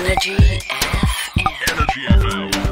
Energy FM. Energy FM.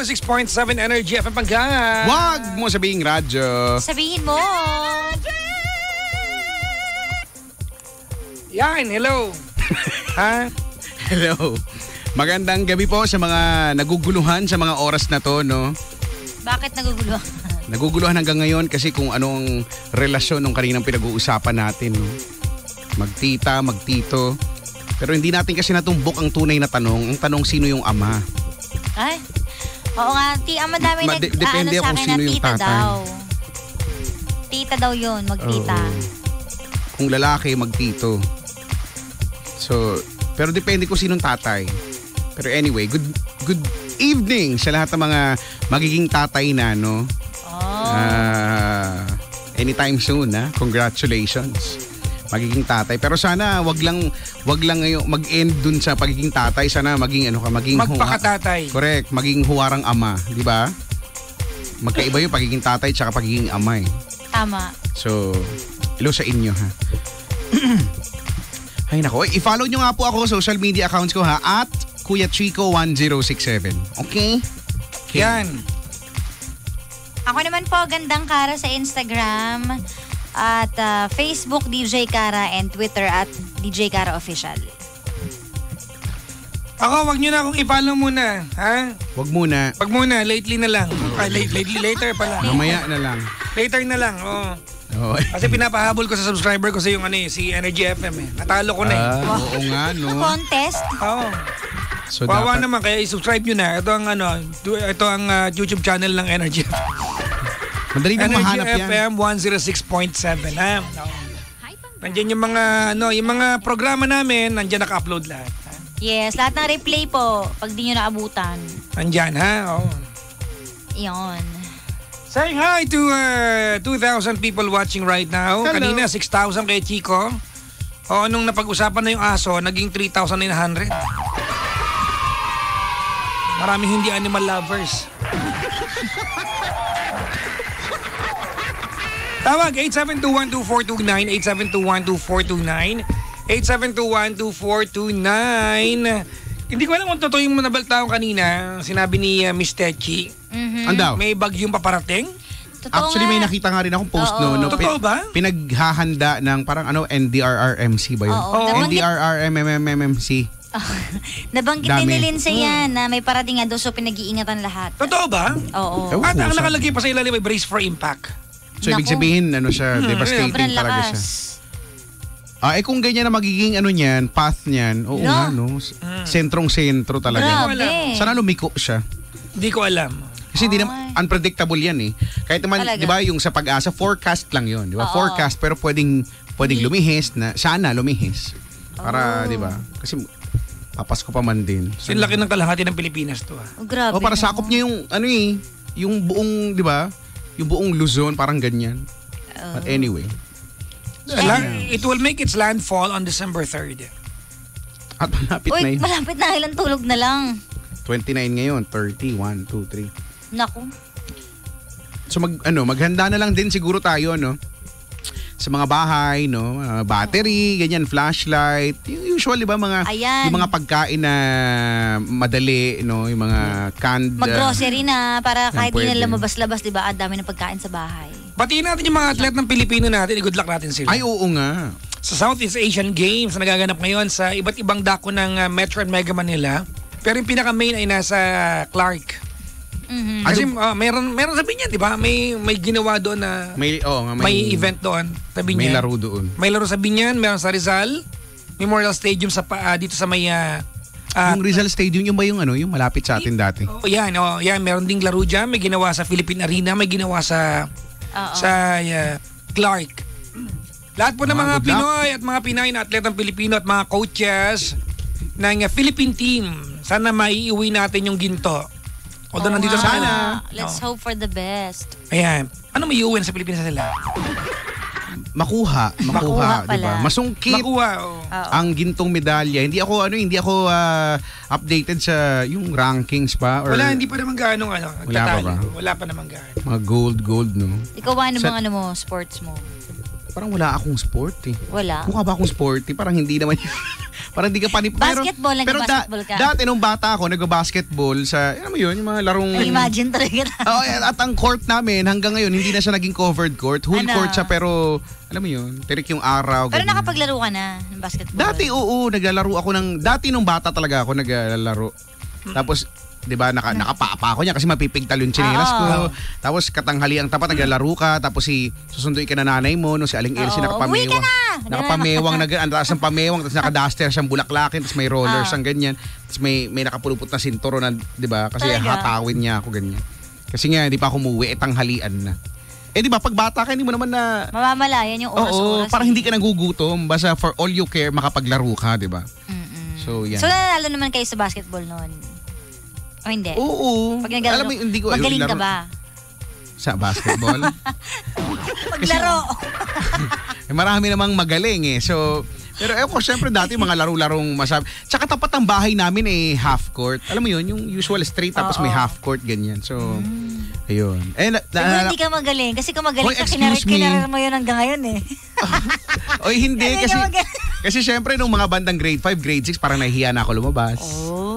106.7 Energy FM Pangga. Wag mo sabihing radyo. Sabihin mo. Yan, hello. ha? Hello. Magandang gabi po sa mga naguguluhan sa mga oras na to, no? Bakit nagugulo? Naguguluhan hanggang ngayon kasi kung anong relasyon ng kaninang pinag-uusapan natin, no? Magtita, magtito. Pero hindi natin kasi natumbok ang tunay na tanong. Ang tanong, sino yung ama? Ay, oo nga, ti, ang madami Ma- nag, de- depende ano sa akin na tita tatay. daw. Tita daw yun, magtita. Oo. Kung lalaki, magtito. So, pero depende kung sinong tatay. Pero anyway, good good evening sa lahat ng mga magiging tatay na, no? Oh. Ah, anytime soon, ha? Congratulations. Magiging tatay. Pero sana wag lang wag lang ngayon mag-end dun sa pagiging tatay. Sana maging ano ka, maging huwa- Magpakatatay. Correct, maging huwarang ama, di ba? Magkaiba yung pagiging tatay tsaka pagiging ama eh. Tama. So, hello sa inyo ha. Ay nako, i-follow nyo nga po ako sa social media accounts ko ha at Kuya Chico 1067. Okay? Yan. Ako naman po, gandang Kara sa Instagram at ah, Facebook DJ Kara and Twitter at DJ Kara Official. Ako, wag nyo na akong i-follow muna. Ha? Wag muna. Wag muna, lately na lang. Ay, late, lately, later pala. Mamaya na lang. Later na lang, oo. Oh. Kasi pinapahabol ko sa subscriber ko sa yung ano eh, si Energy FM eh. Natalo ko na eh. Ah, oo nga no. Contest? Oo. So Wawa dapat, naman, kaya i-subscribe nyo na. Ito ang ano, ito ang ah, YouTube channel ng Energy FM. Madali nang Energy mahanap yan. FM 106.7 ha. Nandiyan yung mga ano, yung mga programa namin, nandiyan naka-upload lahat. ha? Yes, lahat ng replay po pag di nyo naabutan. Nandiyan ha. Oo. Iyon. Saying hi to uh, 2,000 people watching right now. Hello. Kanina 6,000 kay Chico. O nung napag-usapan na yung aso, naging 3,900. Maraming hindi animal lovers. Tawag 87212429 87212429 87212429 Hindi ko alam kung totoo yung nabalta ko kanina. Sinabi ni uh, Miss Techi. Mhm. Daw. May bagyong paparating? Totoo Actually may nga. nakita nga rin akong post Oo. no. no Totoo ba? Pinaghahanda ng parang ano NDRRMC ba yun? Oo, Oo. nabanggit, NDRRMMMMC. nabanggit din Dami. ni Lindsay yan na may parating nga doon so pinag-iingatan lahat. Totoo ba? Oo. At ang nakalagay pa sa ilalim ay brace for impact. So ibig Naku. sabihin ano siya, Hmm, devastating Sobrang talaga lakas. siya. Ah, eh kung ganyan na magiging ano niyan, path niyan, oo No. nga no. Sentrong-sentro talaga. Grabe. Sana lumiko siya. Hindi ko alam. Kasi hindi Ay. naman unpredictable yan eh. Kahit naman, Talaga. di ba, yung sa pag-asa, forecast lang yun. Di ba? Oo. Forecast, pero pwedeng, pwedeng lumihis na, sana lumihis. Para, Oh. di ba? Kasi papasko pa man din. Sin laki ng kalahati ng Pilipinas to ah. Oh, grabe. oh, para sakop niya yung, ano eh, yung buong, di ba? Yung buong Luzon, parang ganyan. Oh. But anyway. La- it will make its landfall on December 3rd. At malapit na Uy, yun. malapit na ilang tulog na lang. 29 ngayon, 30, 1, 2, 3. Naku. So mag ano, maghanda na lang din siguro tayo no. Sa mga bahay, no, Ah, battery, ganyan, flashlight, yung usual 'di ba mga Ayan. yung mga pagkain na madali, no, yung mga canned uh, Mag-grocery na para kahit di pwede. na lumabas-labas, di ba? Ang dami ng pagkain sa bahay. Batiin natin yung mga atlet ng Pilipino natin. Good luck natin sila. Ay oo nga. sa Southeast Asian Games na nagaganap ngayon sa iba't ibang dako ng uh, Metro and Mega Manila. Pero yung pinaka-main ay nasa Clark. Mhm. Kasi uh, meron meron sabi niya, 'di ba? May may ginawa doon na May oh, nga, may, may, event doon. Sabi May niya. laro doon. May laro sa Binyan, meron sa Rizal, Memorial Stadium sa ah, dito sa may ah, yung Rizal Stadium yung ba yung ano, yung malapit sa atin dati? oh, yan, oh, yan, meron ding laro diyan, may ginawa sa Philippine Arena, may ginawa sa Oo. sa ah, Clark. Lahat po ng Mga mga. Pinoy at mga Pinay na atletang Pilipino at mga coaches ng uh, Philippine team, sana maiiwi natin yung ginto. Although Oo nandito sa sana. Let's hope for the best. Ayan. Ano may iuwi sa Pilipinas nila? Makuha, makuha, Makuha 'di ba? Masungkit Makuha. oh. Ang gintong medalya. Hindi ako ano, hindi ako ah, updated sa yung rankings pa or Wala, hindi pa naman gaano ano. Wala pa ba? Wala pa naman gaano. mga gold gold no. Ikaw, ano Sa- bang ano mo, sports mo? Parang wala akong sport eh. Wala. Mukha ba akong sporty? Parang hindi naman. parang hindi ka pa ni... pero- Basketball, pero da- ka? Dati nung bata ako, nag-basketball sa, alam mo yun, yung mga larong... Imagine talaga. Oo, eh, at ang court namin hanggang ngayon hindi na siya naging covered court. Whole Ano? court siya pero alam mo yun, tirik yung araw. Pero ganyan. nakapaglaro ka na ng basketball. Dati oo, naglalaro ako ng dati nung bata talaga ako naglalaro. Tapos 'di ba naka nakapapa ako niya kasi mapipigtal yung tsinelas ko. Oo. Tapos katanghali ang tapat naglalaro ka tapos si susunduin ka na nanay mo no si Aling Elsie Oo, uwi ka nakapamewang. na! Nakapamewang na ang taas ng pamewang tapos naka-duster siyang bulaklakin tapos may rollers Ah. ang ganyan. Tapos may may nakapulupot na sinturo na 'di ba kasi Talaga? hatawin niya ako ganyan. Kasi nga hindi pa ako umuwi, eh, tanghalian na. Eh di ba pag bata ka hindi mo naman na Mamamalayan yung Oo, oras-oras. parang eh. hindi ka nagugutom. Basta for all you care, makapaglaro ka, di ba? Mm-mm. So, yan. So, nanalo naman kayo sa basketball noon? O hindi? Oo. Pag naglalaro, Alam mo, hindi ko... magaling ka ba? Sa basketball? Paglaro! eh, marami namang magaling eh. So, pero eh ko, syempre dati mga laro-larong masabi. Tsaka tapat ang bahay namin eh, half court. Alam mo yun, yung usual street tapos may Oo. half court, ganyan. So, ayun. Eh, na, Siguro na, hindi ka magaling. Kasi kung magaling Hoy, ka, me. kinarir mo yun hanggang ngayon eh. Oy, hindi. Kasi, kasi syempre, nung mga bandang grade 5, grade 6, parang nahihiya na ako lumabas. Oh.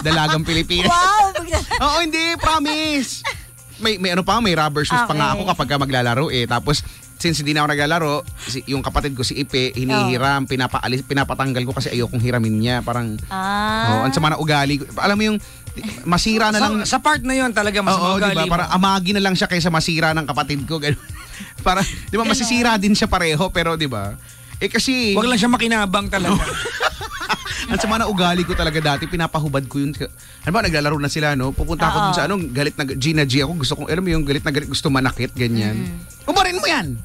Dalagang Pilipinas. wow! Oo, hindi, promise. May, may ano pa, may rubber shoes pa nga Okay. ako kapag ka maglalaro eh. Tapos, since hindi na ako naglalaro, si, yung kapatid ko si Ipe, hinihiram, pinapaalis, pinapatanggal ko kasi ayokong hiramin niya. Parang, Ah. oh, ang sama na ugali. Alam mo yung, masira na lang. Sa, sa part na yon talaga mas Oo, di ba? ugali mo. Para amagi na lang siya kaysa masira ng kapatid ko. Ganun. Para, di ba, masisira din siya pareho, pero di ba? Eh kasi, Wag lang siya makinabang talaga. ang sama na ugali ko talaga dati, pinapahubad ko yun. Ano ba, naglalaro na sila, no? Pupunta ako dun sa anong galit na Gina G ako. Gusto ko, alam mo yung galit na galit, gusto manakit, ganyan. Umarin mo yan!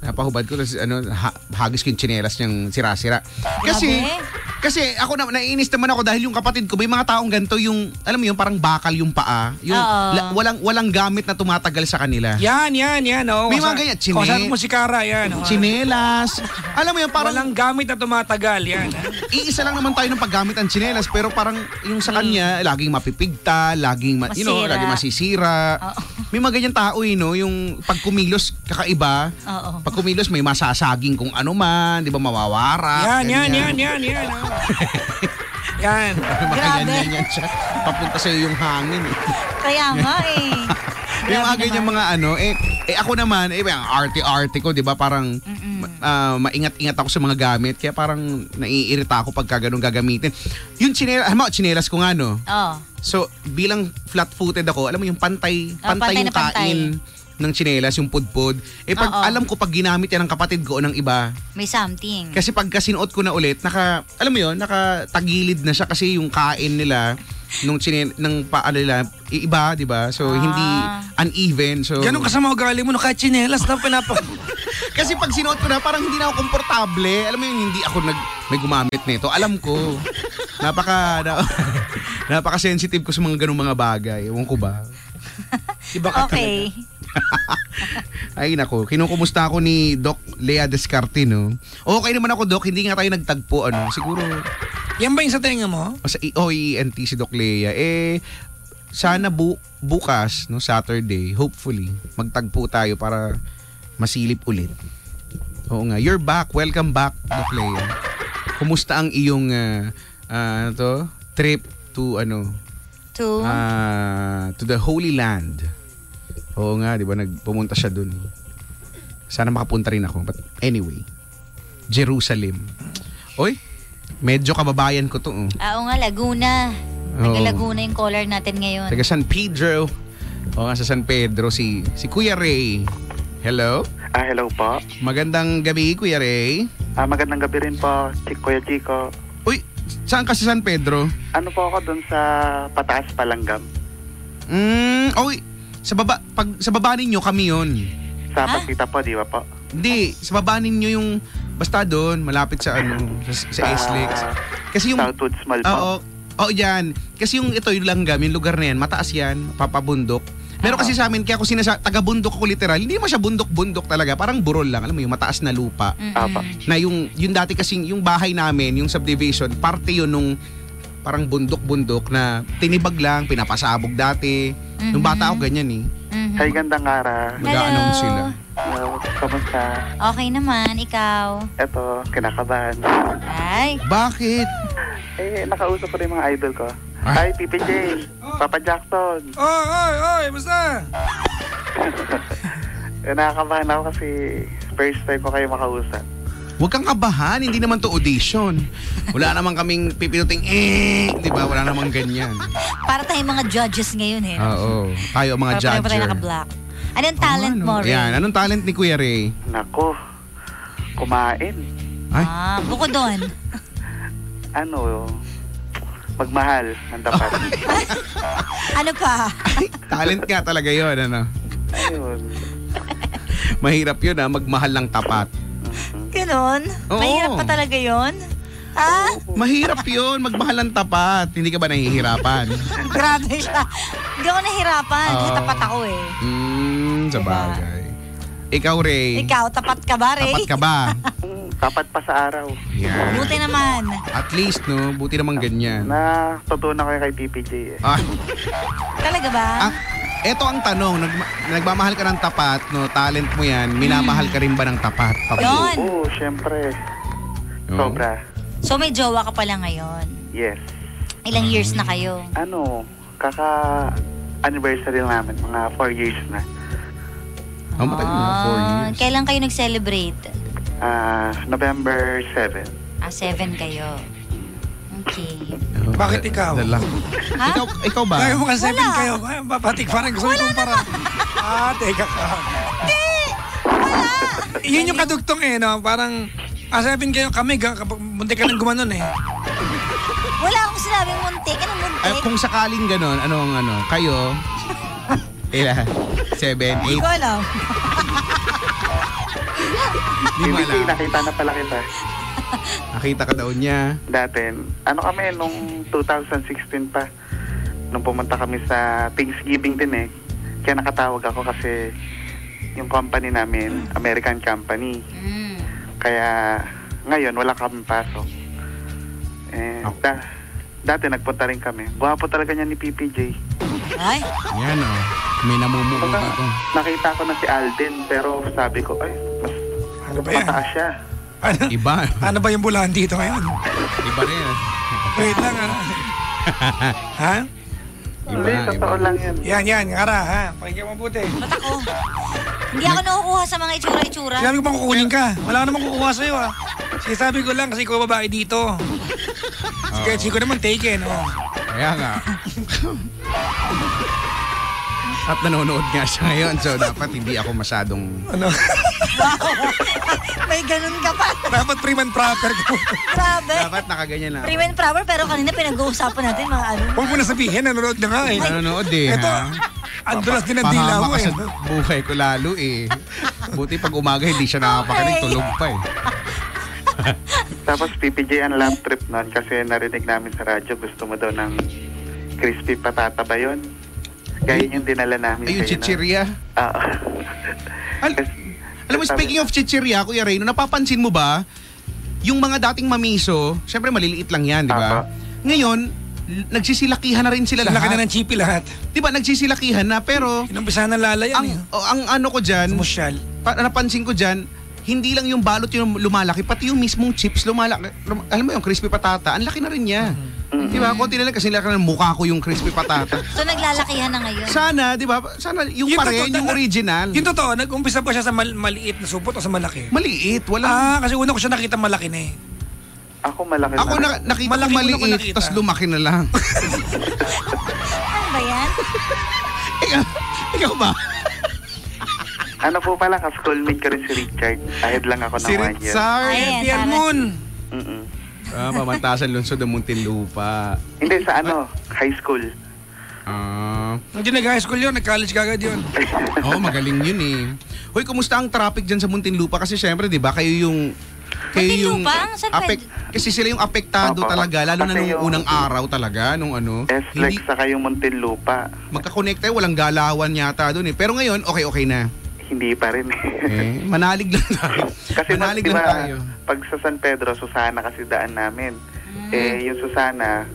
Napahubad ko, tapos ano, ha- hagis ko yung tsinelas niyang sira-sira. Kasi, Grabe. kasi ako na, naiinis naman ako dahil yung kapatid ko, may mga taong ganito yung, alam mo yung parang bakal yung paa. Yung, Oo. la- walang, walang gamit na tumatagal sa kanila. yan, yan, yan. Oh. May mga ganyan, chine- Kausapin mo si Kara, yan. Oh. Tsinelas. alam mo yung parang, Walang gamit na tumatagal, yan. iisa lang naman tayo ng paggamit ng tsinelas pero parang yung sa kanya laging mapipigta, laging ma- you know, Masira. laging masisira. Oo. May mga ganyan tao eh, no, yung pag kumilos kakaiba. Oo. Pag kumilos may masasaging kung ano man, 'di ba mawawara. Yan, yan, yan, yan, yan. oh. yan. Grabe. ganyan yan siya. Papunta sa yung hangin. Eh. Kaya nga eh. yung ganyan naman. mga ano, eh, eh ako naman, eh, ang arte-arte ko, di ba, parang ah, maingat-ingat ako sa mga gamit, kaya parang naiirita ako pagka ganun gagamitin. Yung chinelas, alam mo, chinelas ko nga, no? Oh. So, bilang flat-footed ako, alam mo yung pantay, Ah, pantay, pantay yung na pantay. Ng chinelas, yung pudpud. Eh, pag Oo. alam ko pag ginamit yan ng kapatid ko o ng iba, May something. kasi pag sinuot ko na ulit, naka, alam mo yun, nakatagilid na siya kasi yung kain nila, nung chine, ng paano nila, i- iba, di ba? So, Ah. hindi uneven. So, Ganun kasama ugali mo, no, kahit chinelas na pinapa... kasi pag sinuot ko na, parang hindi na ako komportable. Alam mo yung hindi ako nag, may gumamit nito. Alam ko. Napaka, na, napaka-sensitive ko sa mga ganung mga bagay. Ewan ko ba? Iba ka Okay. Ay nako, kinukumusta ako ni Doc Lea Descarte, no? Okay naman ako, Doc. Hindi nga tayo nagtagpo, ano? Siguro, Yan ba yung sa tenga mo? o sa OENT si Doc Lea, eh, sana bu- bukas, no, Saturday, hopefully, magtagpo tayo para masilip ulit. Oo nga, you're back. Welcome back, Doc Lea. Kumusta ang iyong, ah, ano to, trip to, ano, To, ah, to the Holy Land. Oo nga, di ba? Nagpumunta siya dun. Sana makapunta rin ako. But anyway, Jerusalem. Oy, medyo kababayan ko to. Oh. ah, oo nga, Laguna. Taga-Laguna yung caller natin ngayon. Taga San Pedro. Oo nga, sa San Pedro, si, si Kuya Ray. Hello? Ah, hello po. Magandang gabi, Kuya Ray. Ah, magandang gabi rin po, Chick Kuya Chico. Uy, saan ka sa San Pedro? Ano po ako dun sa Pataas Palanggam? Mm, oy, sa baba, pag, sa baba ninyo kami yon. Sa Ha? Pagkita po, di ba po? Hindi, sa baba ninyo yung, basta doon, malapit sa ano, sa, sa SLEX. Kasi yung, Southwoods Mall po. Oo. Oo, yan. Kasi yung ito, yung langgam, yung lugar na yan, mataas yan, papabundok. Meron kasi sa amin, kaya ako sinasa, taga-bundok ako literal, hindi mo siya bundok-bundok talaga, parang burol lang, alam mo yung mataas na lupa. Mm-mm. Apa. Na yung, yung dati kasing, yung bahay namin, yung subdivision, parte yun nung parang bundok-bundok na tinibag lang, pinapasabog dati. Nung bata ako ganyan eh. Mhm. Ay, gandang ara. Mag-a-announce Hello. sila. Hello, kamusta? Okay naman, ikaw. Eto, kinakabahan. Ay, Bakit? Eh, nakausap ko rin yung mga idol ko. Ah. Hi, PPJ. Papa Jackson. Oy, oy, oy, basta? Eh, nakakabahan ako kasi first time ko kayo makausap. Huwag kang kabahan, hindi naman to audition. Wala naman kaming pipinuting eh, di ba? Wala namang ganyan. para tayong mga judges ngayon eh. Oo. Tayo mga Para pareho pa tayo judger. naka-black. Anong talent mo, ano? Ray? Yan, anong talent ni Kuya Ray? Nako, kumain. Ay, Ah, bukod doon. Ano, magmahal ng tapat. ano pa? talent nga talaga yon ano. Ayun. Mahirap yun ah, magmahal ng tapat. Ganon? Oo. Mahirap pa talaga yon? Ah, Mahirap yun, magmahal ng tapat. Hindi ka ba nahihirapan? grabe siya. Hindi ako nahirapan. Kasi Oo. tapat ako eh. Hmm, sa Diba? bagay. Ikaw, Ray. Ikaw, tapat ka ba, Ray? Tapat ka ba? Mm, Tapat pa sa araw. Yan. Buti naman. At least, no? Buti naman ganyan. Na tutunan ko kay PPJ eh. Ah, Talaga ba? ah, eto ang tanong. Nag, nagmamahal ka ng tapat, no? Talent mo yan. Minamahal ka rin ba ng tapat? Yun. Oo, syempre. Oo. Sobra. So may jowa ka pala ngayon. Yes. Ilang years na kayo? Ano, kaka anniversary namin, mga 4 years na. Oh, matagal na. Four Ah, years. Kailan kayo nag-celebrate? Ah, November 7. Ah, seven kayo. Okay. Bakit ikaw? dala. Ha? Ikaw, ikaw ba? Kaya mo ka seven Wala. kayo. Ay, Papatik, parang gusto mo kumpara. Ah, teka ka. Yun yung kadugtong eh, no? Parang, ah, seven kayo kami, ga- kapag munti ka nang gumanon eh. Wala akong sinabing muntik. Anong Ay, muntik? kung sakaling ganon, anong ano, kayo, ilan? Seven, Hindi eight, ko alam. di mo PPJ, alam. nakita na pala kita. Nakita ka daw niya. Dati, ano kami, nung 2016 pa, nung pumunta kami sa Thanksgiving din eh. Kaya nakatawag ako kasi yung company namin, American company. Mm. Kaya ngayon, wala kami pasok. Eh, Ako. da- dati nagpunta rin kami. Gwapo talaga niya ni PPJ. Ay, Yan oh. May namumuo dito. nakita ko na si Alden, pero sabi ko, ay, mas Ano ba yan? mataas siya. Ano, Iba. ano ba yung bulahan dito ngayon? Iba rin. Wait lang ah. ha? Iba, Hindi, totoo iba. lang yan. Yan, yan, kara ha. Pakinggan mo mabuti. ba't ako? Hindi ako nakukuha sa mga itsura-itsura. Sinabi ko bang kukunin ka? Wala ka namang kukuha sa'yo ah. Sinasabi ko lang kasi ikaw babae dito. Si Kaya Chico naman taken, oh. Kaya nga. At nanonood nga siya ngayon, so dapat hindi ako masyadong... Ano? May ganun ka pa. Dapat prim and proper ko. Grabe. Dapat nakaganyan lang. Prim and proper, pero kanina pinag-uusapan natin mga ano. Huwag mo na sabihin, nanonood na nga eh. Nanonood eh, Ito, ang dulas din ang dila mo eh. sa buhay ko lalo eh. Buti pag umaga hindi siya nakapakanig, Okay. tulog pa eh. Tapos PPJ ang love trip nun kasi narinig namin sa radyo gusto mo daw ng crispy patata ba yun? Kaya yun yung dinala namin Ayun, sa'yo, chichirya. Oo. Al- alam mo, speaking of chichirya, Kuya Reyno, napapansin mo ba, yung mga dating mamiso, syempre maliliit lang yan, di ba? Apa. Ngayon, l- nagsisilakihan na rin sila Laki na lahat. ng chippy lahat. Di ba, nagsisilakihan na, pero Inumpisahan ng lala yan ang, eh. o, ang ano ko dyan, Sumusyal. pa, napansin ko dyan, hindi lang yung balot yung lumalaki, pati yung mismong chips lumalaki. Lum- alam mo yung crispy patata, ang laki na rin niya. Di ba? Konti na lang kasi laki ng mukha ko yung crispy patata. So naglalakihan na ngayon. Sana, di ba? Sana yung, Yung pa rin, yung na- original. Yung totoo, nag-umpisa pa siya sa mal- maliit na supot o sa malaki? Maliit, wala. Ah, kasi una ko siya nakita malaki na eh. Ako malaki Ako na. na, nakita Malaki ko na maliit, tapos lumaki na lang. Ano ba yan? ikaw, ikaw ba? Ano po pala, ka-schoolmate ko rin si Richard. Ahead lang ako ng Si one year. Richard. Ayan, Moon. Mm-mm. Ah, pamantasan lungsod ng Muntinlupa. Hindi, sa ano, high school. Ah, Hindi nag-high school yun, nag-college kagad yun. oh, magaling yun eh. Hoy, kumusta ang traffic dyan sa Muntinlupa? Kasi syempre, di ba, kayo yung... Kayo yung... Muntinlupa? Saan apek- kasi sila yung apektado Opo. talaga, lalo na Kasi nung yung- unang araw talaga, nung ano. S-Lex sa kayong Muntinlupa. magkakonekta, walang galawan yata doon eh. Pero ngayon, okay-okay na. Hindi pa rin. Eh, manalig lang tayo. kasi mas, manalig di lang ba, tayo. Pag sa San Pedro, Susana kasi daan namin. Hmm. Eh, yung Susana,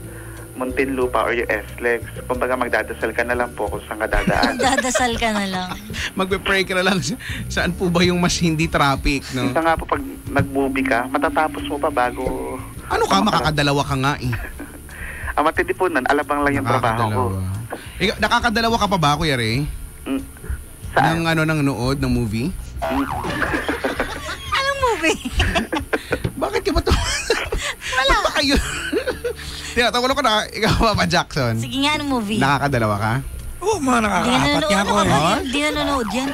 Muntinlupa or yung S-Lex. Kumbaga magdadasal ka na lang po kung saan ka dadaan. Dadasal ka na lang. Magpe-pray ka na lang sa- saan po ba yung mas hindi traffic, no? Isa nga po pag nag-movie ka, matatapos mo pa bago... Ano ka, makakadalawa ka nga eh. Ang matindi po nun, alabang lang yung trabaho ko. Ikaw, nakakadalawa ka pa ba, Kuya Ray? Mm. Saan? Ng ano, ng nood, ng movie? Anong movie? Bakit ka ba to? Wala. Ba't ba kayo? Tiyata, ko na, ikaw ba pa, Jackson? Sige nga, anong movie? Nakakadalawa ka? Oo, mga Hindi nakakaapat nga ako eh. Hindi nanonood yan.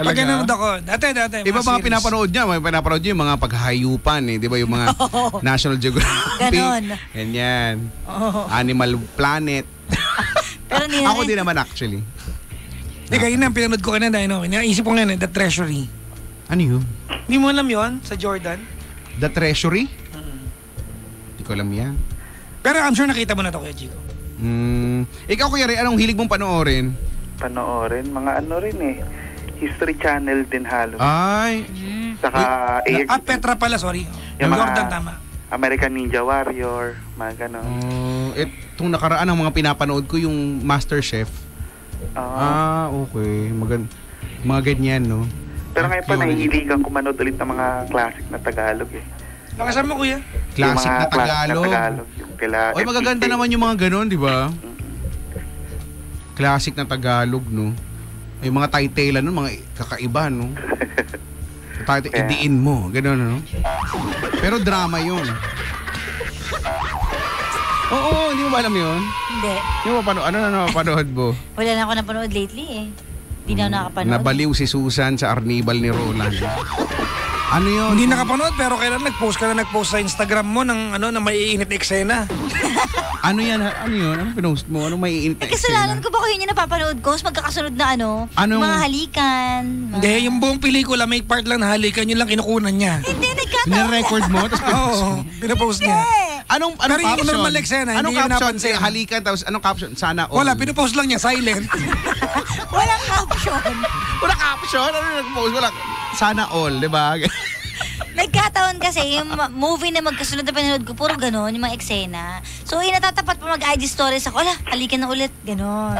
Pag nanonood ako, dati, dati. Iba mga series. pinapanood niya, mga pinapanood niya yung mga paghahayupan eh, di ba yung mga National Geographic. Ganon. Ganyan. Oo. Animal Planet. Pero hindi na Ako din naman actually. Hindi, kayo na, pinanood ko kanina, ano, naisip ko ngayon, eh, The Treasury. Ano yun? Hindi mo alam yon sa Jordan? The Treasury? Hindi ko alam yan. Pero I'm sure nakita mo na to, Kuya Chico. Hmm. Ikaw Kuya Ray, anong hilig mong panoorin? Panoorin, mga ano rin eh. History Channel din halos. Ay, Saka AX, Ah, Petra pala, sorry. Yung mga- Jordan, tama. American Ninja Warrior, mga ganon. oh, itong nakaraan ang mga pinapanood ko yung Master Chef. Oo. Ah, okay. Magan mga ganyan, no? Pero ngayon pa, nahihiligan ko manood ulit ng mga classic na Tagalog eh. Lakasan mo, Kuya. Classic yung mga na classic Tagalog. na Tagalog. Yung kila Oy, magaganda naman yung mga ganon, di ba? Classic na Tagalog, no? Yung mga titela nun, mga kakaiba, no? Title, Kaya- idiin mo, gano'n, no? Pero drama yun. Oo, hindi mo ba alam yun? Hindi. Hindi mo pano, ano na napapanood mo? Wala na ako napanood lately eh. Hindi na ako nakapanood. Nabaliw si Susan sa Arnibal ni Roland. Ano yun? Hindi nakapanood, pero kailan nag-post ka na nag-post sa Instagram mo ng ano na maiinit na eksena. Ano yan? Ano yun? Ano pinost mo? Ano may iinit na Eh, kasalanan eksena? ko ba ko yun yung napapanood ko? Mas magkakasunod na ano? Anong- Mga halikan. Mga... Hindi, yung buong pelikula, may part lang na halikan, yun lang kinukunan niya. Hindi, nagkataon. Nirecord mo? Tapos Oo, pinapost niya. Anong, anong Pero caption? normal eksena, anong caption? Eh, halikan, tapos anong caption? Sana all. Wala, pinupost lang niya, silent. Walang caption. Wala caption? Ano nag-post? Wala. Sana all, di ba? Nagkataon kasi yung movie na magkasunod na pinanood ko, puro ganon, yung mga eksena. So, yung natatapat pa mag-IG stories ako, ala, halikan na ulit, ganon.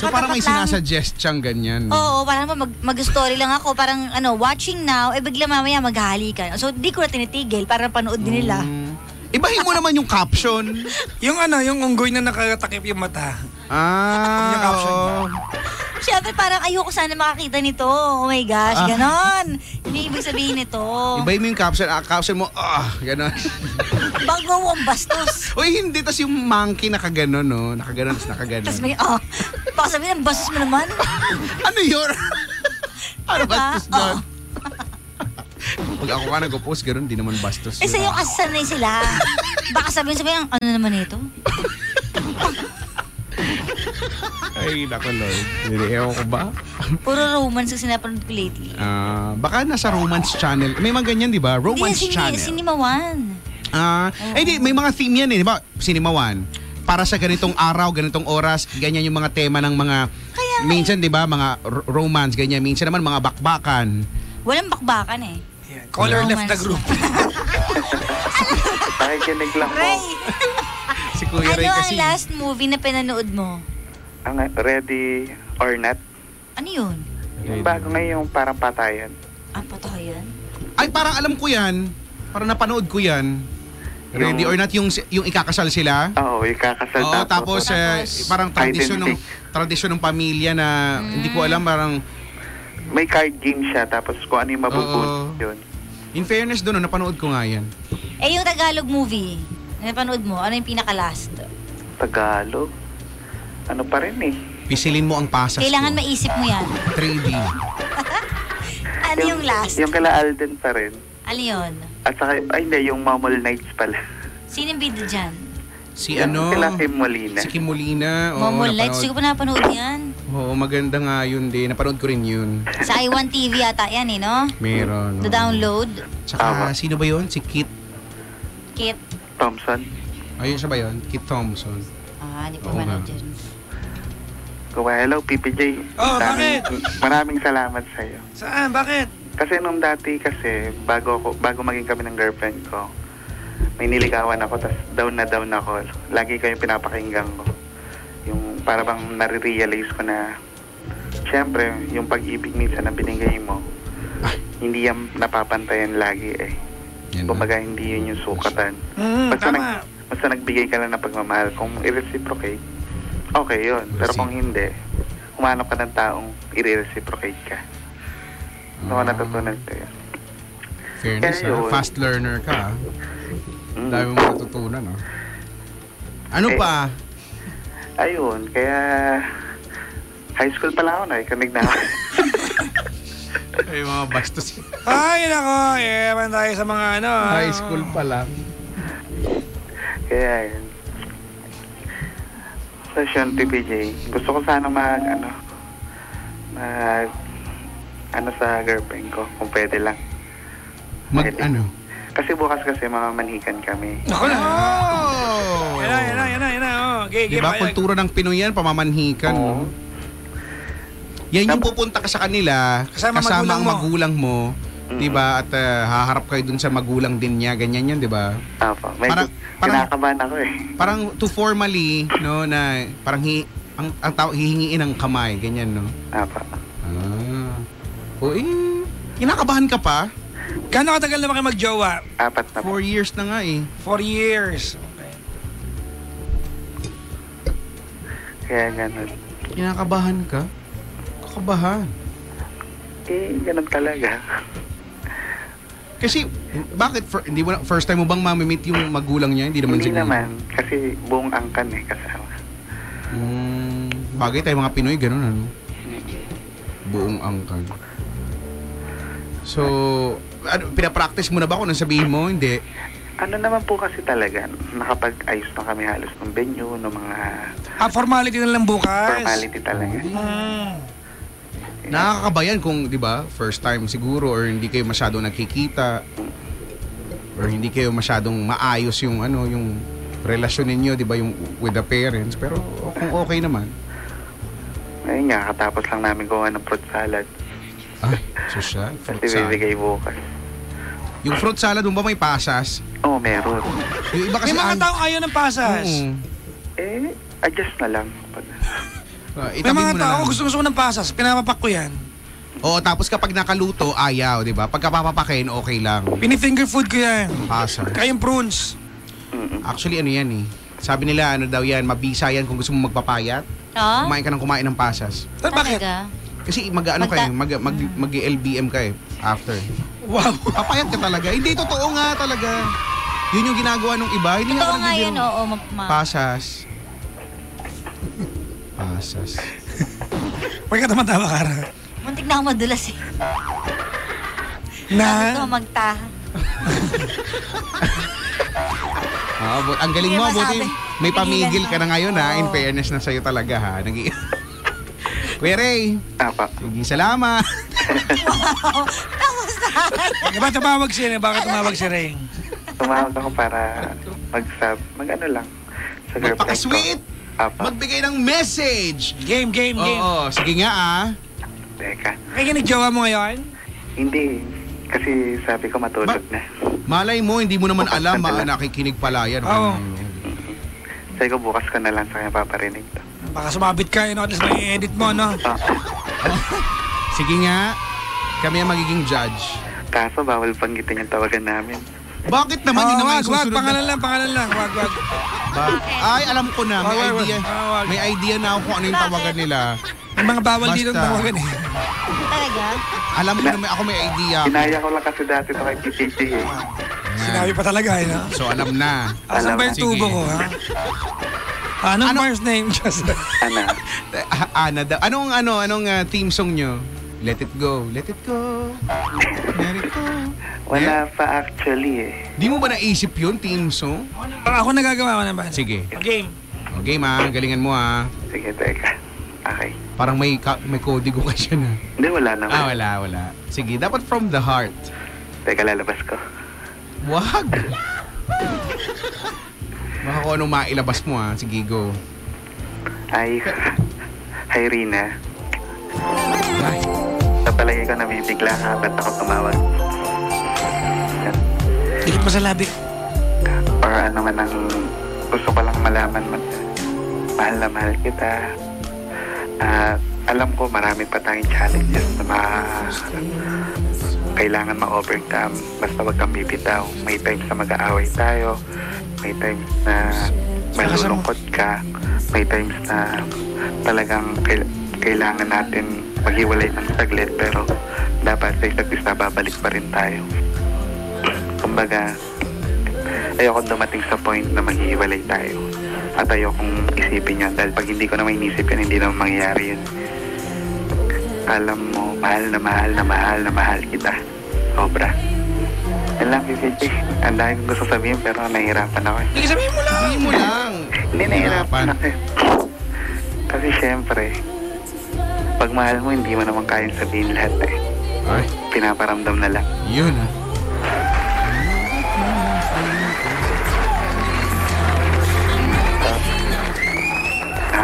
so parang may lang. sinasuggest siyang ganyan. Oo, parang mag, mag-story lang ako, parang ano, watching now, eh bigla mamaya maghahalikan. So, di ko na tinitigil, para panood din nila. Mm. Ibahin mo naman yung caption. yung ano, yung unggoy na nakatakip yung mata. Ah, Yung caption oo. Siyempre, parang ayoko sana makakita nito. Oh my gosh, Ah. ganon. Hindi ibig sabihin nito. Ibahin mo yung caption. Ah, caption mo, ah, gano'n. Bago ang bastos. Uy, hindi. Tapos yung monkey nakaganon, no? Nakaganon, tapos nakaganon. Tapos may, oh, baka sabihin, ang bastos mo naman. ano yun? ano Diba? bastos doon? Oo. Pag ako ka nag-post, gano'n, di naman bastos. Eh, yun. sa'yo kasi sanay sila. Baka sabihin sabihin, ano naman ito? Ay, nako, Lord. Hindi, ewan ko ba? Puro romance kasi napanood ko lately. Ah, baka nasa romance channel. May mga ganyan, di ba? Romance Hindi, channel. Cinema One. Ah, eh di, may mga theme yan eh, di ba? Cinema One. para sa ganitong araw, ganitong oras, ganyan yung mga tema ng mga minsan 'di ba, mga r- romance ganyan, minsan naman mga bakbakan. Walang bakbakan eh. Yeah. Caller left the group. Pakikinig lang po. Ray, Si Kuya ano Ray ang kasi. last movie na pinanood mo? Ang ready or not. Ano yun? Yung bago ngayon, yung parang patayan. Ah, patayan? Ay, parang alam ko 'yan. Parang napanood ko 'yan. Ready Yung- or not yung yung ikakasal sila? Oo, yung kakasal Oo, tapos, eh, Tapos, parang tradisyon ng tradisyon ng pamilya na hindi ko alam parang may card game siya, tapos kung ano yung mabubunot yun. in fairness doon, no, napanood ko nga 'yan. Eh, yung Tagalog movie, napanood mo, ano yung pinaka-last? Tagalog. Ano pa rin eh. Pisilin mo ang pasas Kailangan ko. maisip mo yan. 3D. Ano yung last? Yung kala Alden pa rin. Ano yun? At saka, ay hindi, yung Mammal Nights pala. Sino yung bida dyan? Si Yung ano? Sila Kim Molina. Si Kim Molina. Oo, Momo napanood. Lights, hindi ko pa napanood yan. Oo, maganda nga yun din. Napanood ko rin yun. Sa iWan TV yata yan eh, no? Meron. To oo. download. Tsaka, Tama. sino ba yun? Si Kit. Kit. Thompson. Ayun siya ba yun? Kit Thompson. Ah, hindi ko Oo nga. yun. Kuya, hello, PPJ. Oh, bakit? Maraming salamat sa iyo. Saan? Bakit? Kasi nung dati kasi, bago ako, bago maging kami ng girlfriend ko, may niligawan ako, tas down na down ako. Lagi ko yung pinapakinggan ko. Yung para bang nare-realize ko na, syempre, yung pag-ibig minsan na binigay mo, hindi yan napapantayan lagi eh. Yan na. Kumbaga, hindi yun yung sukatan. Mm, Basta, tama. nag, basta nagbigay ka lang ng pagmamahal. Kung i-reciprocate, okay yun. Pero kung hindi, humanap ka ng taong i-reciprocate ka. Ano Ah. ko natutunan ko yun. Fairness, Kaya ah. yun. Fast learner ka. ah. Mm. Dami mo natutunan, ah. Ano Eh, pa? Ayun, kaya high school pa lang ako na, ikamig na ako. Ay, mga bastos. Ay, nako. Eh, man tayo sa mga ano. High school pa lang. kaya yun. So, yun, TPJ, gusto ko sana mag, ano, mag, ano sa girlfriend ko, kung pwede lang. Mag, Pwede. ano? Kasi bukas kasi mamamanhikan kami. Nako na. Oh! Yan na, yan na, yan na. Oh, okay, okay, Diba, kultura ng Pinoy yan, pamamanhikan. Oo. no? Yan yung pupunta ka sa kanila, Kasama kasama, magulang ang mo. magulang mo, Mm. 'di ba? At ah, haharap kayo dun sa magulang din niya, ganyan 'yan, 'di ba? Apo, medyo Parang- parang- kinakabahan ako eh. Parang to formally, no, na parang hi, ang ang tao hihingiin ng kamay, ganyan, no. Apo. Ah. O eh, kinakabahan ka pa? Gano'ng katagal na kayo magjowa? Apat na. Four years na nga eh. Four years. Okay. Kaya ganun. Kinakabahan ka? Kakabahan. Eh, ganun talaga. Kasi, bakit, fir- hindi mo na, first time mo bang mamimit yung magulang niya? Hindi naman Hindi siguro. naman. Kasi buong angkan eh kasama. Hmm, bagay tayo mga Pinoy, ganun ano? Buong angkan. So, ano, pinapractice mo na ba kung nang sabihin mo? Hindi. Ano naman po kasi talaga, nakapag-ayos na kami halos ng venue, ng mga Ah, formality na lang bukas. formality talaga. Hmm. Nakakabayan kung, di ba, first time siguro or hindi kayo masyadong nagkikita or hindi kayo masyadong maayos yung ano, yung relasyon ninyo, di ba, yung with the parents. Pero kung okay naman, Ayun nga, katapos lang namin gawa ng fruit salad. ay, social, fruit Kasi salad. bibigay bukas. Yung fruit salad, mo ba may pasas? Oo, oh, meron. Yung iba May kasi mga ang- taong ayaw ng pasas. Oo. Eh, adjust na lang. Pag, Ah, May itabi mga mo na tao lang. gusto gusto ko ng pasas. Pinapapak ko yan. Oo, tapos kapag nakaluto, ayaw, di ba? Pagka papapakin, okay lang. Pini-finger food ko yan. Pasas. Kaya yung prunes. Actually, ano yan eh. Sabi nila, ano daw yan, mabisa yan kung gusto mo magpapayat. Ah? Kumain ka ng kumain ng pasas. Pero bakit? Talaga? Kasi mag, ano Magta- kayo, mag, mag, mag, LBM ka eh, after. Wow. Papayat ka talaga. Hindi, totoo nga talaga. Yun yung ginagawa ng iba. Hindi Totoo ako nga nagbibiro. yun, oo. ma- ma- Pasas. Pasas. Huwag ka tamatawa, Kara. Muntik na ako madulas eh. Na? Gusto ko magtaha. Ah, bu- ang galing Hindi mo, mo buti masabi. may pamigil ka na ngayon ha. In Oo. fairness na sa'yo talaga ha. Nag Kuya Ray, Apa. sige salamat. Di ba tumawag si Ring? Bakit tumawag si Ring? Tumawag ako para mag-sub, mag ano lang, sa girlfriend ko. Magpaka-sweet. Apa, Magbigay ng message. Game, game, game. Oo, sige nga ah. teka. Kaya nagjowa mo ngayon? Hindi. Kasi sabi ko matulog Ba- na. Malay mo, hindi mo naman Bukas alam, na ma- nakikinig pala yan. Oo. Sabi ko bukas ko na lang sa kanya paparinig to. Baka sumabit ka, you know, at least may edit mo, no? Sige nga, kami ang magiging judge. kaso bawal panggitin yung tawagan namin. Bakit naman Oh, yun naman wag, wag, pangalan lang, pangalan lang, wag, wag. Ba- Ay, alam ko na, may Wag, idea. Wag. May idea na ako kung ano yung tawagan nila. May mga bawal dito Basta. tawagan eh. Talaga? Alam ko na may, ako may idea. Kinaya ko lang kasi dati to kay PTT eh. Sinabi pa talaga, eh, no? So, alam na. Asan Alam ba yung tubo ko, ha? Anong first name? Just, Ano? Ah, Ana daw. Anong, ano, anong ah, theme song nyo? Let it go, let it go. Wala pa actually eh. Di mo ba naisip yun, theme song? ako nagagawa ko naman. Sige. Game. Okay, ma. Galingan mo, ha. Sige, teka. Okay. Parang may, ka- may kodigo ka siya na. Hindi, wala naman. Ah, wala, wala. Sige, dapat from the heart. Teka, lalabas ko. Wag! Baka kung anong mailabas mo, ha. Sige, go. Ay, hi Rina. Ay, Sa palagi ko nabibigla ka, ba't ako tumawag? Dikit mo sa labi. Or ano man ang gusto ko lang malaman mo. Mahal na mahal kita. At alam ko marami pa tayong challenges na ma kailangan ma-overcome. Basta wag kang bibitaw. May times na mag-aaway tayo. May times na malulungkot ka. May times na talagang kail- kailangan natin maghiwalay ng saglit pero dapat sa isa't isa babalik pa rin tayo. Kumbaga, ayoko dumating sa point na maghihiwalay tayo. At ayokong isipin yun dahil pag hindi ko na may inisip yun, hindi naman mangyayari yun. Alam mo, mahal na mahal na mahal na mahal kita. Sobra. Yan lang, Pipichi. Ang dami gusto sabihin pero nahihirapan ako eh. Sige, sabihin mo lang. Hindi mo lang. Hindi nahihirapan ako eh. Kasi syempre, pag mahal mo, hindi mo naman kayang sabihin lahat eh. Ay, Pinaparamdam na lang. yun, ha.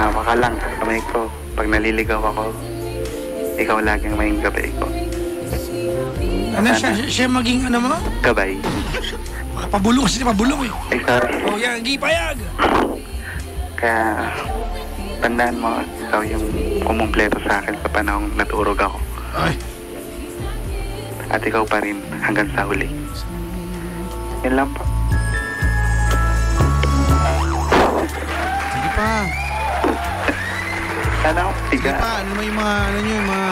Nahawa ka lang kamay ko. Pag naliligaw ako, ikaw laging may gabay ko. Ano siya, siya maging ano mo? Gabay. Pabulong kasi pabulong eh. Ay, sorry. Oh, yan, gipayag. Kaya, tandaan mo, ikaw yung kumumpleto sa akin sa panahong naturog ako. Ay, At ikaw pa rin hanggang sa huli. Yan lang po. sige pa. Sana ako Sige tiga. pa, ano yung mga, ano nyo, mga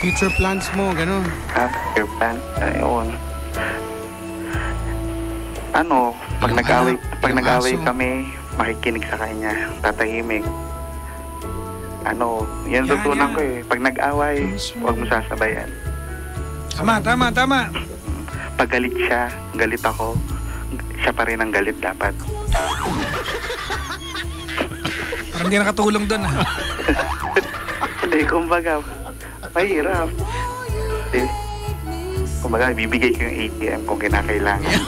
future plans mo, gano'n. Ha? Your plan? Ayun. Ano, pag Yung nag-away, anak, pag yung nag-away aso. kami, makikinig sa kanya, tatahimik. Ano, yan Yan, tutunan yan. ko eh. Pag nag-away, huwag mo sasabayan. Tama, tama, tama. Pag galit siya, galit ako, siya pa rin ang galit dapat. Hindi nakatulong doon ah. Hindi, kumbaga, mahirap. Hindi. Kumbaga, bibigay ko yung ATM kung kinakailangan.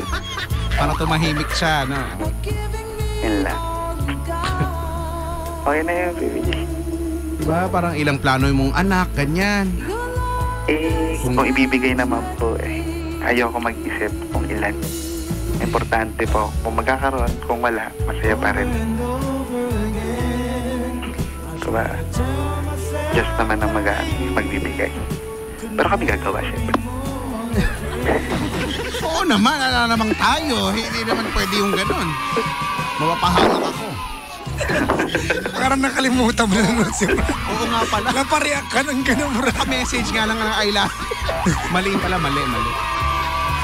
Para tumahimik siya, no? Yan lang. Okay na yun, BBG. Diba? Parang ilang plano mong anak, ganyan. Eh, Kung- kung ibibigay naman po, eh, ayoko mag-isip kung ilan. Importante po, kung magkakaroon, kung wala, masaya pa rin. Diba? Just naman ang mag magbibigay. Pero kami gagawa, syempre. Oo naman, ala namang tayo. Hindi naman pwede yung ganun. Mapapahamak ako. Parang nakalimutan mo na naman siya. Oo nga pala. Napariyak ka ng ganun, bro. Naka-message nga lang ng Ayla. mali pala, mali, mali.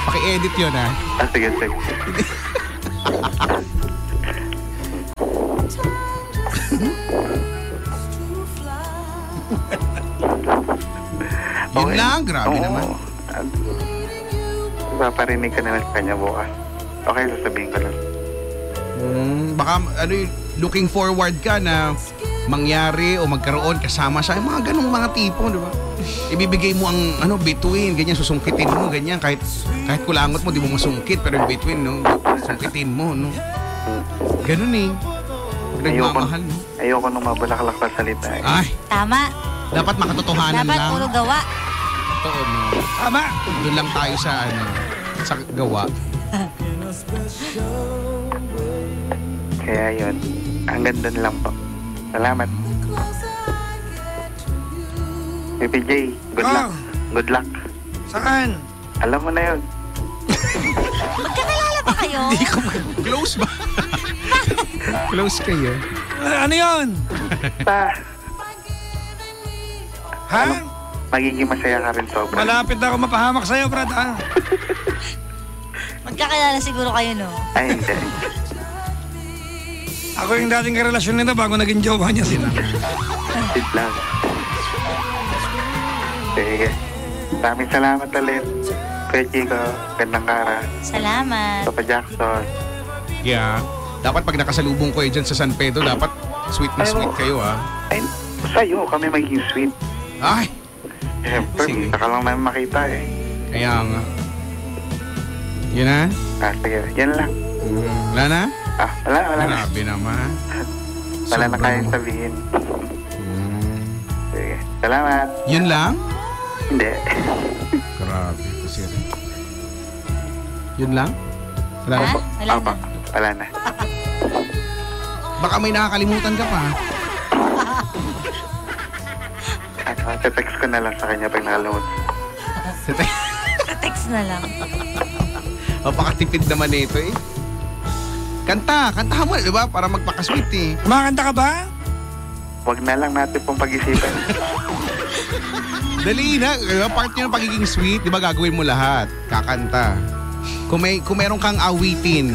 Paki-edit yun, ha? Ah, sige, sige. lang, grabe Oo. naman. Ah, Paparinig ka na lang sa kanya bukas. Okay, sasabihin ko lang. Hmm, baka, ano yun, looking forward ka na mangyari o magkaroon kasama siya. Yung mga ganong mga tipo, di ba? Ibibigay mo ang ano between, ganyan susungkitin mo, ganyan kahit kahit kulangot mo di mo masungkit pero yung between no, sungkitin mo no. Ganun eh. Pag Ayoko, nagmamahal, no? ayoko nung mabulaklak na salita. Eh. Ay, Tama. dapat makatotohanan Dapat lang. puro gawa. Totoo, no? Tama. Doon lang tayo sa ano, sa gawa. Kaya yun, hanggang doon lang po. Salamat. PPJ, good Ah. luck. Good luck. Saan? Alam mo na yun. Magkakilala ba kayo? Close ba? Close kayo. Ano yon? Ta, Ha? Magiging masaya ka rin sobra. Malapit na ako mapahamak sa'yo, Brad. Ha? Magkakilala siguro kayo, no? Ay, hindi. Ako yung dating karelasyon nito bago naging jowa niya sila. Sit lang. Sige. Maraming salamat ulit. Kuya Chico, Gandang Kara, Salamat. Papa Jackson. Yeah. Dapat pag nakasalubong ko eh dyan sa San Pedro, dapat sweet na sweet kayo ah. Ay, sa'yo kami magiging sweet. Ay, Siyempre, Sige. saka lang namin makita eh. kaya nga. Yun na? Ah, sige. Yan lang. Wala na? Ah, wala, wala na. Grabe naman. Wala na Sobrang- kayang sabihin. Mm. Sige. Salamat. Yun lang? Hindi. Grabe. Kasi Yun lang? Wala na? Ha? Wala Apa, na. wala na. Baka may nakakalimutan ka pa. Ano, text ko na lang sa kanya pag nakalimutan. Text na lang. Mapakatipid naman nito eh. Kanta, kantahan mo, di ba? Para magpakasweet eh. Kumakanta ka ba? Huwag na lang natin pong pag-isipan. Dali na. Di ba? Part yun ng pagiging sweet, di ba gagawin mo lahat? Kakanta. Kung, may, kung meron kang awitin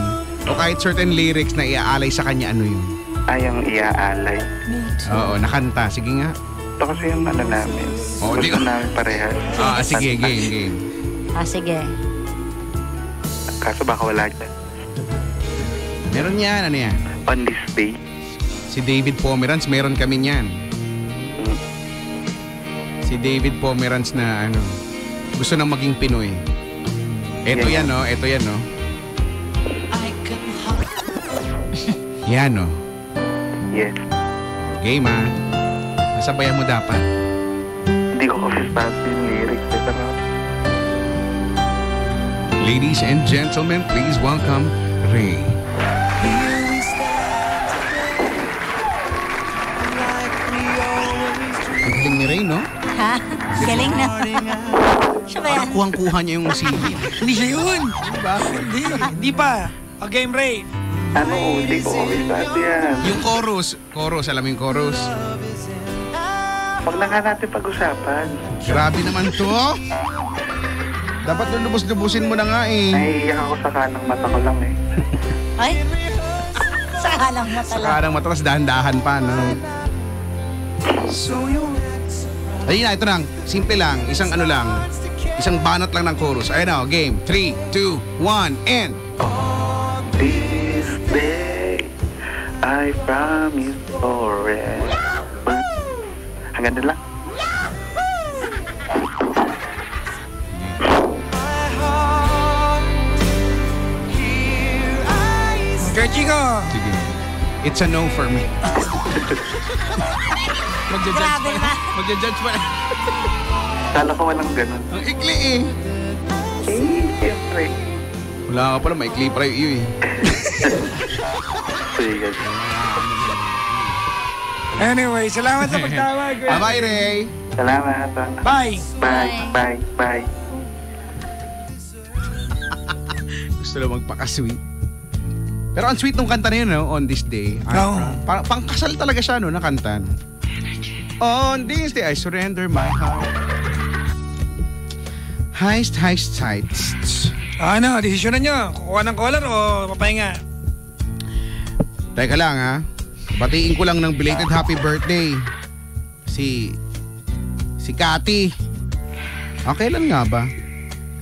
o kahit certain lyrics na iaalay sa kanya, ano yun? Ayang iaalay. Oo, nakanta. Sige nga. Ito kasi yung ano namin. Oo, di Gusto ko- namin parehas. Ah, sige, game, game. Ah, sige. Kaso baka wala dyan. Meron yan, ano yan? On this day, Si David Pomeranz, meron kami niyan. Si David Pomeranz na ano, gusto nang maging Pinoy. Eto yan, Yan. no? Eto yan, no? yan, no? yes. Game, ah. Nasabayan mo dapat. Hindi ko kasi sabi yung lyrics. eh, Ladies and gentlemen, please welcome Ray. Ang galing ni Ray, no? Ha? Galing na. Siya ba yan? Parang kuhang-kuha niya yung CD. Hindi siya yun. Hindi. Hindi pa. O game, Ray. ano, hindi ko sabi yan. yung chorus. Chorus, alam mo yung chorus? Huwag na nga natin pag-usapan. Grabe naman to. Dapat doon lubos-lubusin mo na nga eh. Naiiyak ako sa kanang mata ko lang eh. Ay? Sa halang mata lang. Parang matras dahan-dahan pa, no? Ayun na, ito lang. Simple lang. Isang ano lang. Isang banat lang ng chorus. Ayun na, game. 3, 2, 1, and... This day, I promise forever. Doon lang. Okay, Chico. Sige. It's a no for me. Magja-judge pa. Magja-judge pa. Kala ko walang ganun. Ang ikli eh. Eh, siyempre. Wala ka pala, maikli pa rin iyo eh. Sige. Anyway, salamat sa pagtawag. Ah, bye, Ray. Salamat. Bye. Bye. Bye. Bye. Gusto lang magpaka-sweet. Pero ang sweet nung kanta na yun, no? On this day. Ay, Oo. Parang pangkasal talaga siya, no? Na kanta. no? On this day, I surrender my heart. Heist, heist, heist. Ano, desisyon na nyo. Kukuha ng collar o papahinga? Teka lang, ha? Batiin ko lang ng belated happy birthday. Si... Si Kati. Okay lang nga ba?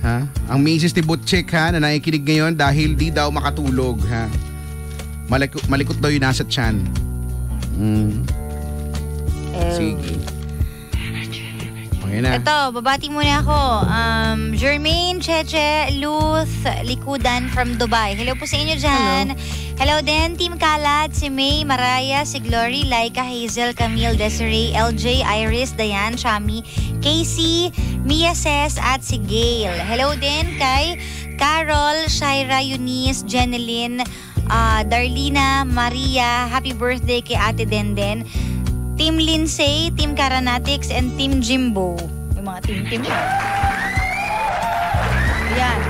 Ha? Ang misis ni Butchik ha, na nakikinig ngayon dahil di daw makatulog ha. Malikot, malikot daw yung nasa tiyan. Mm, sige. Ayan na. Ito, babati muna ako. Um, Jermaine Cheche Luth Likudan from Dubai. Hello po sa inyo dyan. Hello, din, Team Kalat, si May, Maraya, si Glory, Laika, Hazel, Camille, Desiree, LJ, Iris, Diane, Chami, Casey, Mia Ses, at si Gail. Hello din kay Carol, Shaira, Eunice, Jeneline, ah, Darlina, Maria. Happy birthday kay Ate Denden. Team Lindsay, Team Karanatics, and Team Jimbo. Yung mga team-team. Yan.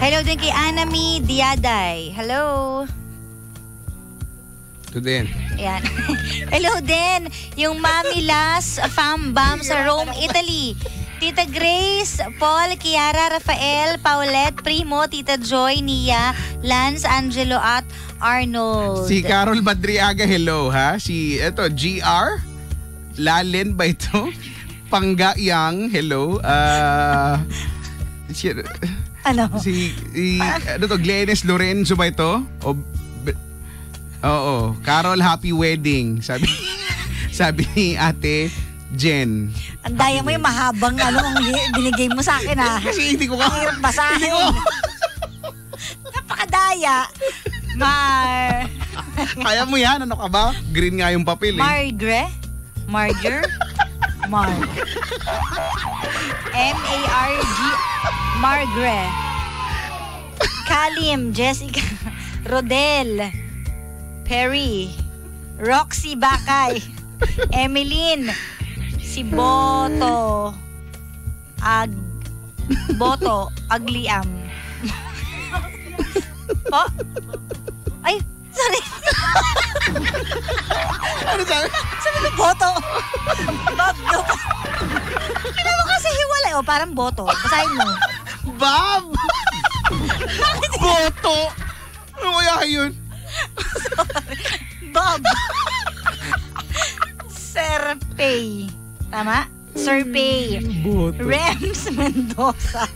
Hello din kay Anami Diaday. Hello. Ito din. Ayan. Hello din, yung Mami Las Fam Bam sa Rome, Italy. Tita Grace, Paul, Kiara, Rafael, Paulette, Primo, Tita Joy, Nia, Lance, Angelo at Arnold. Si Carol Badriaga, hello ha. Si, eto, GR. Lalen ba ito? Pangga Yang, hello. Ah... si, ano? si, si, ano to, Glennis Lorenzo ba ito? O, oo, Carol Happy Wedding. Sabi, sabi ni ate Jen. Ang daya mo yung mahabang ano ang binigay mo sa akin ah. Kasi hindi ko Ang ka... hirap basahin. Napakadaya. Mar... Kaya mo yan, ano ka ba? Green nga yung papel eh. Margre? Marger? Mar. M-A-R-G... Margre. Kalim, Jessica, Rodel, Perry, Roxy Bakay, Emeline, si Boto, Ag... Boto, Agliam. oh? Ay, sorry. Ano sabi? Sabi ko, boto. Bob, no. Ano mo kasi hiwalay? O, parang boto. Basahin mo. Bob! Boto! Ano kaya yun? Bob. Serpay. Tama? Boto. Rems Mendoza.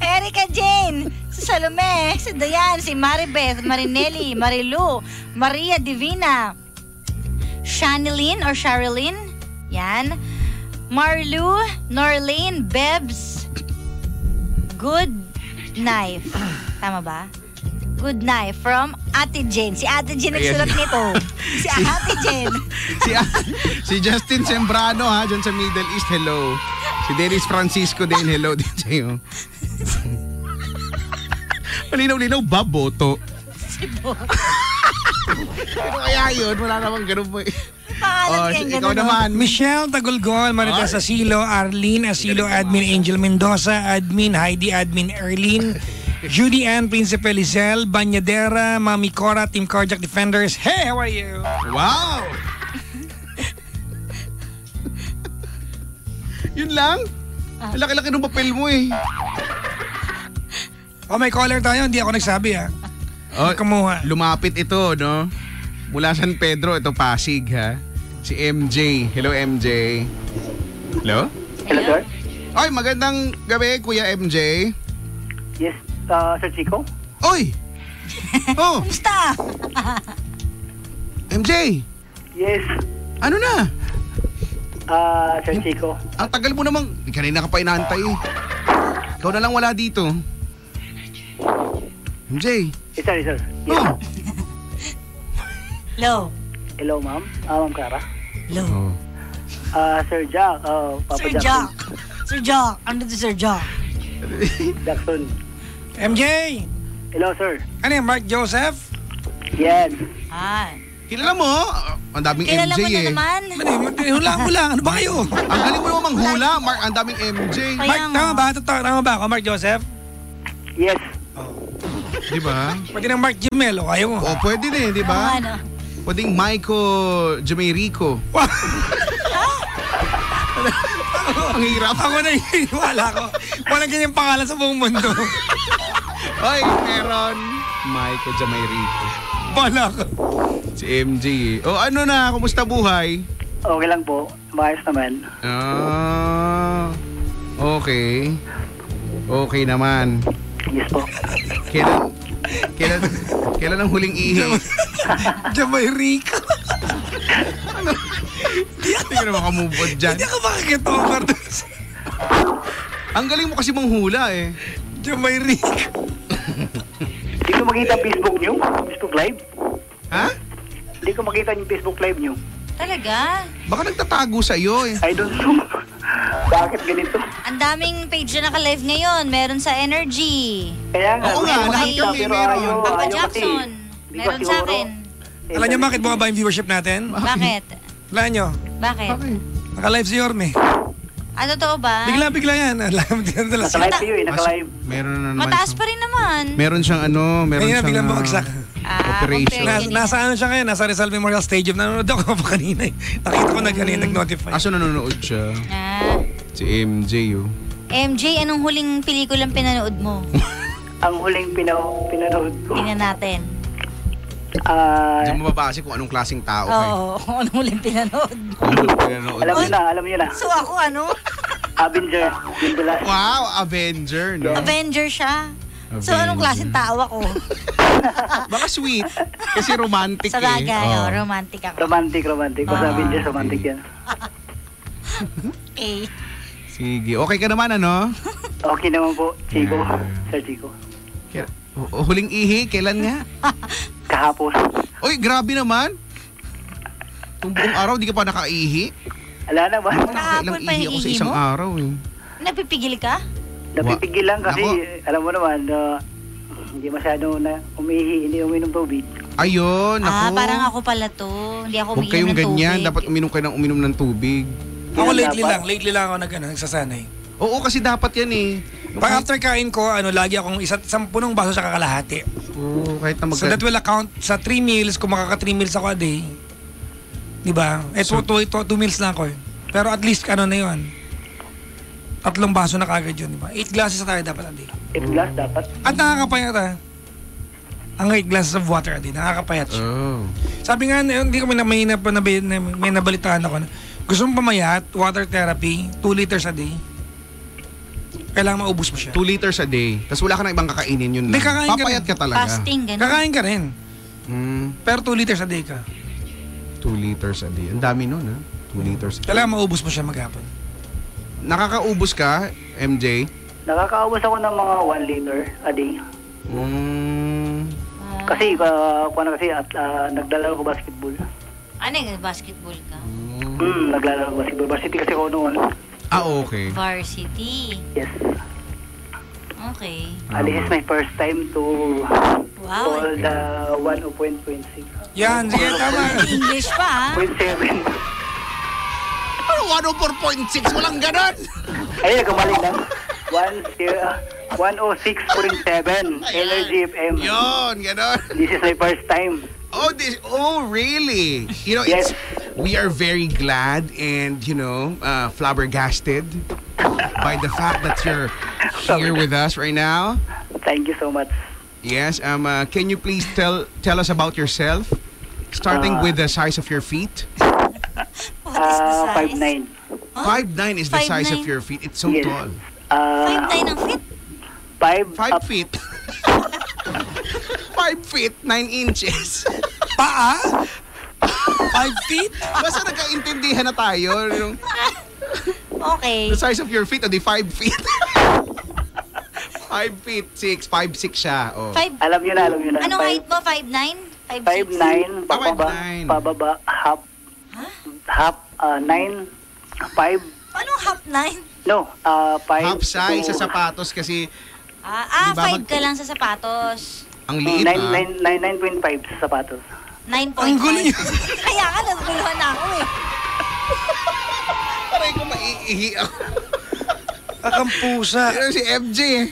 Erica Jane, si Salome, si Dayan, si Maribeth, Marinelli, Marilu, Maria Divina, Shanilyn or Sharilyn, yan, Marlu, Norlane, Bebs, Good Knife. Tama ba? Good Knife from Ate Jane. Si Ate Jane Ayan. nagsulat nito. Si Ate Jane. si, si Justin Sembrano ha, dyan sa Middle East, hello. Si Dennis Francisco din, hello din sa'yo. Malinaw-linaw, Bob Boto. ano kaya yun? Wala namang ganun po eh. Pangalan Oh, ikaw naman. Michelle Tagulgol, Marites Asilo, Arlene Asilo, Admin Angel Mendoza, Admin Heidi, Admin Erlene, Judy Ann, Principal Lizelle, Banyadera, Mami Cora, Team Carjack Defenders. Hey, how are you? Wow! Yun lang? Ang Laki-laki ng papel mo eh. Oh, may caller tayo. Hindi ako nagsabi ah. Oh, Kumuha. lumapit ito, no? Mula San Pedro, ito Pasig, ha? Si MJ. Hello, MJ. Hello? Hello, sir. Ay, magandang gabi, Kuya MJ. Yes, uh, Sir Chico. Oy! Oh, Kumusta? MJ! Yes, Ano na? uh, Sir Chico. Ang tagal mo namang, kanina ka pa inaantay eh. Ikaw na lang wala dito. MJ, sir, yes, sir. Yes. oh. Hello. Hello, ma'am. Ah, ma'am Cara. Hello. oh. Ah, Sir Jack. Uh, Papa Sir Jackson. Jack. Sir Jack. Ano to Sir Jack? Jackson. MJ! Hello, sir. Ano yan, Mark Joseph? Yes. Ah. Kilala mo? Ang daming Kilala MJ mo na eh. naman. Ano, hula mo lang. Ano ba kayo? Ang galing mo naman manghula, Mark. Ang daming MJ. Kaya Mark, nga. tama ba? Totoo, tama ba ako, Mark Joseph? Yes. Di ba? Pwede ng Mark Jimel, o kayo mo. O, pwede din, di ba? Ano? Pwedeng Maiko Jamerico. Ang hirap. Ako na wala ko. Walang ganyang pangalan sa buong mundo. Hoy, meron. Maiko Jamerico. Wala ko. Si MJ. O ano na, kumusta buhay? Okay lang po. Maayos naman. Ah, okay. Okay naman. Yes po. Kailan, kailan, kailan ang huling ihi? Jamay Rico. Ano? ka na makamove on dyan. Hindi ako makikitover. Ang galing mo kasi manghula eh. Diyan may Rick. Hindi ko makita ang Facebook nyo. Facebook Live. Ha? Hindi ko makita yung Facebook Live nyo. Talaga? Baka nagtatago sa iyo eh. I don't know. Bakit ganito? Ang daming page na naka-live ngayon. Meron sa Energy. Kaya nga, Oo nga, lahat kami meron. Papa. Jackson. Meron sa akin. Eh, Alam niyo bakit bumaba yung viewership natin? Bakit? Wala nyo. Bakit? Naka-live si Yorme. Ah, totoo ba? Bigla-bigla yan. Alam mo, Naka-live kayo eh, naka-live. Meron na naman Mataas pa rin naman. Meron siyang ano, meron Kaya siyang... biglang ah, bumagsak. Ah, Operation. Nas, kanina. nasa ano siya ngayon? Nasa Rizal Memorial Stadium. Nanonood ako pa kanina eh. Nakita ko na ganun, nag-notify. Aso nanonood siya. Ah. Si MJ oh. MJ, anong huling pelikulang pinanood mo? Ang huling pina- pinanood ko. Tingnan natin. Ah, Diyan mo mababase kung anong klaseng tao eh. Oo, huling pinanood? Kung anong pinanood alam mo. niyo na, alam niyo na. So ako ano? Avenger. Yung. Wow, Avenger, no? Avenger siya. So anong klaseng tao ako? Baka sweet. Kasi romantic Sa bagay, eh. oh, Oh. romantic ako. Romantic, romantic. Basta Ah. Avenger, romantic yan. Okay. Sige, okay ka naman ano? Okay naman po, Chico. Yeah. Sir Chico. Kaya- hu- Huling ihi, kailan nga? Kahapon. Uy, grabe naman. Kung buong araw, di ka pa nakaihi. Ala na ba? Kahapon pa ihi ako sa isang mo? araw eh. Napipigil ka? Napipigil lang kasi, Nako. alam mo naman, uh, hindi masyado na umihi, hindi uminom tubig. Ayun, ako. Ah, parang ako pala to. Hindi ako Huwag umiinom kayong ng ganyan. tubig. Dapat uminom kayo ng uminom ng tubig. Ako lately dapat. lang. Lately lang ako nag, ano, nagsasanay. Oo, kasi dapat yan eh. Pag after kain ko, ano, lagi akong isa't sampunong baso sa kakalahati. Oo, kahit na mag- So that will account sa 3 meals, kung makaka 3 meals ako a day. Di ba? Eh, 2 So- meals lang ako eh. Pero at least, ano na yun? Tatlong baso na kagad yun, di ba? 8 glasses na tayo dapat a day. Eight glass dapat. At nakakapayat ah. Ang 8 glasses of water a day, nakakapayat siya. Oh. Sabi nga, eh, hindi ko may, na- may, na- may, na- may nabalitaan ako na gusto mong pamayat, water therapy, 2 liters a day. Kailangan maubos mo siya. 2 liters a day. Tapos wala ka na ibang kakainin yun lang. kakain ka Papayat rin. ka talaga. Fasting, ganun. Kakain ka rin. Mm, Pero 2 liters a day ka. 2 liters a day. Ang dami nun ha. 2 liters. Kailangan maubos mo siya maghapon. Nakakaubos ka, MJ? Nakakaubos ako ng mga 1 liter a day. Mm, Kasi, uh, kuha na kasi, at uh, naglalaro ko basketball. Ano yung basketball ka? Hmm, naglalaro ko basketball. Varsity kasi ako noon. Ah, okay. Varsity. Yes. Okay. Uh, this is my first time to Wow. call the 1.6. Yan, sige, tama. English pa ah. 0.7. Ano, 104.6? Walang ganon! Ayun, gumaling lang. 106.7 Energy FM. Yon, ganon. This is my first time. Oh, this, oh, really? You know, Yes. it's, we are very glad and, you know, uh, flabbergasted by the fact that you're here with us right now. Thank you so much. Yes, um, uh, can you please tell tell us about yourself? Starting Uh, with the size of your feet. What is the Uh, size? 5'9". Five nine is the size 5'9"? of your feet. It's so Yes. tall. Uh, 5'9 ang fit? 5 Five up. feet. Five feet, nine inches. Paa? 5 feet? Basta nagkaintindihan na tayo. Yung, Okay. the size of your feet, o di five feet. five feet, six, five, six siya. Oh. Five, Alam niyo na, alam niyo na. anong Five- height mo? 5'9? 5'9", 5'6? pababa, 5'9". pababa, half, half, uh, 9, 5, Anong half 9? no, uh, 5 Half size sa sapatos kasi Ah, ah Di ba 5 mag- ka lang sa sapatos. Ang liit ah. 9.5 sa sapatos. 9.5. Ang gulo niyo. Kaya ka, naguluhan na ako eh. Aray ko maiihi ako. Akang pusa. Pero si MJ eh.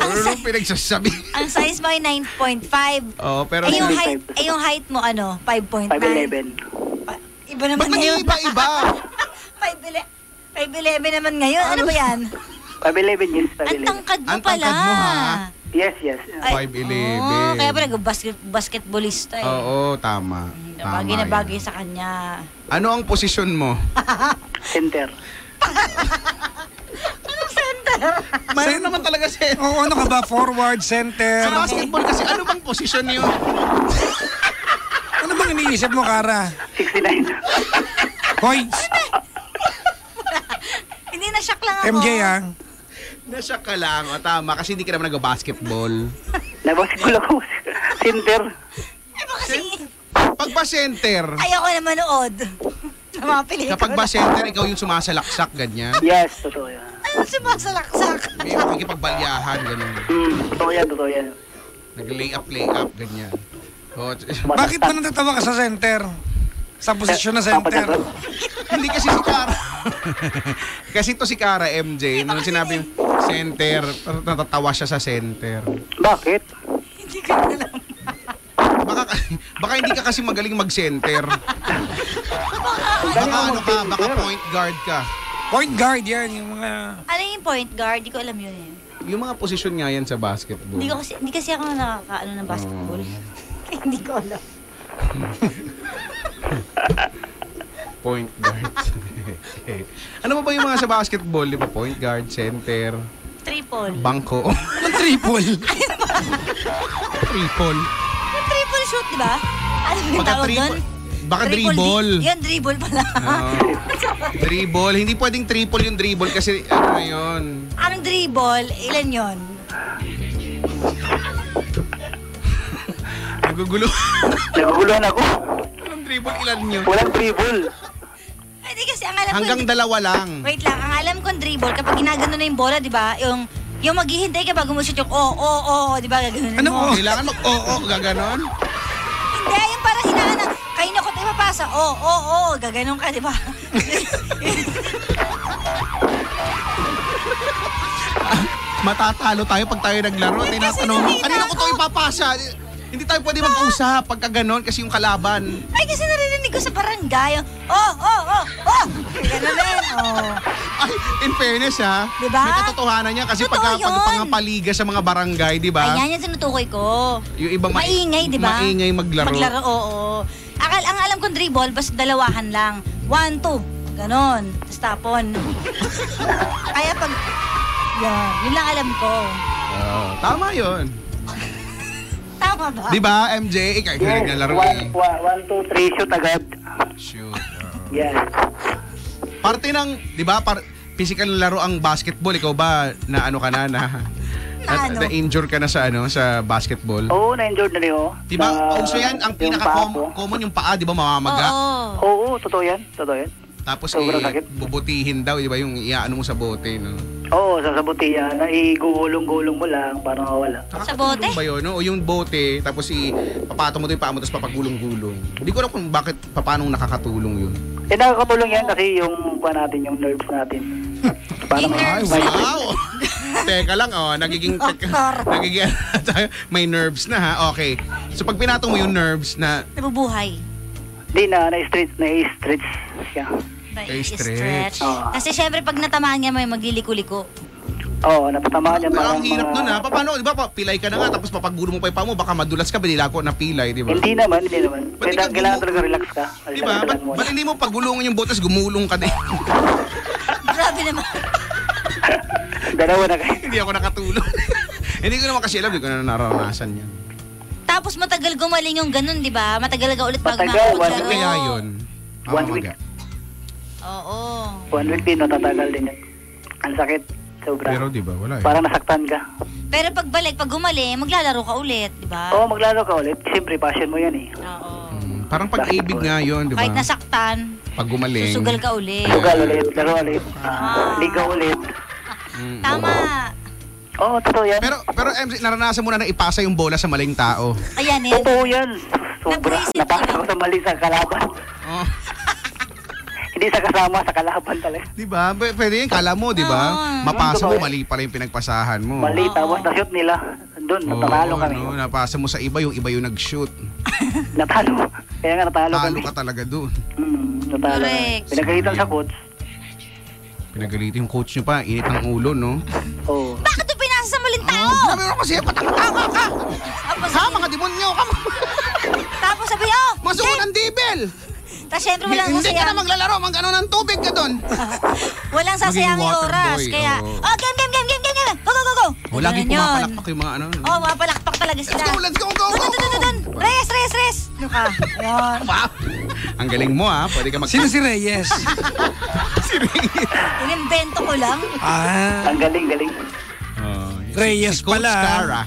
Ano nung pinagsasabi? Ang size mo ay 9.5. Oo, pero... Eh yung height, eh yung height mo ano? 5.9. 5'11". Iba naman Ba't ngayon. nag-iiba-iba? 5'11 5'11 naman ngayon. Ano ba yan? 5'11", yes, Ang 5'11". tangkad mo Ang pala. tangkad mo, ha? Yes, yes. Ay, 5'11. Oh, kaya pala basket, basketballista eh. Oo, tama. Tama Bagay na yan. bagay sa kanya. Ano ang posisyon mo? Center. Mayroon naman talaga si... Oo, ano ka ba? Forward, center. Sa basketball kasi, ano bang posisyon yun? Ano bang iniisip mo, Kara? 69. Hoy, ako. MJ ah. Nasa ka lang. O, tama. Kasi hindi ka naman nag-basketball. Nag-basketball ako. Center. Ay, ba kasi, Pag ba center, ayoko na manood. Sa mga pelikula. kapag ba center, ikaw yung sumasalaksak, ganyan. Yes, totoo yan. Ano sumasalaksak? May makikipagbalyahan, ganyan. Hmm, totoo yan, totoo yan. Nag-lay up, lay up, ganyan. Bakit ba natatawa ka sa center? Sa posisyon na center? Papadagdag. hindi kasi si Cara. kasi to si Cara, MJ, nung sinabi yung center, natatawa siya sa center. Bakit? Hindi ko alam. Baka, baka hindi ka kasi magaling mag-center. Baka ano ka, baka point guard ka. Point guard yan, yung mga... Ano yung point guard? Hindi ko alam yun eh. Yung mga posisyon nga yan sa basketball. Hindi, ko kasi, hindi kasi ako nakakaano ng basketball. hindi ko alam. Point guard. ano ba ba yung mga sa basketball? Di ba? Point guard, center, Triple. bangko. Anong triple? Triple. Yung triple shoot, di ba? Ano yung Baka tawag triple. doon? Baka dribble. di- Yan, dribble pala. Oo. dribble. Hindi pwedeng triple yung dribble kasi ano na yun. Anong dribble? Ilan yon? Nagugulo. Naguguluhan ako. Anong dribble ilan yun? Walang dribble. Hindi kasi ang alam Hanggang ko... dalawa lang. Wait lang, ang alam kong dribble, kapag ginagano na yung bola, di ba? Yung, yung maghihintay ka bago mo shoot yung oh, oh, oh, di ba? Gaganon Ano mo. oh? Kailangan mag oo, gaganon. Hindi, yung parang hinahanap. Kayo na ko tayo mapasa. Oh, oh, oh. Gaganon ka, di ba? Matatalo tayo pag tayo naglaro. Tinatanong mo, kanina na ko to ako." ipapasa. Hindi tayo pwede mag-usap pagka ganon kasi yung kalaban. Ay, kasi narinig ko sa barangay. Oh, oh, oh, oh. Gano'n na yan. Oh. Ay, in fairness ha. Diba? May katotohanan niya kasi Totoo pagka pag yun. pangapaliga sa mga barangay, di ba? Ayan yung tinutukoy ko. Yung ibang ma- Maingay, di ba? Maingay maglaro. Maglaro, oo. Akal, ang alam kong dribble, basta dalawahan lang. One, two. Ganon. Tapos tapon. Kaya pag... Yan. Yun lang alam ko. Oo, tama yun. Tama ba? Di ba, MJ? Ikaw, ikaw Yes, naglalaro one, eh. one, one, two, three, shoot agad. Shoot. oo. Yes. Parte ng, di ba, par- physical na laro ang basketball. Ikaw ba, na ano ka na, na, Na ano? injure ka na sa ano sa basketball? Oo, na-enjoyed na rin ako. Di ba? Sa- Uso yan, ang yung paa ko. pinaka-common yung paa, di ba, mamamaga? Oo. Oo, totoo yan. Totoo yan. Tapos Sobrang sakit. bubutihin daw, di ba, yung iaano mo sa bote, no? Oo, sa sabutiya, na igugulong-gulong mo lang para mawala. Sa bote? Nakakatulong ba yun, no? O yung bote, tapos i papato mo to yung paa mo, tapos papagulong-gulong. Hindi ko alam kung bakit, paano nakakatulong yun. Eh, nakakatulong yan kasi yung pa natin, yung nerves natin. Para Yung may, Ay, nerves. wow! Teka lang, oh, nagiging, nagiging, may nerves na ha. Okay. So pag pinatong mo yung nerves na, Nabubuhay. di na, na-stretch, na-stretch siya. Ay, stretch. stretch. Oo. Kasi syempre pag natamaan niya may magliliko-liko. Oo, napatamaan niya. Pero ang parang hirap mga- nun ha. Paano, di ba, pa- pilay ka na nga, tapos papagulo mo pa yung paa mo, baka madulas ka, binilako na pilay, di ba? Hindi naman, hindi naman. Ba't di ka Kailangan, gumu- talaga relax ka. Di ba? Ba't, dagdagan mo ba't hindi mo pagulungan yung botas, gumulong ka din? Grabe naman. Dalawa na kayo. hindi ako nakatulong. hindi ko naman kasi alam, hindi ko na naranasan yan. Tapos matagal gumaling yung ganun, di ba? Matagal ka ulit bago Matagal, Ano makapaglaro. kaya yun? One Mamamaga. Oo. One week din, natatagal din yan. Ang sakit. Sobra. Pero di ba, wala eh. Parang nasaktan ka. Pero pag balik, pag gumaling, maglalaro ka ulit, di ba? Oo, maglaro ka ulit. Siyempre, passion mo yan eh. Oo. Mm, parang pag-ibig nga yun, di ba? Kahit nasaktan, Pag gumaling. susugal ka ulit. Sugal ulit, laro ulit, ah, liga ulit. Mm. Tama. Oo, totoo yan. Pero, pero MC, naranasan mo na na ipasa yung bola sa maling tao. Ayan eh. Totoo yan. Sobra. Napasa ka ko sa mali sa kalaban. Oh. Hindi sa kasama, sa kalaban talaga. Di ba? P- pwede yun, kala mo, di ba? Oo. Mapasa mo, mali pala yung pinagpasahan mo. Mali, tapos na-shoot nila. Doon, Oo, natalo kami. no, napasa mo sa iba, yung iba yung nag-shoot. Natalo. Kaya nga natalo Talo kami. ka talaga doon. Hmm, natalo. Correct. Pinagalitan sa coach. Pinagalitin yung coach nyo pa, init ng ulo, no? Oo. Bakit ito pinasa sa maling tao? Oh, sabi mo kasi, patakataka ka! Tapos, Ha, mga demonyo ka! tapos sabi, oh, Masuko ng dibel! Tapos syempre walang Hindi ka na sasayang, maglalaro, mag ano ng tubig ka doon! walang sasayang water oras. boy, Kaya, oo. oh, game, game, game, game, game, game. Go, go, go, go. O, lagi Ganun yun. pumapalakpak yung mga ano. Oh, mapalakpak talaga Let's sila. go, let's go, go, Dun, go! dun, dun, dun, dun. Rest, rest, rest. Ano ka? Wow! Ang galing mo ha. Pwede ka mag- Sino si Reyes? Inimbento ko lang. ah, Ang galing, galing. Oh, Reyes si Coach pala. Cara.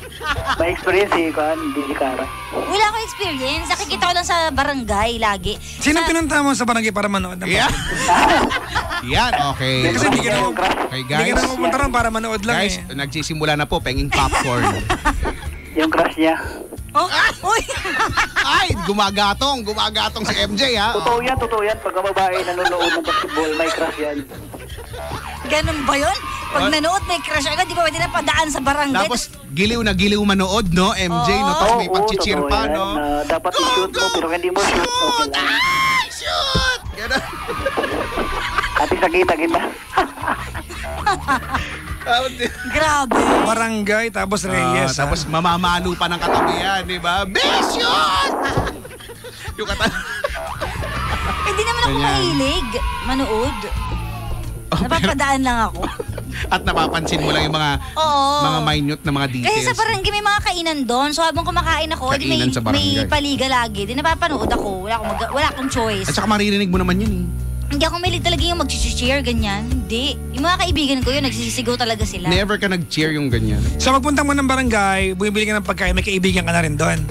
May experience si Kuan, DJ Cara. Wala akong experience. Nakikita ko lang sa barangay lagi. Sino Sa- pinunta mo sa barangay para manood ng Yeah. Yan, okay. Kasi hindi ka na. Okay, hindi ka guys. na pupunta ron para manood lang Guys, eh. nagsisimula na po penging popcorn. Yung crush niya. Oh, uy! Ay, gumagatong, gumagatong si MJ ha. Totoo yan, totoo yan. Pagka babae nanonood ng basketball, may crush yan. Ganun ba yun? Pag Oh. nanood may crush agad, di ba pwede na padaan sa barangay? Tapos giliw na giliw manood, no? MJ, no? Oo. Tapos may Oo, pag-cheer totoo pa, yan. no? Na dapat i-shoot mo, pero hindi mo shoot, okay lang. Ay, shoot! Ganun. Ate sakita kita. Grabe. Barangay, tapos Reyes. Ah, tapos mamamalo pa ng katabihan, di ba? Best shoot! Yung kata... Hindi naman ako mahilig manood. Napapadaan lang ako. At napapansin mo lang yung mga Oo. mga minute na mga details. Kasi sa barangay may mga kainan doon. So habang kumakain ako, di may, Kainan sa barangay. may paliga lagi. Di napapanood ako. Wala akong, mag- wala akong choice. At saka maririnig mo naman yun eh. Hindi ako mahilig talaga yung mag-cheer, ganyan. Hindi. Yung mga kaibigan ko yun, nagsisigaw talaga sila. Never ka nag-cheer yung ganyan. So pagpunta mo ng barangay, bumibili ka ng pagkain, may kaibigan ka na rin doon.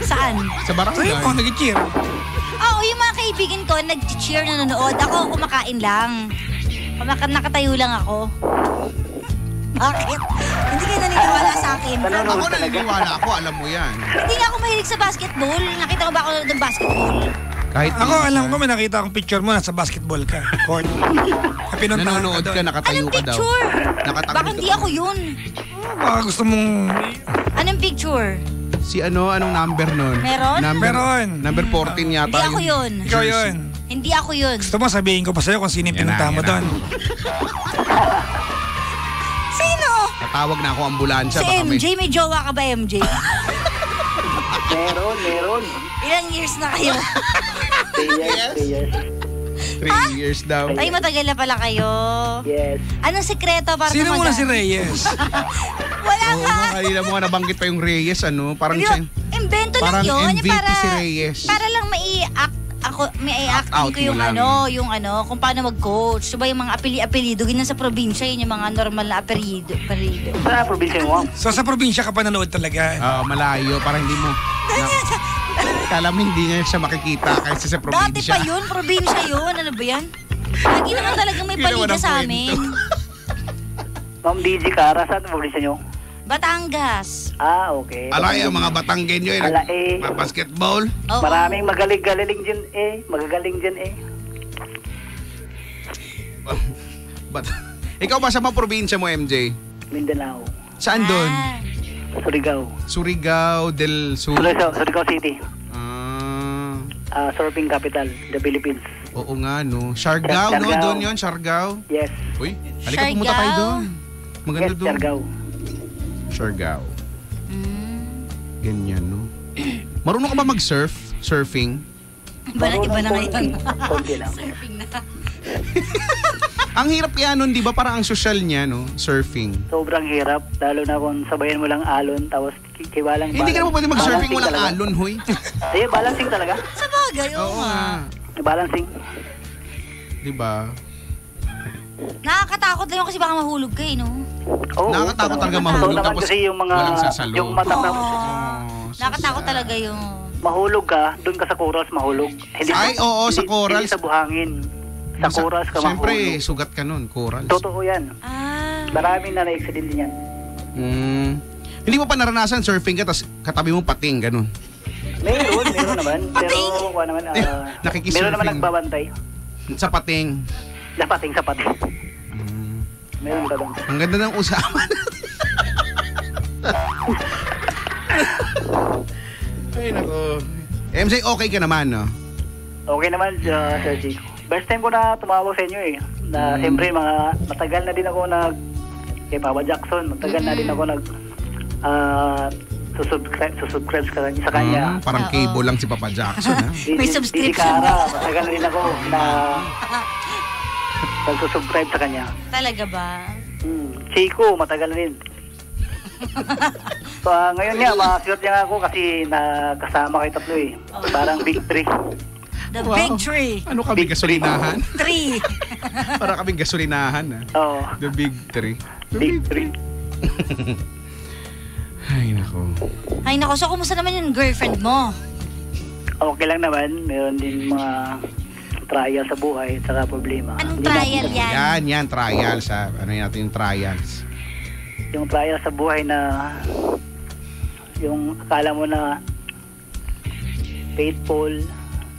Saan? Sa barangay. Ayun ko, nag-cheer. Oo, yung mga kaibigan ko, nag-cheer na nanonood. Ako, kumakain lang. Kumaka- nakatayo lang ako. Bakit? Hindi kayo naniniwala sa akin. Nanonood Ako talaga. naniniwala ako, alam mo yan. Hindi nga ako mahilig sa basketball. Nakita ko ba ako ng basketball? Kahit Ako, alam ko, may nakita akong picture mo, nasa basketball ka. Court. Pinuntahan Nanonood ka doon. nakatayo Anong ka daw. picture? Nakatayo Baka ka hindi ako yun. Baka gusto mong... Anong picture? Si ano, anong number nun? Meron? Number, Meron. Number 14 yata. Hindi ako yun. Ikaw yun. Hindi ako yun. Gusto mo sabihin ko pa sa'yo kung sino yung pinunta mo doon. Sino? Tatawag na ako ambulansya. Si baka may- MJ, may jowa ka ba MJ? Meron, meron. Ilang years na kayo? Three years, three years. Three years daw. Ay, matagal na pala kayo. Yes. Anong sekreto para Sino tumagal? muna si Reyes? Wala Oo ka. kanina mo nga nabanggit pa yung Reyes, ano? Parang Hindi siya. invento lang Parang yun. Yung MVP para, si Reyes. Para lang ako, may Act acting out ko yung ano, yung ano, kung paano mag-coach. Diba yung mga apeli-apelido, ganyan sa probinsya, yun yung mga normal na apelido. apelido. Sa probinsya mo. so sa probinsya ka pa nanood talaga. Ah, malayo, parang hindi mo. Na, kala mo hindi nga siya makikita kasi sa Dati probinsya. pa yun, probinsya yun. Ano ba yan? Lagi naman talagang may paliga sa amin. Ma'am DJ Cara, saan probinsya nyo? Batangas. Ah, okay. Alay, ang mga Batanggenyo yun. Ala, eh. Mga basketball. Oo. Maraming magaling-galing dyan eh. Magagaling dyan eh. Bat Ikaw ba sa mga probinsya mo, MJ? Mindanao. Saan doon? Ah, Surigao. Surigao del Sur. Surigao, Surigao City. Ah, Ah, surfing capital, the Philippines. oo nga, no. Siargao, no? Siargao. Doon yun, Siargao. Yes. Uy, halika pumunta tayo Siargao. doon. Maganda yes, doon. Siargao. Siargao. mm. Ganyan, no? Marunong ka ba mag-surf? Surfing? Iba na, iba na ngayon. konti. Lang. Surfing na. Ang hirap kaya nun, di ba? Parang ang social niya, no? Surfing. Sobrang hirap, lalo na kung sabayan mo lang alon, tapos ki- kibalang Hindi ka naman pwede mag-surfing walang talaga. alon, hoy. Eh, balancing talaga. Sa bagay, oo nga. Balancing. Di ba? Nakakatakot lang yun kasi baka mahulog ka eh, no? Oo, Nakakatakot talaga mahulog, tapos kasi yung mga, walang sasalo. yung mata na, Oo. Oh, Nakatakot talaga yung... mahulog ka, doon ka sa chorus mahulog. Hindi, Ay, oo, sa chorus. Hindi sa buhangin. Sa chorus ka Siyempre, mahulog. sugat ka nun, chorals. Totoo yan. Ah. Marami na na-accident din yan. Mm. Hindi mo pa naranasan surfing ka, tapos katabi mo pating, ganun. Meron, meron naman. Pero, naman, ah, Nakikisurfing. meron naman nagbabantay. Sa pating. Dapating sa pating. Mm. Meron ka doon. Ang ganda ng usapan. Ay, nako. MJ, okay ka naman, no? Okay naman, uh, Sir G. First time ko na tumawag sa inyo eh. Na Mm. siyempre, mga matagal na din ako nag... Kay Papa Jackson, matagal na din ako nag... ah susubscribe, susubscribe sa, sa kanya. Mm, parang Oo. cable lang si Papa Jackson, ha? Di- May di- subscription Di Cara, matagal na din ako na nagsusubscribe sa kanya. Talaga ba? Hmm. Chico, matagal na din. so, ah, ngayon nga, makaswerte nga ako kasi nakasama kay tatlo eh. Parang victory. The Wow. big tree. Ano kami gasolinahan? Tree. Para kaming gasolinahan ah. Oo. The big three. The Big three. Ay, nako. Ay nako, so kumusta naman yung girlfriend mo? Okay lang naman. Meron din mga trial sa buhay at saka problema. Anong Hindi trial natin- yan? Yan, yan, trials ha. Ano natin yung trials? Yung trial sa buhay na yung akala mo na faithful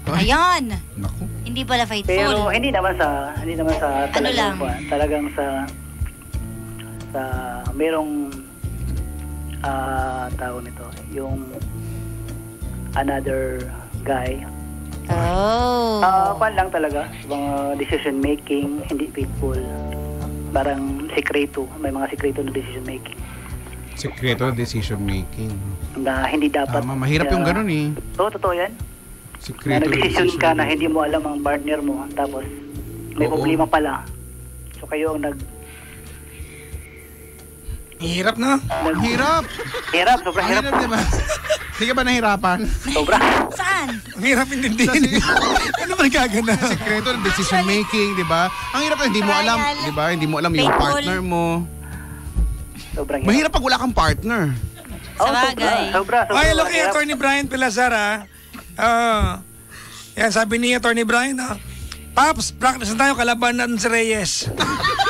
Ayun. Naku. Hindi pala faithful. pero hindi naman sa hindi naman sa Ano lang? talagang talagang sa sa merong ah tawag nito yung another guy Oh. Ah, kwan lang talaga. Mga decision making, hindi faithful. Parang sekreto. May mga sekreto na decision making. Sekreto decision making. Na hindi dapat. Tama, mahirap yung ganun eh. Oo, totoo yan. Na Sekreto nag-decision ka na hindi mo alam ang partner mo. Tapos, may Oo. problema pala. So, kayo ang nag... Hirap na. Ang hirap. Hirap, sobrang Ang hirap. hirap, di ba? Hindi ka ba nahirapan? Sobra. Saan? Ang hirap intindihin. ano ba gagana? Sekreto ng decision making, di ba? Ang hirap hindi mo alam, di ba? Hindi mo alam yung partner mo. Sobrang hirap. Mahirap pag wala kang partner. Sa sobra. bagay. Sobra, sobra. Ay, kay hirap. Attorney Brian Pilazar ha. Ah. yan, sabi ni Attorney Brian ha. Paps, practice na tayo kalaban natin si Reyes.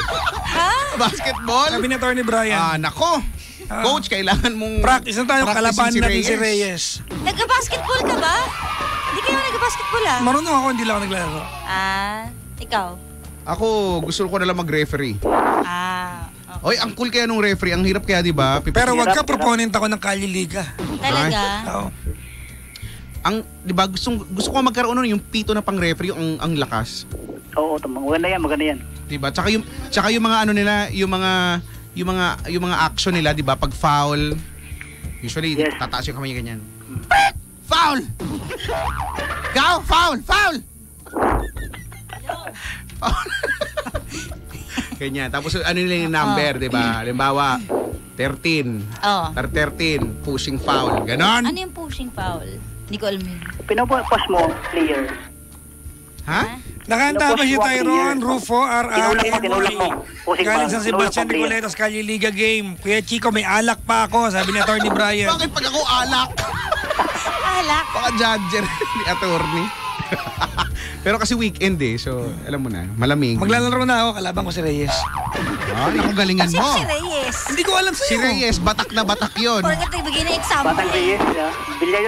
Basketball? Sabi ni Attorney Brian. Ah, nako. Ah. Coach, kailangan mong practice na tayo kalaban natin si Reyes. Nagka-basketball ka ba? Hindi kayo nagka-basketball ah. Marunong ako, hindi lang ako naglalaro. ah, ikaw? Ako, gusto ko na lang mag-referee. Ah, Oy, ang cool kaya nung referee. Ang hirap kaya, di ba? Pero wag ka proponent ako ng Kali Liga. talaga? Oo. ang, di ba, gusto, gusto ko magkaroon nun yung pito na pang-referee, ang, ang lakas. Oo, tama. Maganda yan, maganda yan. Di ba? Tsaka yung, tsaka yung mga ano nila, yung mga, yung mga, yung mga action nila, di ba? Pag foul, usually, Yes. tataas yung kamay niya ganyan. Foul! Go! Foul! Foul! Foul! Ganyan. Tapos ano nila yung number, di ba? Halimbawa, 13. Oh. Tar 13, pushing foul. Ganon. Ano yung pushing foul? Hindi ko alam yun. Pinupush mo, player. Ha? Nakanta ba si Tyron. Rufo, RR, Tinulak mo, tinulak mo. Pushing Galing. San Sebastian mo, de player. Coletos, Kali Liga game. Kuya Chico, may alak pa ako, sabi ni Attorney Brian. Bakit pag ako alak? Alak. Baka judger ni attorney. Pero kasi weekend eh, so alam mo na, malamig. Maglalaro na ako, kalaban ko si Reyes. Ay, ang galingan mo. si Reyes? Hindi ko alam Si sa'yo. Reyes, batak na batak yon. Porkat nagbigay ng example Batang eh. Reyes,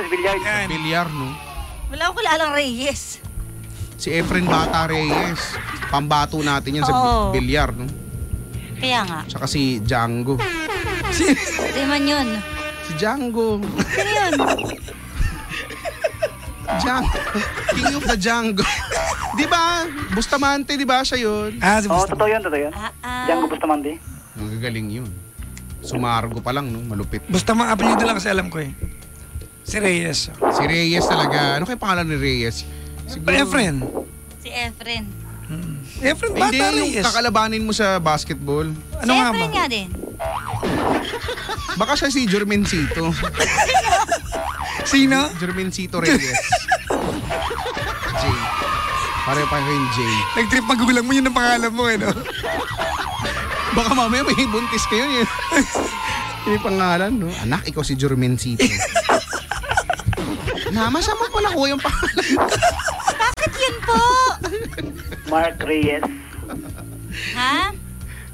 billiards. Yan. Bilyar, no? Wala akong kilalang Reyes. Si Efren Bata Reyes. Pambato natin yan sa Oo. bilyar, no? Kaya nga. Tsaka si Django. Di man yun. Si Django. Sino yun? Django. King of the Django. di ba? Bustamante, di ba siya yun? Ah, si Oo, Busta. totoo yun, totoo yun. Ah, ah. Django Bustamante. Ang gagaling yun. Sumargo pa lang, no? Malupit. Busta mga apelido lang kasi alam ko eh. Si Reyes. Si Reyes talaga. Ano kaya pangalan ni Reyes? Siguro- Efren. Si Efren. Efren Hindi, Bata yung Reyes. kakalabanin mo sa basketball. Ano si nga ba? Efren nga din. Baka siya si Jermencito. Sino? Jermencito Reyes. Jay. Pare pa kayong Jay. Nag-trip magulang mo yun ang pangalan mo eh, no? Baka mamaya may buntis kayo yun. Yung pangalan, no? Anak, ikaw si Jermencito. Namasa mo pala ko yung pangalan. Po? Mark Reyes. Ha?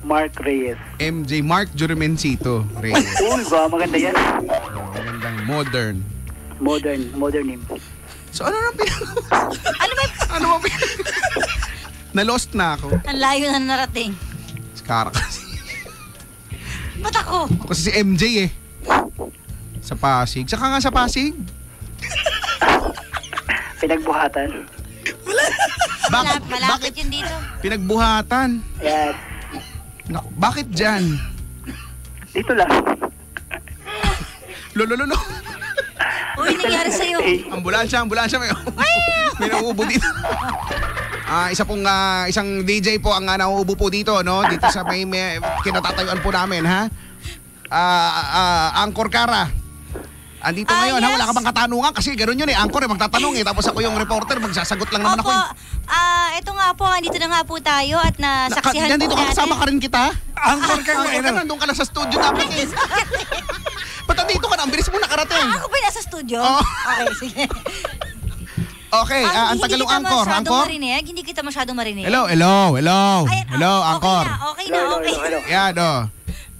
Mark Reyes. MJ Mark Jermencito Reyes. Cool ba? Maganda yan. Oh, magandang modern. Modern, modern name. So ano na pinag... Ano ba? ano ba pinag... Na-lost na ako. Ang layo na narating. Kara kasi. Ba't ako? Ako kasi si MJ eh. Sa Pasig. Saka nga sa Pasig. Pinagbuhatan. Bakit? Malap, Bakit? malapit yun dito. Pinagbuhatan. Yes. Naku, bakit dyan? Dito lang. Lolo, lolo. Uy, nangyari sa'yo. Ambulansya, ambulansya. May, may nauubo dito. Ah, isa pong ah, isang DJ po ang uh, nauubo po dito, no? Dito sa may, may kinatatayuan po namin, ha? Ah, ah, Angkor Kara. Andito Ah, ngayon, ha? yes. Wala ka bang katanungan? Kasi gano'n yun eh. Anchor eh, magtatanong eh. Tapos ako yung reporter, magsasagot lang naman Opo, ako eh. ah, ito nga po, andito na nga po tayo at nasaksihan nandito po ka, kasama ka rin kita. Angkor ka Anchor nga. ka, ano? nandun ka lang sa studio dapat eh. Ba't nandito ka na? Ang bilis mo nakarating. Ah, ako ba nasa studio? Oo. Okay, sige. Okay, ah, ang hindi tagalong masyadong Anchor? marinig. Hindi kita masyadong marinig. Hello, hello, hello. Ayan, Hello, okay Anchor. na, okay na, Hello, okay. hello, hello. Yan, oh.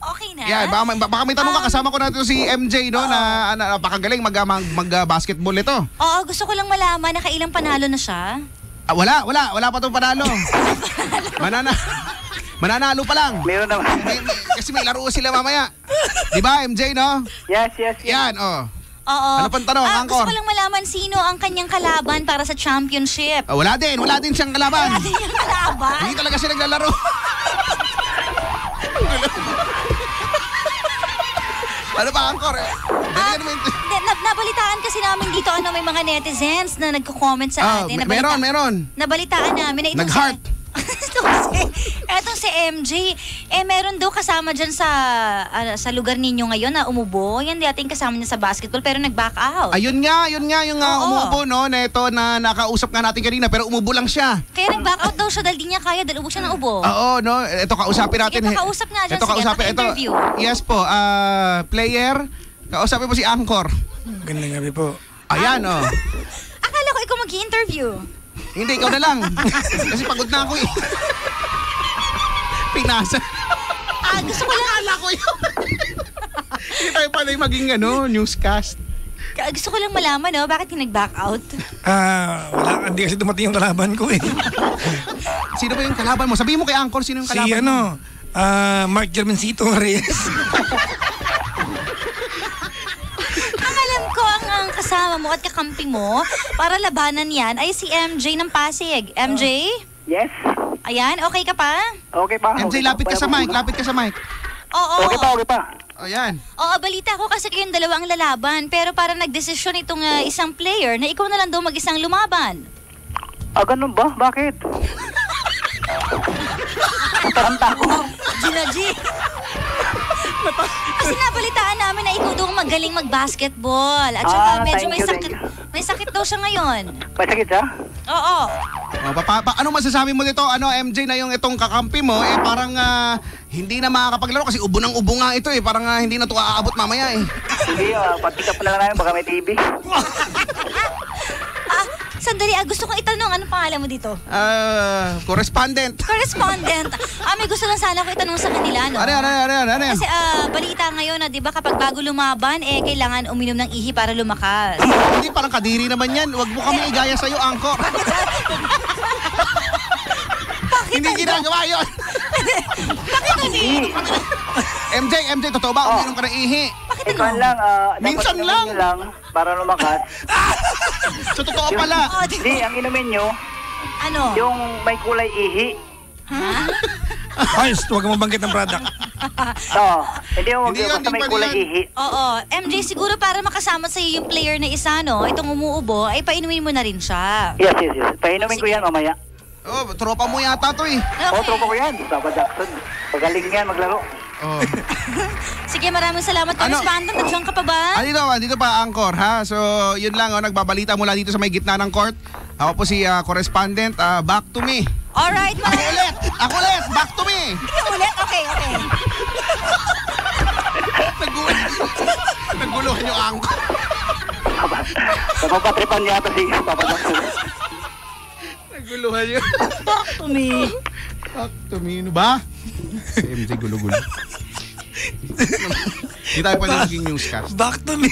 Okay na. Yan, baka, may- baka may tanong ka. Um, Kasama ko na ito si MJ, no? Na, na napakagaling mag, mag, mag, ah, basketball ito. Oo, gusto ko lang malaman na kailang panalo na siya. Ah, wala, wala. Wala pa itong panalo. Manana. Mananalo pa lang. Meron naman. May- may- kasi may laro sila mamaya. Di ba, MJ, no? Yes, yes, yes. Yan, oh. Oo. Ano pang tanong, ah, Angkor? Gusto ko lang malaman sino ang kanyang kalaban para sa championship. Ah, wala din, wala din siyang kalaban. Ano yung kalaban? Hindi talaga siya naglalaro. ano ba, Angkor? Eh? Ah, Ganyan naman. Hindi, na- nabalitaan kasi namin dito ano may mga netizens na nagko-comment sa Ah, atin. me- meron, meron. Nabalitaan namin na itong Nag-heart. itong si, etong si MJ, eh meron daw kasama dyan sa ah, sa lugar ninyo ngayon na umubo. Yan dating kasama niya sa basketball pero nag-back out. Ayun nga, yun nga yung uh, Oo. umubo, no? Na ito na nakausap nga natin kanina, pero umubo lang siya. Kaya nag-back out daw siya dahil di niya kaya dahil ubo siya ng ubo. Oo, no? Ito kausapin natin. Sige, pakausap nga dyan. Ito Sige, kausapin. Ito, yes po, ah, player. Kausapin mo si Angkor. Gandang gabi po. Ayan, oh. Akala ko ikaw mag-interview. Hindi, ikaw na lang. Kasi pagod na ako eh. Pinasa. Ah, gusto ko lang, Akala ko yun. Hindi tayo pala yung maging ano, newscast. gusto ko lang malaman, no, bakit ka nag-back out? Ah, wala, hindi kasi dumating yung kalaban ko eh. Sino ba yung kalaban mo? Sabihin mo kay Angkor sino yung Si kalaban mo. ano, ah, Mark Germancito Reyes. Ang alam ko, ang, ang kasama mo at kakampi mo para labanan yan ay si MJ ng Pasig. MJ? Yes. Ayan, okay ka pa? Okay pa. MJ, okay pa. lapit ka sa mic. Lapit ka sa mic. Oo. Okay pa, okay pa. Ayan. Oo, balita ko kasi kayong dalawa ang lalaban. Pero para nagdesisyon itong ah, isang player na ikaw na lang daw mag-isang lumaban. Ah, ganun ba? Bakit? Taranta ko. Gina G. Kasi nabalitaan namin na ikaw daw magaling mag-basketball. At saka Ah, medyo thank may you, sakit, thank may sakit daw siya ngayon. May sakit siya? Oo. O, pa, pa, pa- ano masasabi mo dito, ano, MJ, na yung itong kakampi mo, eh, parang ah, hindi na makakapaglaro kasi ubo ng ubo nga ito eh. Parang ah, hindi na ito aabot mamaya eh. Hindi, uh, pati ka pala namin, baka may TV. Ah, sandali, ah, gusto kong itanong, anong pangalan mo dito? Ah, correspondent. Correspondent. ah, may gusto lang sana ko itanong sa kanila, no? Ano yan, ano yan, ano yan, ano yan? Kasi ah, balita ngayon na 'di ba kapag bago lumaban eh kailangan uminom ng ihi para lumakas. Hindi, parang kadiri naman yan. Huwag mo kami igaya sa'yo, Angkor. hindi ginagawa yun. Hindi. MJ, MJ, totoo ba? Oh. Uminom ka ng ihi. Bakit Ikaw ano? lang, ah, dapat Minsan inumin lang. nyo lang para lumakas. So, totoo pala. Oh, di Hindi, ang inumin nyo, ano? yung may kulay ihi. Ay, huwag mo banggit ng product. Oo. Hindi yung Hindi yun, basta may hindi kulay yan. ihi. Oo. MJ, siguro para makasama sa yung player na isa, no? Itong umuubo, ay painumin mo na rin siya. Yes, yes, yes. Painumin ko yan mamaya. Oh, tropa mo yata to eh. Oo, Okay. tropa ko yan. Papa Jackson. Pagaling yan maglaro. Oh. Sige, maraming salamat. Ano? Correspondent, nandiyan ka pa ba? Ah, dito, dito pa, Angkor, ha? So, yun lang, oh, nagbabalita mula dito sa may gitna ng court. Ako po si ah, correspondent, ah, back to me. Alright, Ako maraming... ulit! Ako ulit! Back to me! Ikaw ulit? Okay, okay. Naguluhan, naguluhan yung Angkor. Napapatripan yata si Papa Jackson. Yun. Talk to me. Back to me, ano ba? Si MJ gulo-gulo. Hindi tayo pwede maging newscast. Back to me.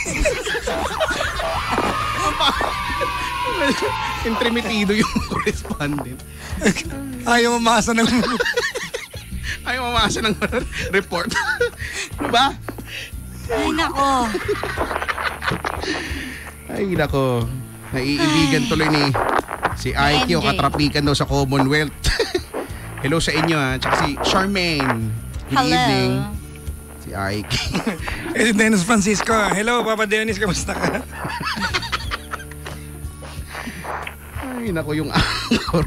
Intrimitido yung correspondent. Ayaw mamasa ng... Ayaw mamasa ng report. ano ba? Ay, nako. Ay, nako. Naiibigan tuloy ni si Ike o MJ. katrapikan daw sa Commonwealth. Hello sa inyo ha. Tsaka si Charmaine. Good Hello. evening. Si Ike. Eh, si Dennis Francisco. Hello, Papa Dennis, kamusta ka? Ay, nako yung anchor.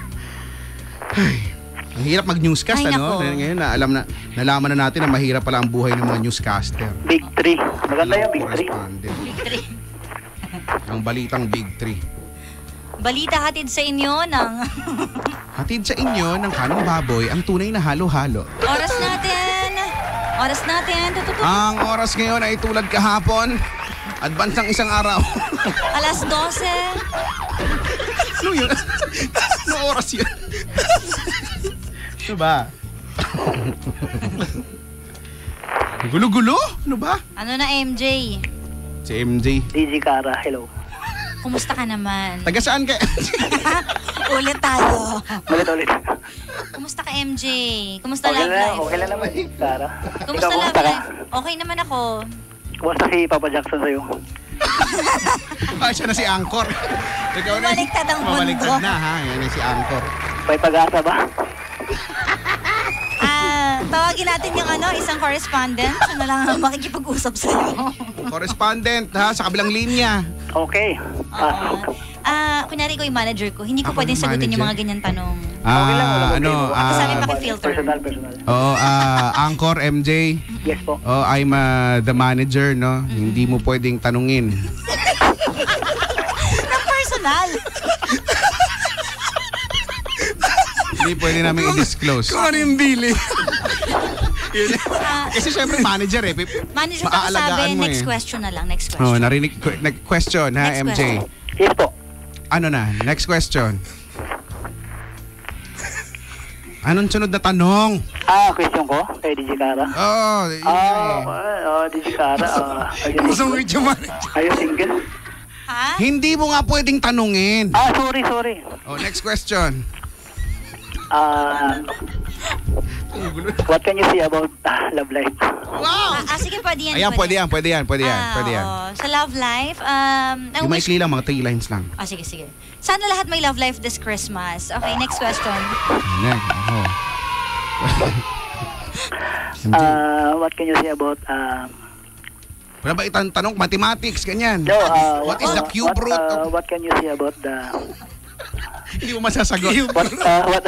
Ay. Ang hirap mag-newscast, Ay, ano? nako. Ngayon, na, alam na, nalaman na natin na mahirap pala ang buhay ng mga newscaster. Big 3. Maganda yung Big 3. Correspondent. Ang balitang Big 3. Balita hatid sa inyo ng Hatid sa inyo ng kanong baboy ang tunay na halo-halo. oras natin. Oras natin. Tututu. Ang oras ngayon ay tulad kahapon. Advance ng isang araw. Alas 12. ano yun? ano oras yun? ano ba? Gulo-gulo? Ano ba? Ano na MJ? Si MJ. DJ Cara, hello. Kumusta ka naman? Taga saan ka? Ulit tayo. Ulit ulit. Kumusta ka MJ? Kumusta Okay love na, life? okay lang naman, Cara. Kumusta Ikaw, love life? Okay naman ako. Kumusta si Papa Jackson sa'yo? ah, siya na si Angkor. Ikaw na. Ang mundo. Bumaliktad na ha. Yan na si Angkor. May pag-asa ba? Ah, tawagin natin yung ano, isang correspondent. Na lang ang makikipag-usap sa'yo. Correspondent ha, sa kabilang linya. Okay. Ah, Oo. Ah, kunyari ko yung manager ko, hindi ko Ako pwedeng yung sagutin yung mga manager? ganyan tanong. okay lang, wala Ah, ano, problema. ah, Sabi paki-filter. Personal, personal. Oo, ah, Angkor, MJ. Yes po. Oh, I'm uh, the manager, no? Hindi mo pwedeng tanungin. Ng personal. Hindi pwede namin i-disclose. Kung ano yung bili. Ah, Kasi syempre manager eh. manager ko Maaalagaan sabi, mo next eh. question na lang, next Oh, question. narinig ko- nag- question ha, Next MJ. question. Yes po. Ano na? Next question. Anong sunod na tanong? Ah, question ko kay DJ Cara. Oh, yun Ah, eh. oh, DJ Cara. ah, are you Kusang single? word yung manager. Are you single? Ha? Hindi mo nga pwedeng tanungin. Ah, sorry, sorry. Oh, next question. Ah, what can you say about ah, love life? Wow! Ah, ah, sige, pwede yan. Ayan, pwede yan, pwede yan, pwede yan, Ah, pwede yan. oo. Sa love life, um, ang Yung wish... maikli lang, mga three lines lang. Ah, sige, sige. Sana lahat may love life this Christmas. Okay, next question. Next. Oh. MJ, Ah, what can you say about ah, wala ba itang tanong? Mathematics, ganyan. no, ah, What is the ah, cube what, root ah, of- what can you say about the Hindi mo masasagot. what ah, what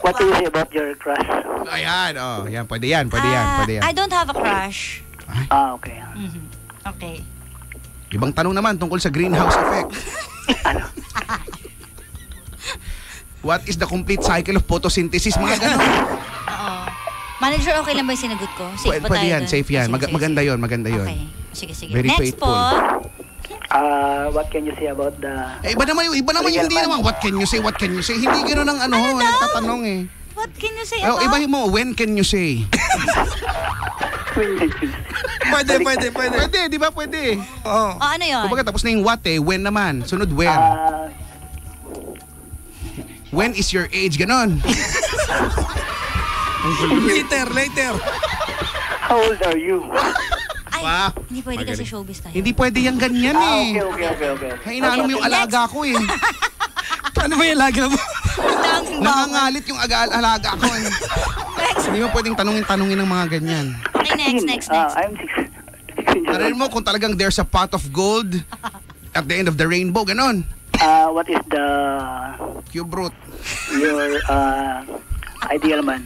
what can you say about your crush? Ayan, oh. Yan, pwede yan, pwede yan, Ah, pwede yan. I don't have a crush. Ah, okay. Mhm. Okay. Ibang tanong naman tungkol sa greenhouse effect. What is the complete cycle of photosynthesis? Mga ganun. Oo. Manager, okay lang ba yung sinagot ko? Safe Pwede, ba pwede tayo yan, dun? safe yan. Sige, Mag- sige, maganda sige. yon, maganda yon. Okay. Sige, sige. Very Next faithful. po. Ah, what can you say about the Eh, iba naman yung, iba naman yung hindi man. naman, what can you say, what can you say? Hindi gano'n ang ano, nagtatanong eh. What can you say Oh, about? ibahin mo, when can you say? Pwede, pwede, pwede. Pwede, di ba pwede? Oo. Oh, ano yun? Kumbaga tapos na yung what eh, when naman. Sunod when. Ah, When is your age? Ganon. Later, later. how old are you? Ay, Wow. hindi pwede kasi Magaling. showbiz tayo. Hindi pwede yung ganyan Ah, eh. okay, okay, okay, okay. Ay, inaano mo yung Okay, alaga ko eh. Paano ba yung lagi na mo? Nangangalit yung aga- alaga ko eh. Next. Hindi mo pwedeng tanungin-tanungin ng mga ganyan. Okay, next, next, Ah, next. I'm six, 16 years Narinig old. mo kung talagang there's a pot of gold at the end of the rainbow, ganon. Ah, what is the Cube root. your uh, ideal man?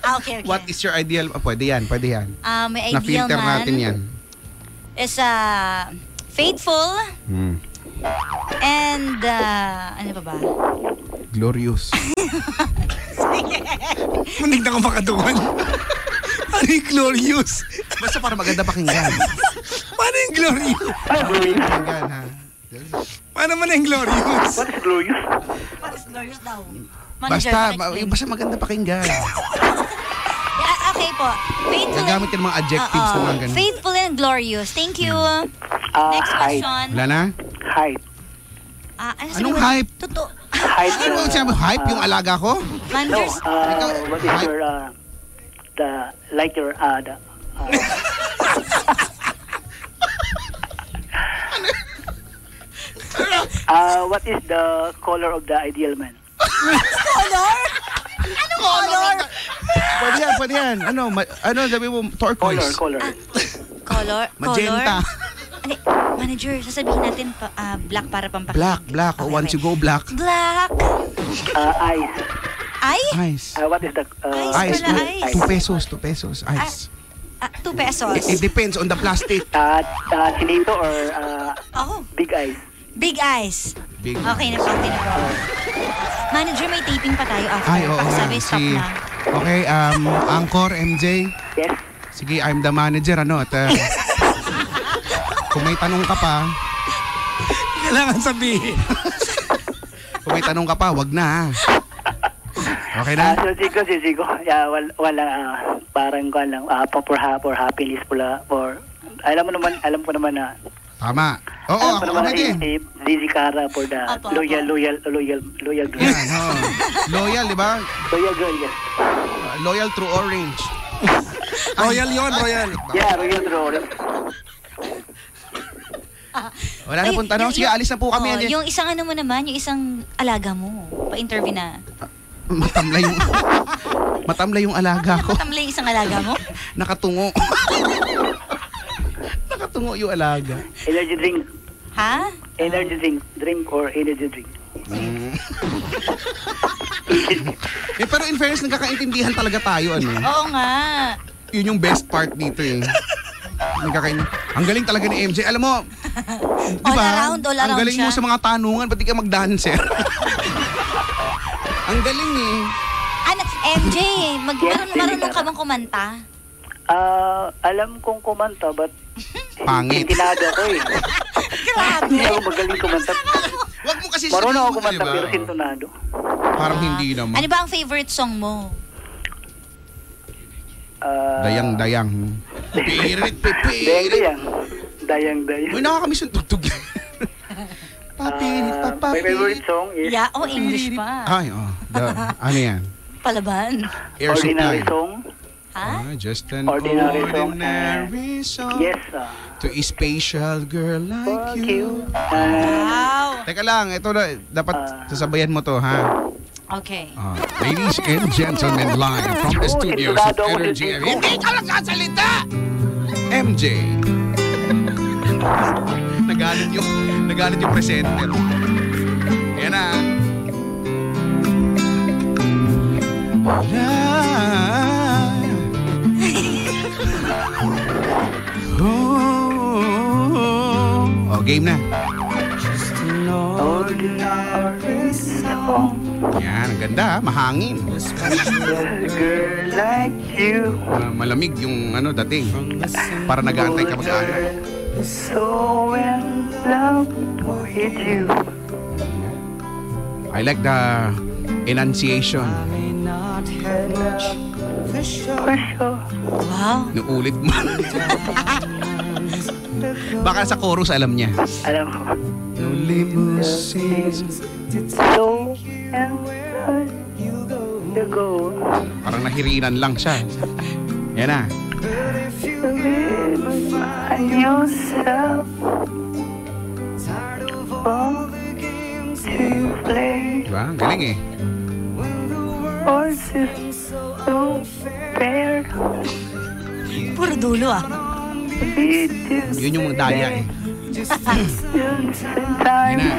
Ah, okay, okay. What is your ideal? Oh, pwede yan, pwede yan. Ah, may ideal Na-filter man natin yan. is uh, faithful Hmm. and uh, ano pa ba? Glorious. Mundig na ko makaduman. Ano yung glorious? Basta para maganda pakinggan. Paano yung glorious? Glorious. Pakinggan ha. Paano man yung glorious? What is glorious? What is glorious daw? Manager, Basta, ma- basta maganda pakinggan. Yeah, okay po. Faithful Gagamit ka ng mga adjectives na mga ganun. Faithful and glorious. Thank you. Ah, Next height. question. Wala na? Height. Ah, ano Anong sabi mo? hype? Totoo. Height. Ano bang sinabi? Hype yung alaga ko? No, Managers. uh, Ikaw, what is your, uh, the, like your, uh, the, uh, uh, what is the color of the ideal man? Color? Anong color? Pwede yan, pwede yan. Ano, ma- ano sabi mo? Color, Turquoise. color. Color? Magenta. Color? Ano, manager, sasabihin natin pa, ah, black para pampakinig. Black, black. Okay, Once okay. you go black. Black. Uh, eyes. Ay? Ice. Uh, what is the, uh, Eyes Ice. pala, Two, ice. two pesos, two pesos. Ice. Ah, 2 pesos. It, it depends on the plastic. Ah, ah, Chinito or ah, Oh, Big Eyes? Big eyes. Big. Okay na po, na po. Manager, may taping pa tayo after. Ay, oo Pag nga. sabi, stop Si, na. okay, um, Angkor, MJ. Yes. Sige, I'm the manager, ano, at uh, kung may tanong ka pa, Kailangan sabihin. kung may tanong ka pa, wag na, ha? Okay Ah, na? so Chico, si Chico. Yeah, wala, wala ah, parang ko lang, ah, for, for, ha- for happiness pula, for, alam mo naman, alam ko naman na, Tama. Oo, ko ako na din. si Zizi Cara for the Apo, loyal, apo. loyal, loyal, loyal girl. Yan, oh. Loyal, di ba? Loyal girl, yes. Loyal through orange. Royal yon, royal. Yeah, loyal girl. Wala na Ay, pong tanong. yung- Sige, yung- alis na po kami. Oh, yung isang ano mo naman, yung isang alaga mo. Pa-interview na. Matamlay yung... Matamlay yung alaga ko. Matamlay yung isang alaga mo. Nakatungo. Nakatungo yung alaga. Energy drink. Ha? Energy drink. Drink or energy drink. Eh, pero in fairness, nagkakaintindihan talaga tayo, ano. Oo nga. Yun yung best part dito, eh. Nagkakain... Ang galing talaga ni MJ. Alam mo, di All ba? around, all Ang around galing mo siya. sa mga tanungan, pati ka mag-dancer. Ang galing eh. Ano, MJ, mag Yes, marunong, ka bang kumanta? Ah, alam kong kumanta, but Pangit. tinaga ko eh. Hindi ako magaling kumanta. Wag mo kasi Marunong ako sabihin mo, kumanta, di ba? pero sintonado. Parang hindi naman. Ano ba ang favorite song mo? Ah, Dayang-dayang. Pirit, pipirit. Dayang-dayang. Dayang-dayang. Uy, nakakamiss yung tugtog. papirit, Ah, my papirit. favorite song is Yeah, oh, English pa. Ay, oh. The, ano yan? Palaban. Air Ordinary supply. Song. Ha? Ah, just an Ordinary ordinary, song. song. Yes. ah, To a special girl like fuck you. you. Ah, Wow. Teka lang, ito na, dapat Ah. sasabayan mo to, ha? Okay. Ah, ladies and gentlemen, live from the Oh, studios of Energy. Hindi ka lang sasalita! MJ. nagalit yung, nagalit yung presenter. Yan na. Oh, game na. ordinary song. Yan, ang ganda, ha? mahangin. Girl like you. Ah, malamig yung ano dating. Para nag-aantay ka mag-anak. So in love with you. I like the enunciation. For sure. Wow. Nuulit mo. Baka sa chorus alam niya. Alam mo. No limousines. You go. Parang nahirinan lang siya. Yan na. Remind yourself of to play. Diba? Ang galing eh. Horses so fair. Puro dulo ah. Yun yung mga daya eh. just in Yan time. na.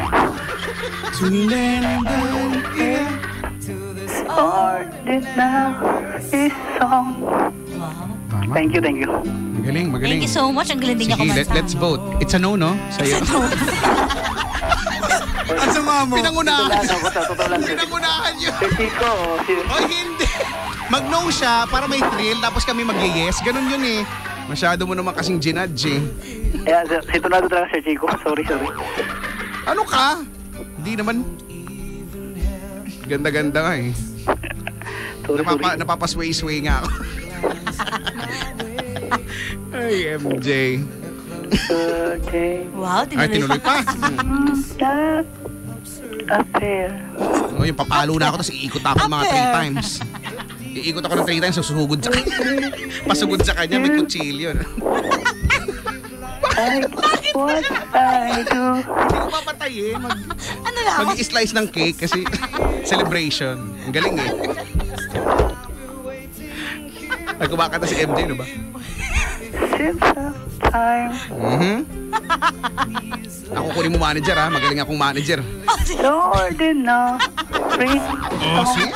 Ordinary song. Tama. Thank you, thank you. Magaling, magaling. Thank you so much. Ang galing din niya Sige, kumanta. let, let's vote. It's a no, no? Sa'yo. Ang sama mo. Pinangunahan. Totoo lang, totoo lang. Pinangunahan yun. Si Chico, si... Hindi. Mag-no siya para may thrill tapos kami mag-yes. Ganun yun eh. Masyado mo naman kasing ginudge eh. Yeah, si si Tonado talaga si Chico. Sorry, sorry. Ano ka? Hindi naman. Ganda-ganda nga eh. Sorry, Napapa, sorry. napapasway-sway nga ako. Ay, MJ. Okay. Wow, Ay, tinuloy tinuloy pa. pa. Not a pair. O, yung papalo na ako tapos iikot ako ng mga three times. Iikot ako ng three times, susugod sa kanya. Pasugod sa kanya, may kutsilyo. I, what I do. Hindi ko papatayin. Mag, Ano lang? mag-slice ng cake kasi celebration. Ang galing eh. Ay, kumakanta si MJ, no ba? Time. Mhm. Ako kunin mo manager ha. Magaling akong manager. So ordinary. Oh, see?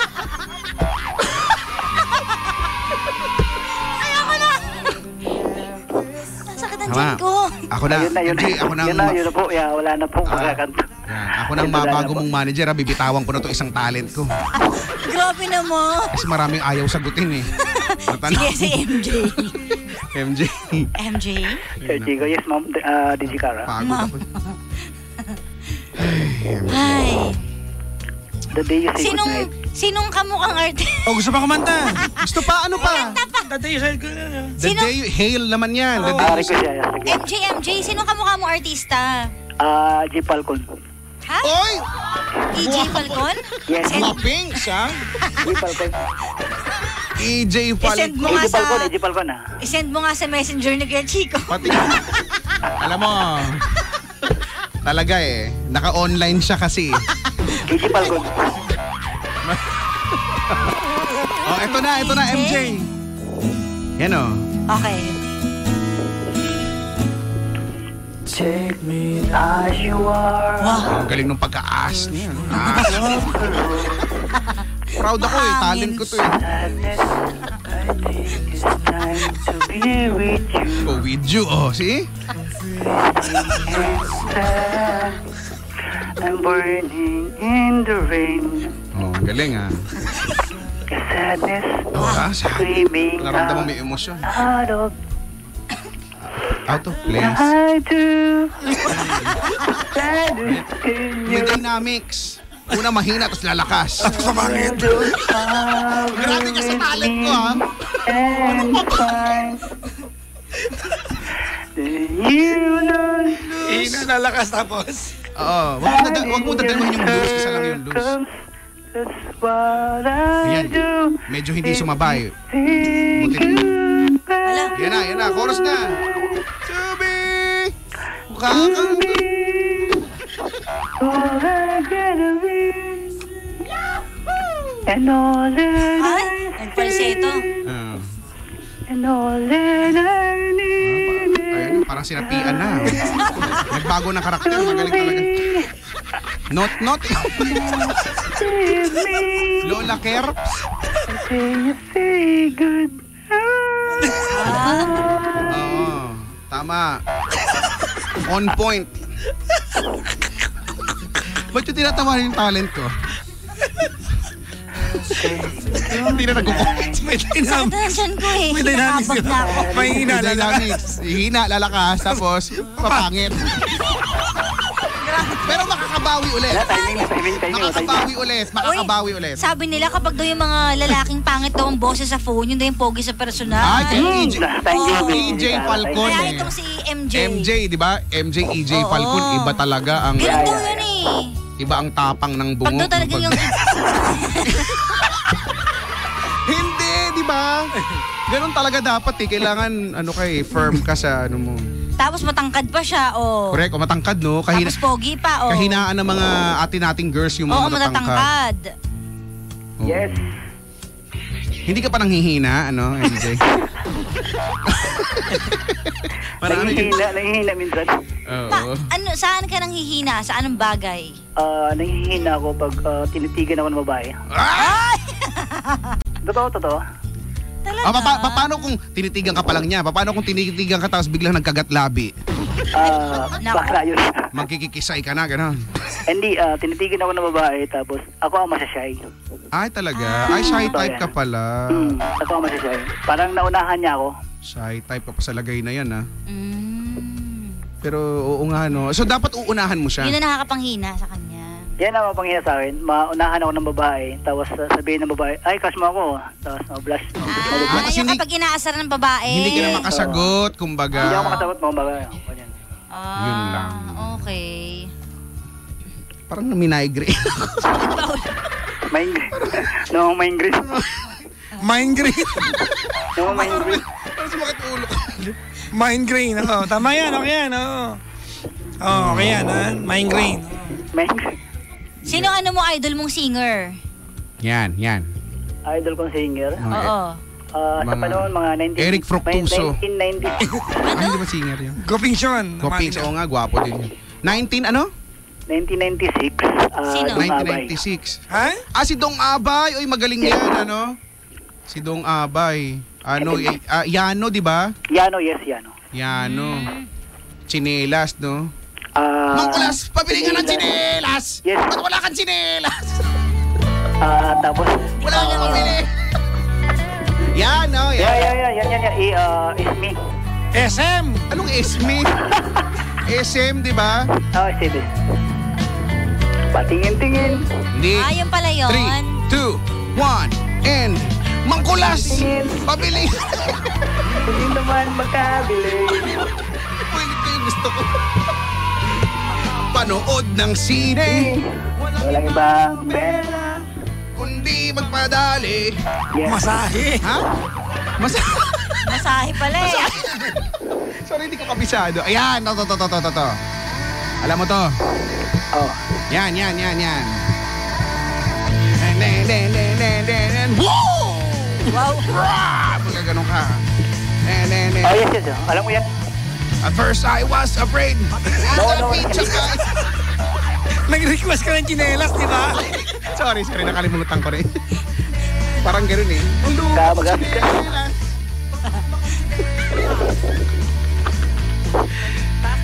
Ko. Ako na. Yun na, yun na. MJ, ako nang... Yun na, yun na po. Yeah, wala na po. Ah. Magkakanto. Yan, ako nang Wala na mabago po. mong manager, ha, bibitawan ko na to isang talent ko. Grabe naman. Kasi maraming ayaw sagutin eh. Sige, Matanong, si MJ. MJ. MJ? Sir Chico, yes ma'am, uh, DJ Cara. Pagod ako. Ay. The day you say Sinong, goodnight. Sinong kamukhang artist? O, gusto pa kumanta? Gusto pa, ano pa? Tatay, side ko. The Sino? day, you- hail naman yan. The day, Ah, request siya. Sige. MJ, MJ, sinong kamukha mo artista? Ah, G Falcon. Ha? Oy! EJ Falcon? Yes. Send, Guwaping siya. G Falcon. EJ isend Falcon. mo nga sa... Falcon, eh, G Falcon ah. Isend mo nga sa messenger ni Kuya Chico. Pati, alam mo, talaga eh, naka-online siya kasi. G Falcon. Oh, eto na, eto na, MJ. Yan oh. Okay. Take me as you are. Ang galing ng pagka-ass niya. Ass. Proud ako eh, talent ko to eh. With you. Oh, with you, oh, see? I'm burning in the rain. Oh, ang galing ah. Sadness, Oh, ah, sa- screaming Naramdaman out, may emosyon. out of Out of place. I do. Sadness in May dynamics. Una mahina, tapos lalakas. Bakit? Grabe ka sa talent ko ah. And find that you know Ina, nalakas tapos. Oo, mo, wag mo dadalhin yung blues, isa lang yung blues. That's what I Ayan. do. Medyo hindi sumabay. Buti- goodbye. Yan na, yan na, chorus na. Sabi! Mukha kang... All I gotta be. And all that Ay, I nagpalseto. Ah, and all that I need ayun, parang sinapian na. Nagbago ng karakter, magaling talaga. Not, not. Lola Kerr. Say you say good. Oo, tama. On point. Ba't yung tinatawanan yung talent ko? Hindi na nagko-comment. May Sakit dynamic. na dyan ko eh. May dynamics. Na ako. May hina, lalakas. Dynamics. Hina, lalakas, tapos papangit. Pero makakabawi ulit. Wala, timing, timing, timing. timing. Makakabawi ulit. Makakabawi ulit. Sabi nila kapag daw yung mga lalaking pangit daw ang boses sa phone, yun daw yung pogi sa personal. Ay, kay EJ, thank you, Oh. EJ Falcon Kaya eh. itong si MJ. MJ, di ba? MJ, EJ. Falcon, iba talaga ang Ganun daw yun eh. iba ang tapang ng Pag bungo. daw talaga Pag- yung... Hindi, di ba? Ganun talaga dapat eh. Kailangan, ano kay, firm ka sa ano mo. Tapos matangkad pa siya, oh. Correct, o matangkad, no? Kahina, Tapos pogi pa, oh. kahinaan ng mga atin nating girls yung Oo, mga matatangkad. matatangkad. Oo. Yes. Hindi ka pa nanghihina, ano, MJ? Parang ano yun? Nangihina, nangihina minsan. Oo. Pa, ano, saan ka nang hihina? Sa anong bagay? Ah, nangihina ako pag ah, tinitigan ako ng babae. Ah! Totoo, totoo. Talaga? Ah, pa, pa, pa- paano kung tinitigan ka pa lang niya? Pa- Paano kung tinitigan ka tapos biglang nagkagat labi? Ah, Nako. bakla yun. Magkikikisay ka na, gano'n. Hindi, ah, tinitigan ako ng babae tapos ako ang masasyay. Ay, talaga. Ay, shy type ka pala. Hmm, ako ang masasyay. Parang naunahan niya ako. Shy type ka pa sa lagay na yan, ah. Mm. Pero oo nga, no. So, dapat uunahan mo siya. Yun na nakakapanghina sa kanya. Yan ang mapangyayari sa akin. Maunahan ako ng babae, tapos uh, sabihin ng babae, ay, crush mo ako. Tapos mablush. Ah, Ah, kasi yung hindi- kapag inaasar ng babae. Hindi ka na makasagot, kumbaga. Hindi ako makasagot mga babae. Ganyan. Ah, Yun lang. Okay. Parang naminaigre. Migraine. no, migraine. Migraine. No, migraine. Parang sumakit ulo ko. Migraine. Oo, tama yan. Okay yan. Oo. Oo, okay yan. Ha? Migraine. Migraine. Sino ano mo idol mong singer? Yan, yan. Idol kong singer. Mga- Oo. Ah, sa Mga- panahon, mga 19... Eric Fructuoso. 1990. Ah, hindi ba singer yun? Goping Sean. Kopings, oo nga, gwapo din yun. 19, ano? 1996. ah, Sino? Dong Abay. 1996. Ha? Ah, si Dong Abay. Uy, magaling yan, ano? Si Dong Abay. Ano, eh, ah, Yano, di ba? Yano, yes, Yano. Yan, no. Chinelas, no? Ah, Mangkulas, pabili ka ng chinelas! Yes. Ba't wala kang chinelas? Ah, tapos... Wala kang ah, pabili. Yan, no? Yeah, Yan. yeah, yeah, yan, yan, yan. Eh, ah, is me. SM! Anong SM? SM, di ba? Ah, sige. Patingin-tingin. Hindi. Ah, yun pala yun. 3, 2, 1, and mangkulas! Pabili! Hindi naman magkabili. Pwede ko yung gusto ko. Panood ng sine, Walang ibang pera. kundi magpadali. Yes. Masahe! Ha? Mas... Masahe pala eh. Sorry, hindi ko kabisado. Ayan, to, to, to, to, to, to, to. Alam mo to. Oh. Yan, yan, yan, yan. Then, Woo! Wow. Rah! Pagka ganun ka. And then, then, Oh, yes. yes. Alam mo yan? At first I was afraid. No, no. Nag-request ka ng chinelas, di ba? sorry, sorry, nakalimutan ko rin. Parang gano'n eh. Ka.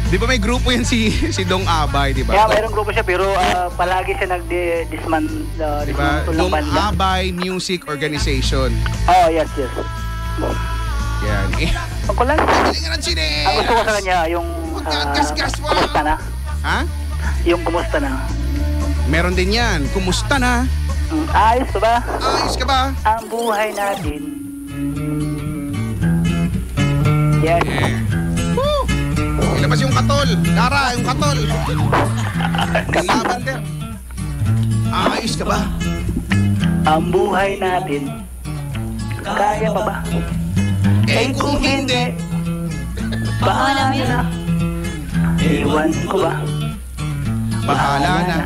Di ba may grupo yan si si Dong Abay, di ba? Kaya mayroong grupo siya pero ah, palagi siya nag-disman uh, Di ba? Dong banda. Abay Music Organization. Oh, yes, yes. Yan. Ako lang. Ka ng Ang gusto ko sa chinelas. kanya yung ah, Gas-gas mo. kumusta na. Ha? Yung kumusta na. Meron din yan. Kumusta na? Mm, ayos ba ba? Ayos ka ba? Ang buhay natin. Yes. Yeah. Woo! Ilabas yung katol. Dara, yung katol. Lavender. Ayos ka ba? Ang buhay natin. Kaya pa ba? Eh kung hindi, Bahala na. Iwan ko ba? bahala na.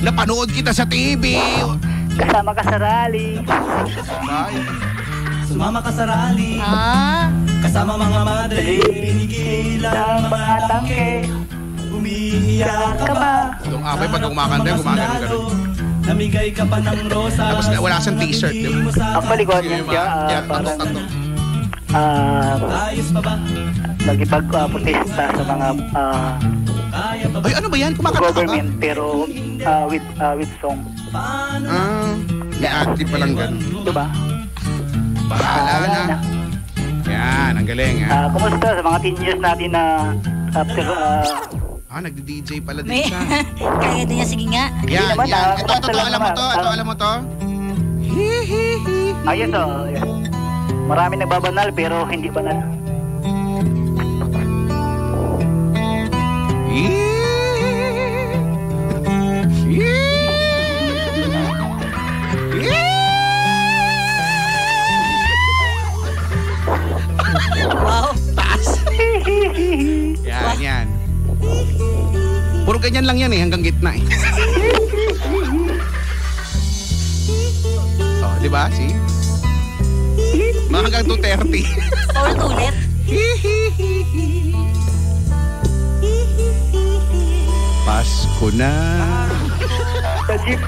Napanood kita sa TV. Kasama ka sa rally. Sumama ka sa rally, Ah, kasama mga madre, pinigilan Ang mga tangke. umiiyak Ka ba? Dong Abay, pag kumakanta, gumagano ganun. Namigay ka pa ng rosa. Tapos wala siyang t-shirt, di ba? Actually, kung yan siya, ah, tato. ah, Ayos pa ba? nagipag-protesta sa mga ah, ba? Ay, ano ba yan? Kumakanta ka ba? government pero ah, with ah, with song. Ah, may active pa lang ganun. Diba? Bahala na. Yan, ang galing ha. Ah, kumusta sa mga teen years natin na after ah, Ah, nagdi-DJ pala din may... siya. Kaya din niya, sige nga. Yan, naman, yan. ah, Ito, ito, ito, alam mo to, ito, Ah. alam mo to. ayun to. yes. Marami nagbabanal pero hindi banal. Wow. Yan, yan. Puro ganyan lang yan eh, hanggang gitna eh. oh, di ba? See? Mga hanggang 2.30. Paulit-ulit. Pasko na. Sa jeep.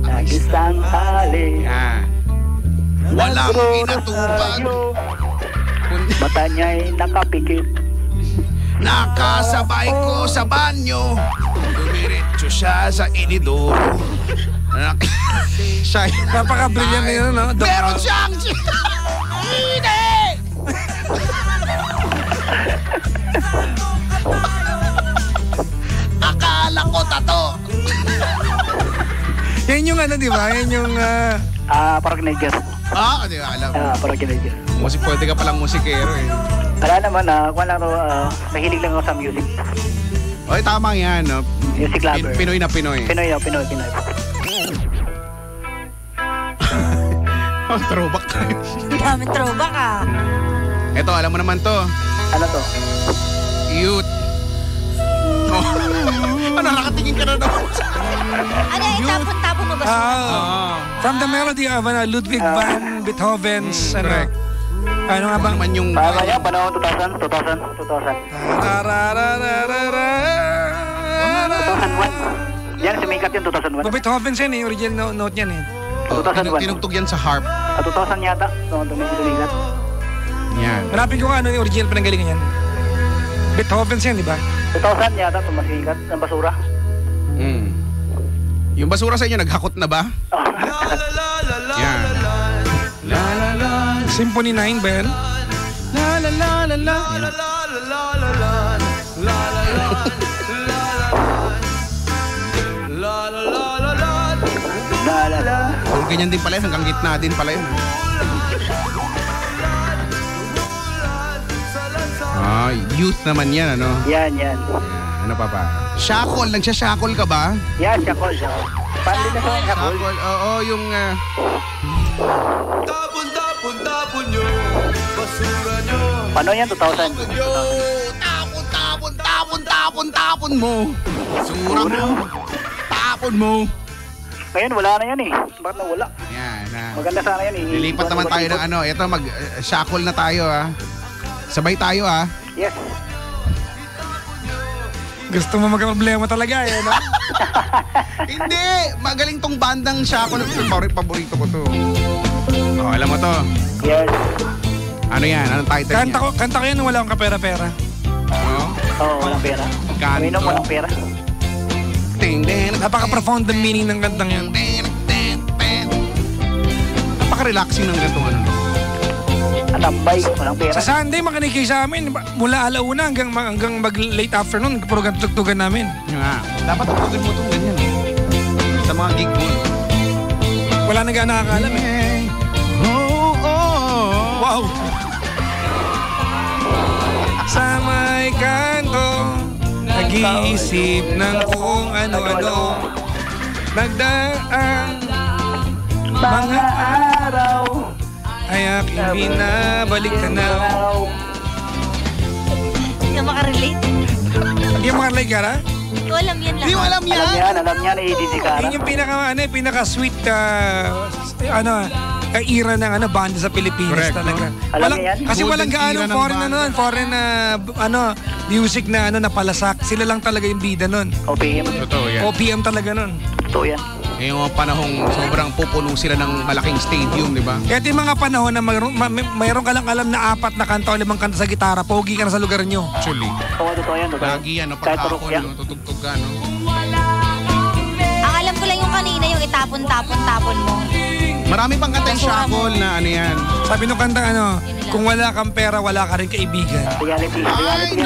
Nag-isang hali. Yan. Walang Nagro- inatubag. Rosario. Kundi Mata niya'y nakapikit. nakasabay ko sa banyo. Dumiretso siya sa inidoro. Siya Napaka-brilliant na yun, no? Dong Meron siyang... Hindi! Akala ko tato. Yan yung ano, di ba? Yan yung... ah, Ah, parang Niger. Ah, di ba alam. Ah, parang Niger. Musik, pwede ka palang musikero eh. Wala naman, ah, kung lang, ah, mahilig lang ako sa music. Oy, tama yan. No? Music Pin- lover. Pinoy na Pinoy. Pinoy, oh, Pinoy, Pinoy. Throwback tayo. Dami throwback ah. Ito, alam mo naman to. Ano to? Youth. Oh. ano, nakatingin ka na naman sa... Ano, itapon-tapon mo ba siya? ah, Oh. from the melody of ano, Ludwig van Beethoven's ano, Correct. ano nga Ano bang naman yung... Para yan, panahon 2000, 2000, 2000. 2001. Yan, sumikat yun, 2001. Beethoven's yan eh, yung original no- note yan eh. Oh, 2001. tinug- tinugtog yan sa harp. Ah, 2000 yata. So, tumigil sumikat. Yan. Hanapin ko kung ano yung original pinanggalingan yan. Beethoven yan, di ba? 2000 yata tumasikat ng basura. Mm. Yung basura sa inyo, naghakot na ba? Yan. La la la. Symphony 9 ba yan? La la la la la. La la la. Kung ganyan din pala yun, hanggang gitna din pala yun. Ah, youth naman yan, ano? Yan, yan. Ano pa pa? Shackle, nagsya-shackle ka ba? Yan, Chacol. Paano din ako yung Chacol? Shackle, oo, yung... ah, Paano yan, 2000? Yo, tapon, tapon, tapon, tapon, tapon mo. Sura mo. Tapon mo. Ngayon, wala na yan eh. Bakit nawala? Yan, na. Maganda sana yan eh. Lilipat naman tayo ng ano. Ito, mag uh, shackle na tayo, ah. Sabay tayo, ah. Yes. Gusto mo magka-problema talaga, eh, no? Hindi! Magaling tong bandang shackle. Paborito, paborito ko to. Oh, alam mo to. Yes. Ano yan? Anong title Kanta niya? ko, kanta ko yan nung wala akong kapera-pera. Oh? Oo, walang pera. Kanto. Uminom, walang pera. Napaka-profound ang meaning ng kantang yan. Napaka-relaxing ng ganitong ano. Atambay, walang pera. Sa Sunday, makinig kayo sa amin. Mula alauna hanggang, hanggang mag-late afternoon, puro tugtugan namin. Yung nga. Dapat tugtugin mo itong ganyan. eh. Sa mga gig mo. Wala na gana nakakalam eh. Oh, oh, oh. Wow! Sa may kanto, nag-iisip ng kung ano-ano. Nagdaan mga araw. ay aking binabalik tanaw. Hindi ka makarelate. Hindi mo makarelate ka na? Hindi ko alam yan lang. Hindi mo alam Alam yan. yan, alam yan, Didi Cara. Yun yung pinaka, ano, eh, pinaka sweet, ah, ano, ah, era ng ano, banda sa Pilipinas Correct, talaga. no? Alam Walang-? Kasi walang gaano foreign ano, nun, foreign na ano, music na ano napalasak. Sila lang talaga yung bida nun. OPM. Totoo yan. OPM talaga nun. Totoo yan. Eh, yung mga panahong sobrang pupuno sila ng malaking stadium, di ba? Kaya yung mga panahon na mayroon, ma- may- mayroon ka lang alam na apat na kanta o limang kanta sa gitara, pogi ka na sa lugar nyo. Actually. Oo, totoo yan. Totoo yan. Lagi yan, Pagkakon, tutugtog ka, no? Ang alam ko lang yung kanina, yung itapon-tapon-tapon mo. Marami pang kanta yung shackle na ano yan. Sabi nung kanta ano, kung wala kang pera, wala ka rin kaibigan. Reality. Ay, Reality.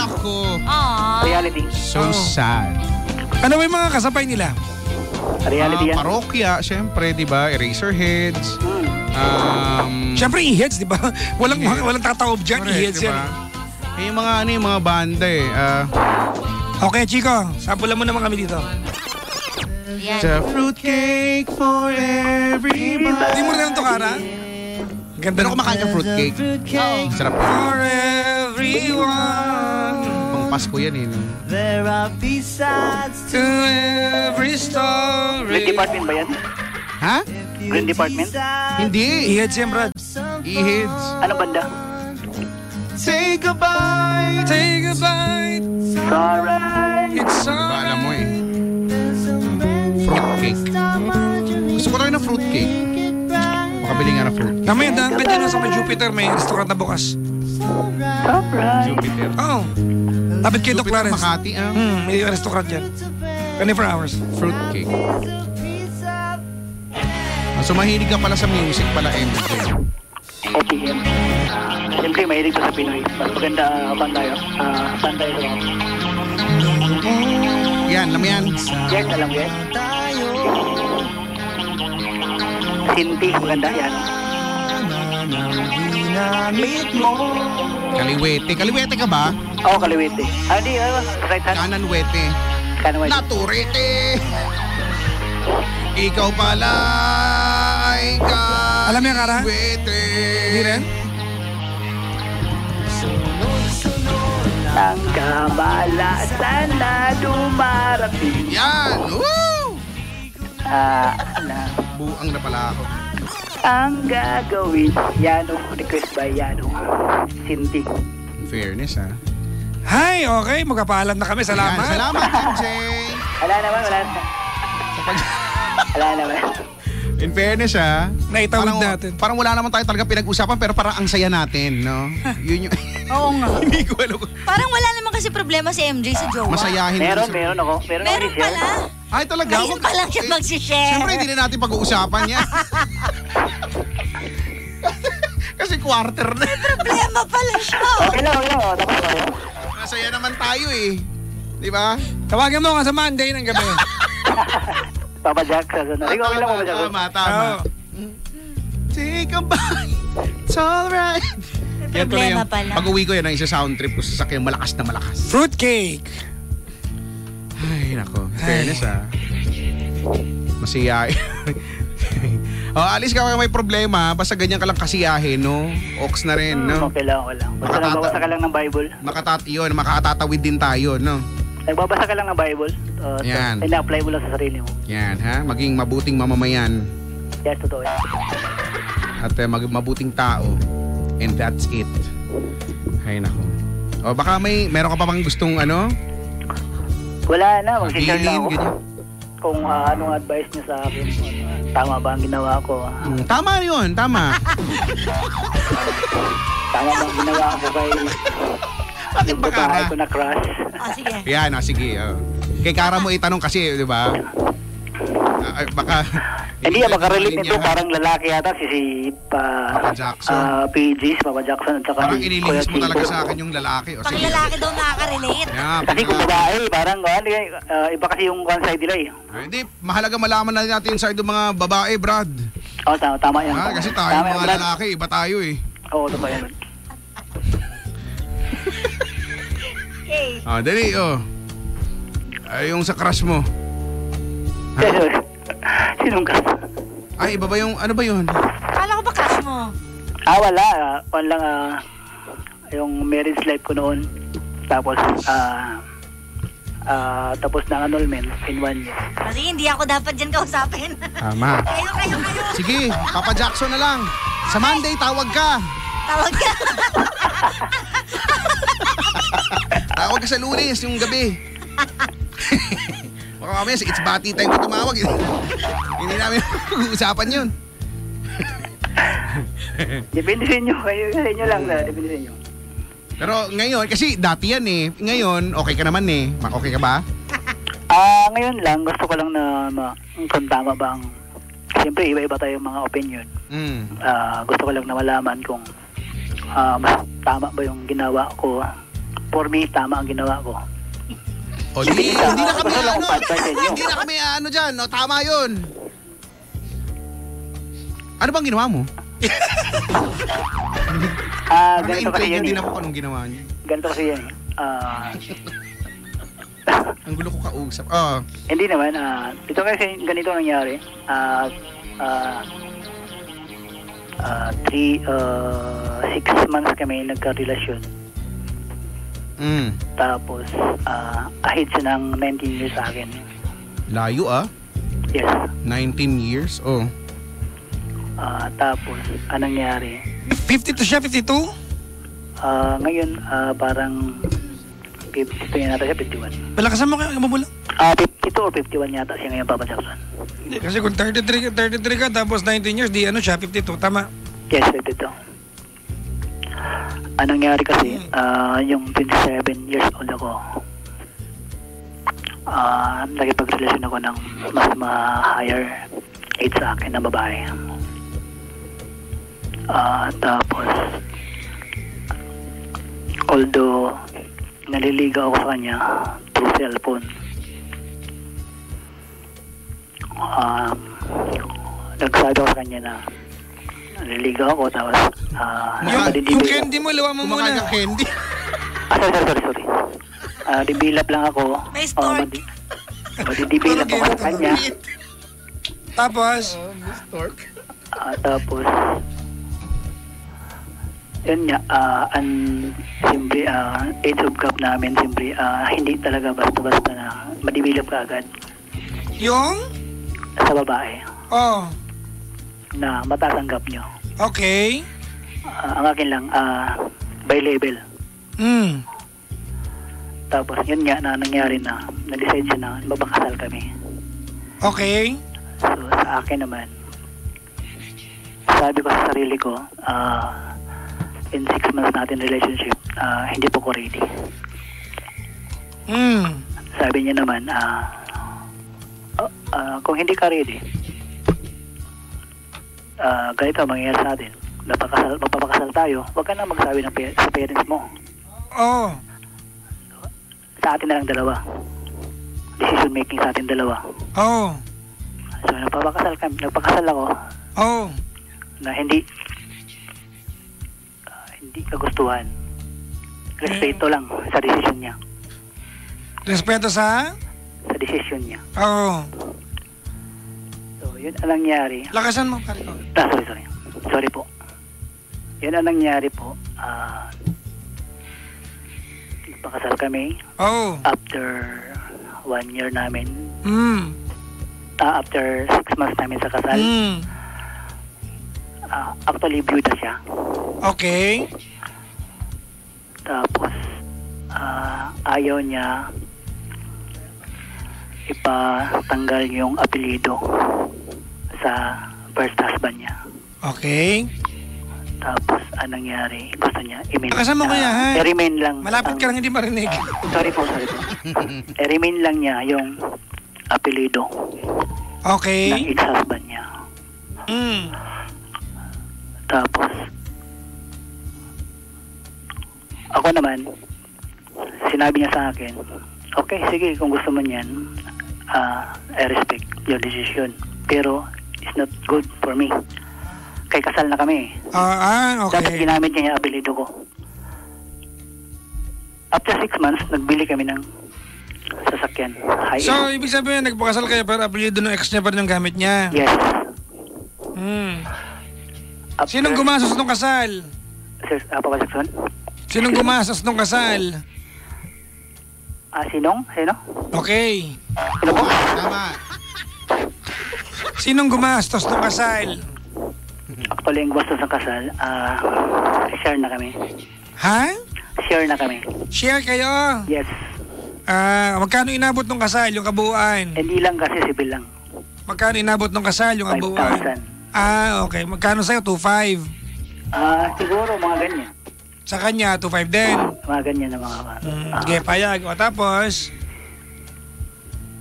Aww. Reality. So Oh. sad. Ano ba yung mga kasabay nila? Reality Ah, yan. parokya, syempre, di ba? Eraserheads. Hmm. Um, Siyempre, e-heads, di ba? Walang, E-heads. walang tataob dyan, correct, e-heads di yan. ba? Eh, yung mga ano yung mga banda eh. Ah, Okay, Chico, sampulan mo naman kami dito. Yan. The fruitcake for everybody. Hindi mo rin ito, Kara? Ganda Pero ng- kumakain ka fruitcake. Oo. Sarap. For everyone, Pang Pasko yan eh. no? There are B-sides to every Green story. Department ba yan? Ha? Green Department? Hindi. E-heads yan, Brad. E-heads. Ano banda? Say goodbye. Take a bite, Alright. it's alright. alam mo eh. Fruitcake. Gusto ko rin ng fruitcake. Makabili nga ng fruitcake. Mamaya, daan ka dyan sa may Jupiter, may restaurant na bukas. Jupiter. Oo. Oh. Lapit kay Doc Jupiter, Clarence. Makati, ah. Hmm, may restaurant dyan. 24 hours. Fruitcake. Ah, So mahilig ka pala sa music pala, MJ. OPM. Siyempre, mahilig ko sa Pinoy. Mas maganda uh, bandayo. Ah, bandayo ko. Yan, alam mo yan. Yes, alam ko yan. Sinti, maganda yan. Kaliwete. Kaliwete ka ba? Oo, kaliwete. Ah, di, ano, right hand. Kananwete. Kanaway. Naturete. Ikaw pala ay ka. Alam yan, Kara? Wete. Hindi rin? Ang kamalasan na dumarating. Yan. Woo! Ah, na. Buang na pala ako. Ang gagawin. Yano, request by Yano. Sinti. In fairness, ha? Hi, okay. Magpapaalam na kami. Salamat. Yan, salamat, MJ. Wala naman, wala naman. Sa pag... Wala naman. In fairness ha. Naitawid parang, natin. Parang wala naman tayo talaga pinag-usapan pero parang ang saya natin, no? Yun yung... Oo nga. Hindi ko alam. Parang wala naman kasi problema si MJ sa jowa. Masayahin. Meron, meron ako. Meron, Meron pala. Ay talaga? Ngayon Wag- pa lang siya eh, magsishare. Siyempre hindi na natin pag-uusapan yan. Kasi quarter na. Problema pala siya. Okay lang, okay lang. Masaya naman tayo eh. Di ba? Tawagan mo nga sa Monday ng gabi. Papa Jack, sa sunod. Ikaw, lang, Papa Jack. Tama, tama. Take a bite. It's alright. Yan tuloy Problema yung- pala. Pag uwi ko yan, ang isa sound trip ko sa sasakyan, malakas na malakas. Fruitcake. Ay, nako. Fairness ah. Masiyahin. oh, alis ka kung may problema, basta ganyan ka lang kasiyahin, no? Ox na rin, no? Okay lang, okay lang. Basta Makatata- nagbabasa ka lang ng Bible. Makatat yun, makatatawid din tayo, no? Nagbabasa ka lang ng Bible. Uh, Yan. Ina-apply mo lang sa sarili mo. Yan, ha? Maging mabuting mamamayan Yes, totoo yan. at eh, mag- mabuting tao. And that's it. Ay, nako. O, baka may, meron ka pa bang gustong, ano? Wala na, mag-share lang ako. ganyan. Kung ah, anong advice niyo sa akin. Tama ba ang ginawa ko? Mm, tama yun, tama. Tama ba ang ginawa ko kay Bakit ba, Kara? ko na crush? Ah, sige. Yan, ah, sige. oh. Kay Kara mo itanong kasi, di ba? Ah, ay, baka... Hindi, ah, makarelate nito. Parang lalaki yata si si pa, Papa Jackson. ah, PGs, Papa Jackson, at saka Parang si inilihis mo talaga Chico. sa akin yung lalaki. O, Pang sige. lalaki daw nakaka-relate. Yeah, Kasi kung babae, parang ano, ah, iba kasi yung one side nila eh. Ay, Hindi, mahalaga malaman na natin yung side ng mga babae, Brad. Oo, tama, tama yan. Ah, kasi tayo Tama yan, mga Brad. lalaki, iba tayo eh. Oo, totoo yan. Okay. Ah, dali, oh. Ay, yung sa crush mo. Sinong ka? Ay, iba ba yung, ano ba yun? Kala ko ba crush mo? Ah, wala. Ah, Kwan lang, ah, yung marriage life ko noon. Tapos, ah, ah, tapos na annulment in one year. Kasi hindi ako dapat dyan kausapin. Tama. kayo, kayo, kayo. Sige, Papa Jackson na lang. Sa Monday, tawag ka. Tawag ka. Tawag ka sa lunes, yung gabi. Baka mamaya sa It's Bati time ko tumawag. Hindi namin pag-uusapan yun. Depende sa inyo. Kayo, sa inyo lang. na, Depende sa inyo. Pero ngayon, kasi dati yan eh. Ngayon, okay ka naman eh. Okay ka ba? Ah, ngayon lang, gusto ko lang na, ma, kung tama ba ang, siyempre, iba-iba tayong mga opinion. Mm. Ah, gusto ko lang na malaman kung ah, mas tama ba yung ginawa ko. For me, tama ang ginawa ko. O di, hindi na kami ano. Hindi na kami ano dyan. O, tama yun. Ano bang ginawa mo? Ah, Parang ganito kasi yun din eh. ako kung anong ginawa niya. Ganito kasi yan eh. Ah, Ang gulo ko kausap. Oh. Hindi naman. ah ito kasi ganito ang nangyari. Ah, ah, ah, three, ah, six months kami nagka-relasyon. Mm. Tapos, ah, ahead siya ng 19 years sa akin. Layo ah. Yes. 19 years. Oh. Ah, tapos, anong nangyari? 52 siya, 52? Ah, ngayon, ah, parang 52 yata siya, 51. Palakasan mo kayo, mabula. Ah, 52 or 51 yata siya ngayon, Papa Jackson. Kasi kung 33, ka- 33 ka, tapos 19 years, di ano siya, 52. Tama. Yes, 52. Anong nangyari kasi, ah, yung 27 years old ako, ah, nakipagrelasyon ako ng mas ma-higher age sa akin na babae. Ah, tapos, although naliligaw ako sa kanya through cellphone, um, nagsabi ako sa kanya na naliligaw ako tapos ah, Yung, yung ako. candy mo, liwa mo Kumakain muna. ka candy. Ah, sorry, sorry, sorry, sorry. Ah, dibilap lang ako. May Oh, stork. madi- madidibilap ako sa kanya. Tapos, Ah, tapos, yun nga, ah, an, siyempre, ah, age of gap namin, siyempre, ah, hindi talaga basta-basta na madibilap ka agad yung? sa babae Oh, na matatanggap nyo. okay. Ah, ang akin lang, ah, by level. Mm. Tapos, yun nga na nangyari na, nag-decide siya na mabakasal kami. Okay. So, sa akin naman, sabi ko sa sarili ko, ah, in six months natin relationship, ah, hindi po ko ready. Hmm. Sabi niya naman, ah, ah, ah, kung hindi ka ready, ah, ganito ang mangyayari sa atin. Napakasal, mapapakasal tayo, huwag ka na magsabi ng pa- sa parents mo. Oh. Sa atin na lang dalawa. Decision making sa atin dalawa. Oh. So, nagpapakasal kami, nagpakasal ako Oh. na hindi ah, hindi kagustuhan. Respeto lang sa decision niya. Respeto sa? Sa decision niya. Oh. Yun ang nangyari. Lakasan mo, pare. Ah, sorry, sorry. Sorry po. Yun ang nangyari po. Ah, nagpakasal kami Oh. after one year namin. Hmm. ah, after six months namin sa kasal. Hmm. ah, actually, byuda siya. Okay. Tapos, ah, ayaw niya ipatanggal yung apelido sa first husband niya. Okay. Tapos, anong nangyari? Gusto niya i-remain. Lakasan mo kaya, ha? i-remain lang. Malapit ang- ka lang hindi marinig. Sorry po, sorry po. i-remain lang niya yung apelido ng Okay. ex-husband niya. Hmm. Tapos, ako naman, sinabi niya sa akin, okay, sige, kung gusto mo niyan, ah, I respect your decision. Pero, it's not good for me. Kay kasal na kami. Ah, ah, Dapat okay. ginamit niya yung apelido ko. After six months, nagbili kami ng sasakyan. High So, ibig sabihin, nagpakasal kayo pero apelyido ng ex niya pa rin yung gamit niya. Yes. Hmm. After, Sinong gumastos nung kasal? Sir, ah, Papa Jackson? Sinong gumastos nung kasal? Ah, sinong? Sino? Okay. Sino po? Tama. Sinong gumastos nung kasal? Actually, ang gusto sa kasal, ah, share na kami. Ha? Share na kami. Share kayo? Yes. Ah, magkano inabot nung kasal, yung kabuuan? Hindi lang kasi civil lang. Magkano inabot nung kasal, yung kabuuan? 5,000. Ah, okay. Magkano sa'yo? 2.5. Ah, siguro mga ganyan. Sa kanya, 2.5 din. Mga ganyan na mga... Hmm, ah, sige, payag. O tapos,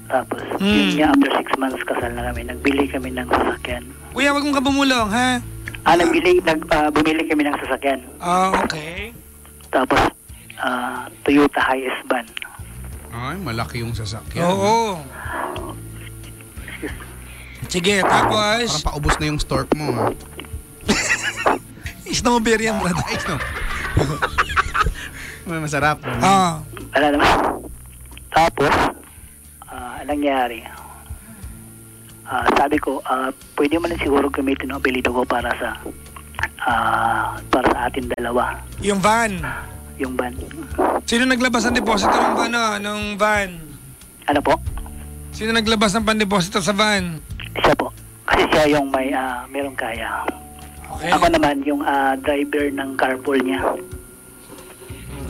tapos, Hmm. yun nga, after six months kasal na kami, nagbili kami ng sasakyan. kuya, wag mong kabumulong, ha? Ah, nagbili, nag, ah, bumili kami ng sasakyan. Ah, okay. Tapos, ah, Toyota Hiace van. Ay, malaki yung sasakyan. Oo. Sige, tapos, Parang paubos na yung stork mo. Ha? snowberry yan, brother. Ay, no. May Masarap. Ah, Wala naman. Tapos, anong nangyari? Ah, sabi ko, ah, pwede mo na siguro gamitin ang apelido ko para sa ah, para sa atin dalawa, yung van. yung van. Sino naglabas ng deposito ng ano, ng van? Ano po? Sino naglabas ng pandeposito sa van? Siya po. Kasi siya yung may ah, merong kaya. Okay. Ako naman yung ah, driver ng carpool niya.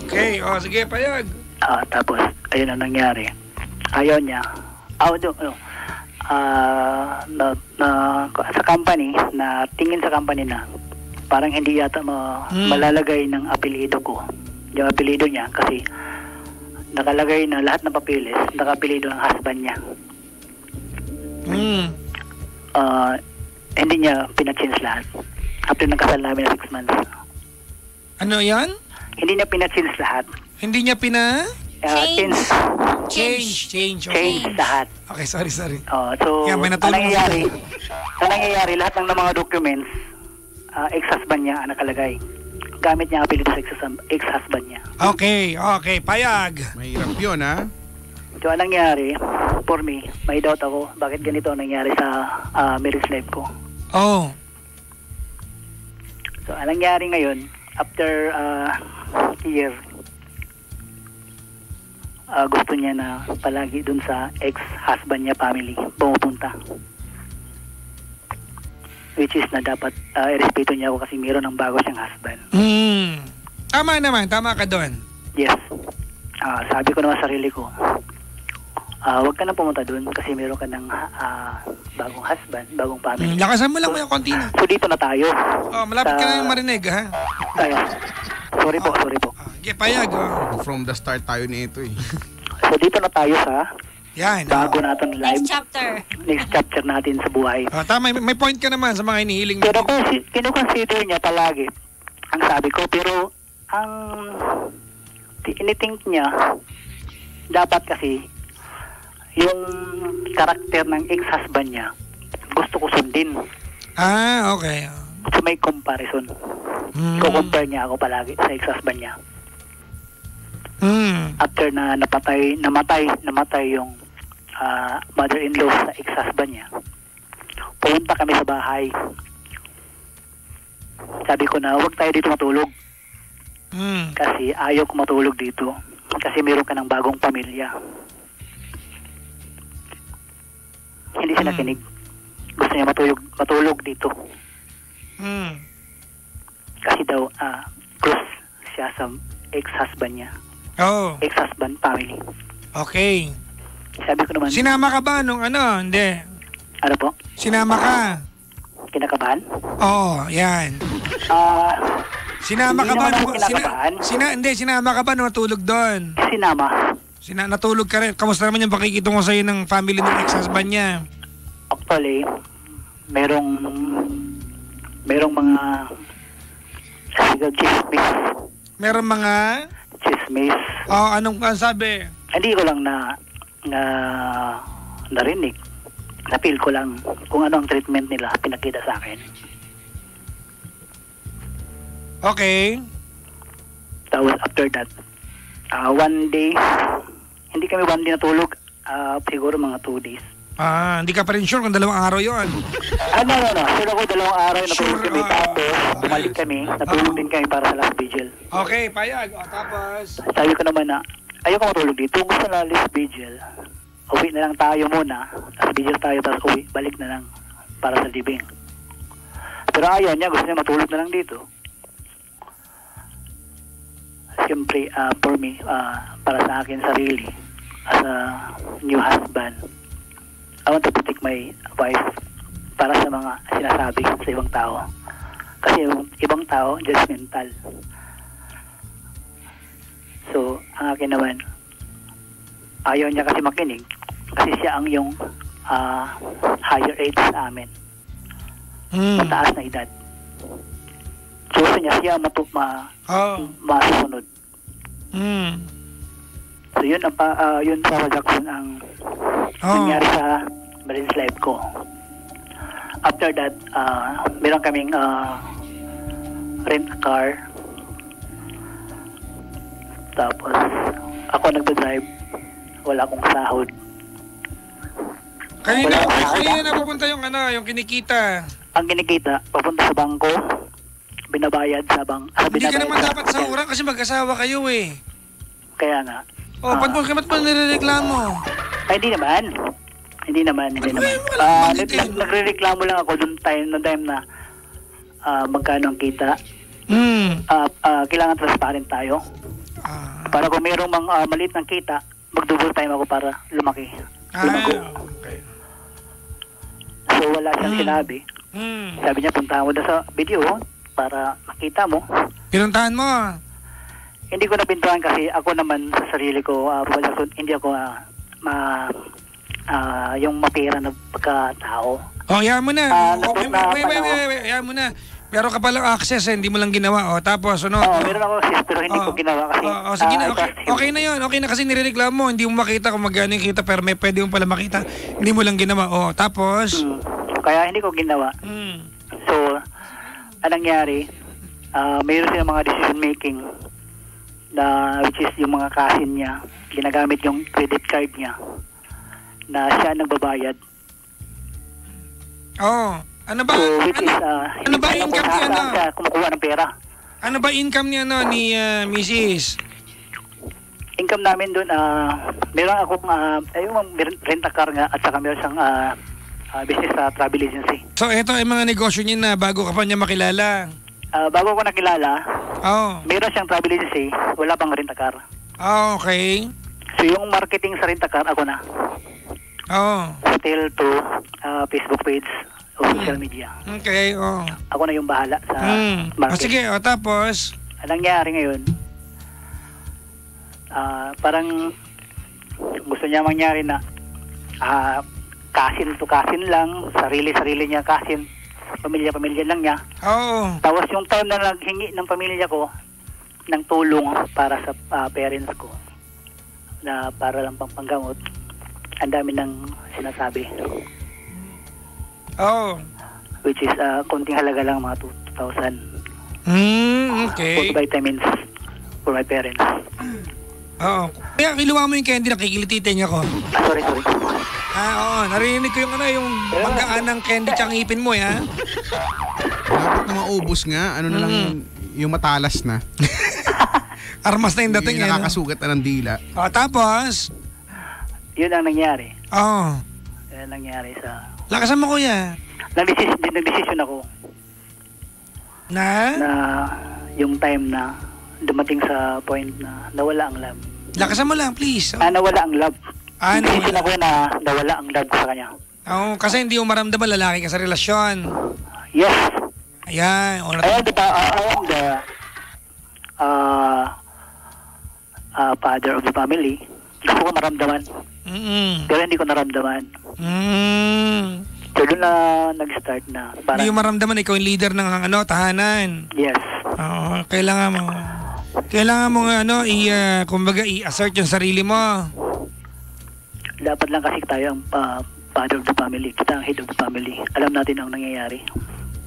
Okay, oh, sige, payag. Ah, tapos, ayun ang nangyari. Ayaw niya. Do, ano, ah, na, na, sa company, na tingin sa company na parang hindi yata ma, Hmm. malalagay ng apelido ko. Yung apelido niya kasi nakalagay na lahat ng papeles, nakapelido ng husband niya. Hmm. Ah, hindi niya pinachange lahat. After nagkasal namin na six months. Ano yan? Hindi niya pinachange lahat. Hindi niya pina... Ah, Change. change, Change, change. Okay, change lahat. okay sorry, sorry. Oh, so, Kaya may ang nangyayari, ang nangyayari, lahat ng mga documents, ah, ex-husband niya ang nakalagay. Gamit niya ang apelido sa ex- ex-husband niya. Okay, okay, payag. Mahirap yun, ha? So, ang nangyari, for me, may doubt ako, bakit ganito ang nangyari sa ah, marriage life ko. Oh, So, ang nangyari ngayon, after uh, year, ah, gusto niya na palagi dun sa ex-husband niya family pumupunta. Which is na dapat uh, irespeto niya ako kasi meron ng bago siyang husband. hmm. Tama naman, tama ka doon. Yes. Ah, sabi ko naman sa sarili ko, ah, huwag ka na pumunta doon kasi meron ka ng ah, bagong husband, bagong family. Hmm, lakasan mo lang mo yung konti na. So dito na tayo. Oh, malapit ka Sa- na yung marinig, ha? Ay, sorry po, sorry po. Ah, Okay, payag. Oh. From the start tayo nito eh. So dito na tayo sa Yan. bago natin live Next chapter. next chapter natin sa buhay. Oh, tama, may, may point ka naman sa mga inihiling mo. Pero kung si, kinukonsider niya palagi, ang sabi ko, pero ang tinitink niya, dapat kasi, yung karakter ng ex-husband niya, gusto ko sundin. Ah, okay. So may comparison. Hmm. Ko-compare niya ako palagi sa ex-husband niya. Hmm. After na napatay, namatay, namatay yung ah, mother-in-law sa ex-husband niya. Pumunta kami sa bahay. Sabi ko na, huwag tayo dito matulog. Hmm. kasi ayaw ko matulog dito kasi meron ka ng bagong pamilya. Hindi siya Mm. nakinig. Gusto niya matulog, matulog dito. Hmm. Kasi daw, ah, close siya sa ex-husband niya. Oh, Ex-husband family. okay. Sabi ko naman, Sinama ka ba nung ano? Hindi. ano po, Sinama ka? kinakabahan? Oo, yan. Ah, Sinama Hindi ka ba nung... kinakabahan. sina, hindi, sinama ka ba nung natulog doon? sinama. Sina, natulog ka rin. Kamusta naman yung pakikitungo sa'yo ng family ng ex-husband niya? Actually, merong, merong mga, sigaw, chismis. Meron mga... Chismis. Oh, anong ang sabi? hindi ko lang na na narinig. Na-feel ko lang kung ano ang treatment nila pinakita sa akin. Okay. Tapos after that, ah, one day, hindi kami one day natulog. ah, siguro mga two days. Ah, hindi ka pa rin sure kung dalawang araw yon. Ah, no, no, no. Sure ako dalawang araw na Sure, kami. ah. Tapos, bumalik kami. Natulog din kami para sa last vigil. Okay, payag. O, tapos... Sabi ko naman na, ayoko matulog dito. Gusto na last vigil. Uwi na lang tayo muna. Tapos vigil tayo, tapos uwi. Balik na lang para sa libing. Pero ayaw niya, gusto niya matulog na lang dito. Siyempre, ah, for me, ah, para sa akin sarili, as a new husband, I want to protect my wife para sa mga sinasabi sa ibang tao. Kasi yung ibang tao, judgmental. So, ang akin naman, ayaw niya kasi makinig kasi siya ang yung ah, higher age sa amin, Hmm. mataas na edad. So, gusto niya siya matu ma Oh. masusunod. Hmm. So, yun ang pa, ah, yun sa Jackson ang Oh. nangyari sa marriage life ko. After that, ah, meron kaming ah, rent a car. Tapos, ako nagda-drive. Wala akong sahod. Kanina, Wala akong kanina sahod. na pupunta yung ano, yung kinikita. Ang kinikita, papunta sa bangko, binabayad sa bang... ah, Hindi ka binabayad naman dapat sa urang kasi mag-asawa kayo eh. Kaya nga. Oh, Ah. ba't mo ba't mo nirereklamo? Ay, hindi naman. Hindi naman, hindi Ano naman. wala Ah, naman nag- nag- nagre-reklamo lang ako nung time, nung time na ah, magkano ang kita. Hmm. Ah, ah, kailangan transparent tayo. Ah. Para kung mayroong mga ah, maliit ng kita, mag-double time ako para lumaki. Ah, Lumago. okay. So wala siyang Hmm. sinabi. Hmm. Sabi niya, punta mo na sa video para makita mo. Pinuntahan mo. Hindi ko napintuan kasi ako naman sa sarili ko, uh, hindi ako ah, ma, ah, yung mapira na pagkatao. Oh, yan mo na. Ah, oh, wait, wait, wait, wait, wait, mo na. Meron ka palang access eh, hindi mo lang ginawa. Oh, tapos ano? Oo, meron ako sis, pero hindi ko Oh. ginawa kasi Oh, oh, sige ah, na, I okay, okay na yun. Okay na kasi nirereklamo mo. Hindi mo makita kung magkano yung kita pero may pwede mo pala makita. Hindi mo lang ginawa. Oh, tapos? Hmm. Kaya hindi ko ginawa. Hmm. So, anong nangyari, ah mayroon silang mga decision making na which is yung mga kasin niya, ginagamit yung credit card niya na siya nagbabayad. Oh, ano ba? So, which is, Ano, ah, ano ba income niya, ano? siya kumukuha ng pera. ano ba income niya no, ni ah, Mrs.? Income namin doon, ah meron akong, uh, ayun, rent a car nga at saka meron siyang ah, ah, business sa travel agency. So, ito ay mga negosyo niya na bago ka pa niya makilala. Ah, bago ko nakilala, Oh, meron siyang travel agency, wala pang rent a car. oh okay. So yung marketing sa rent a car, ako na. Oo. still to uh, Facebook page o Hmm. social media. Okay, oo. Ako na yung bahala sa Hmm. O market. sige, o tapos, Ang nangyari ngayon, ah, parang gusto niya mangyari na ah, kasin to kasin lang, sarili-sarili niya kasin, pamilya-pamilya lang niya. oo. Tapos yung time na naghingi ng pamilya ko ng tulong para sa ah, parents ko na para lang pang panggamot, ang dami ng sinasabi Oo. which is ah, konting halaga lang mga 2,000 Hmm, okay. food vitamins for my parents. Oo. Kaya kiluwa mo yung candy, nakikilititin niya ko. Ah, sorry, sorry. Ah, oo. Narinig ko yung ano, yung magaan ng candy tsang ngipin mo, eh, ha? Dapat na maubos nga. Ano na lang yung matalas na. Armas na yung dating, Yung eh. no? nakakasugat na ng dila. O, tapos, Yun ang nangyari. oo. Yun ang nangyari sa... Lakasan mo, kuya. Nagdesis, nagdesisyon ako Na? na yung time na dumating sa point na nawala ang love. Lakasan mo lang, please. Ah, nawala ang love. Ah, nawala. ako na nawala ang love ko sa kanya. Oo, kasi hindi mo maramdaman lalaki ka sa relasyon. Yes. Ayan. O, I am the, uh, I am the uh, uh, father of the family. Gusto ko maramdaman. Mm-mm. Pero hindi ko naramdaman. Mm. So doon na nag-start na Hindi parang, mo maramdaman ikaw yung leader ng ano, tahanan. yes. Oo, kailangan mo. Kailangan mo nga, ano, i, ah, kumbaga, i-assert yung sarili mo. Dapat lang kasi tayo ang uh, father of the family. Kita ang head of the family. Alam natin ang nangyayari.